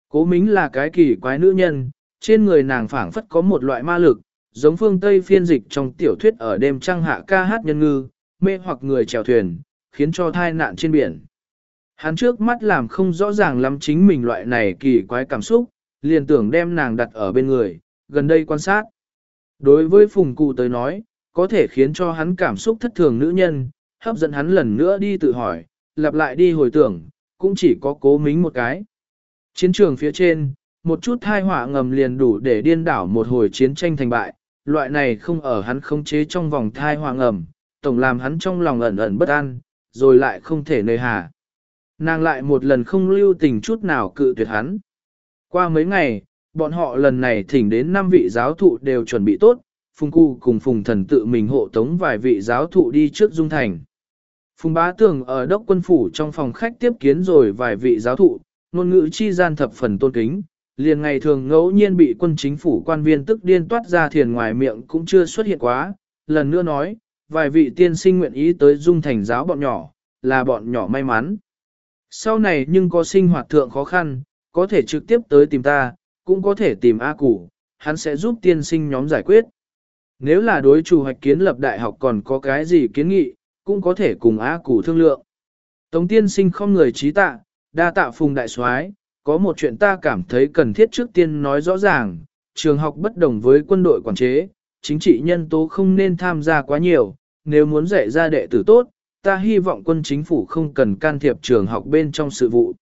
Cố Mính là cái kỳ quái nữ nhân, trên người nàng phảng phất có một loại ma lực, giống phương Tây phiên dịch trong tiểu thuyết ở đêm trăng hạ ca hát nhân ngư, mê hoặc người chèo thuyền, khiến cho thai nạn trên biển. Hắn trước mắt làm không rõ ràng lắm chính mình loại này kỳ quái cảm xúc, liền tưởng đem nàng đặt ở bên người, gần đây quan sát. Đối với phùng cụ tới nói, có thể khiến cho hắn cảm xúc thất thường nữ nhân, hấp dẫn hắn lần nữa đi tự hỏi, lặp lại đi hồi tưởng, cũng chỉ có cố mính một cái. Chiến trường phía trên, một chút thai họa ngầm liền đủ để điên đảo một hồi chiến tranh thành bại, loại này không ở hắn không chế trong vòng thai họa ngầm, tổng làm hắn trong lòng ẩn ẩn bất an, rồi lại không thể nơi hà. Nàng lại một lần không lưu tình chút nào cự tuyệt hắn. Qua mấy ngày, bọn họ lần này thỉnh đến năm vị giáo thụ đều chuẩn bị tốt, Phùng Cụ cùng Phùng Thần tự mình hộ tống vài vị giáo thụ đi trước Dung Thành. Phùng Bá Tường ở đốc quân phủ trong phòng khách tiếp kiến rồi vài vị giáo thụ, ngôn ngữ chi gian thập phần tôn kính, liền ngày thường ngẫu nhiên bị quân chính phủ quan viên tức điên toát ra thiền ngoài miệng cũng chưa xuất hiện quá, lần nữa nói, vài vị tiên sinh nguyện ý tới Dung Thành giáo bọn nhỏ, là bọn nhỏ may mắn. Sau này nhưng có sinh hoạt thượng khó khăn, có thể trực tiếp tới tìm ta, cũng có thể tìm A Củ, hắn sẽ giúp tiên sinh nhóm giải quyết. Nếu là đối chủ hoạch kiến lập đại học còn có cái gì kiến nghị, cũng có thể cùng A Củ thương lượng. Tống tiên sinh không người trí tạ, đa tạ phùng đại soái có một chuyện ta cảm thấy cần thiết trước tiên nói rõ ràng, trường học bất đồng với quân đội quản chế, chính trị nhân tố không nên tham gia quá nhiều, nếu muốn dạy ra đệ tử tốt, ta hy vọng quân chính phủ không cần can thiệp trường học bên trong sự vụ.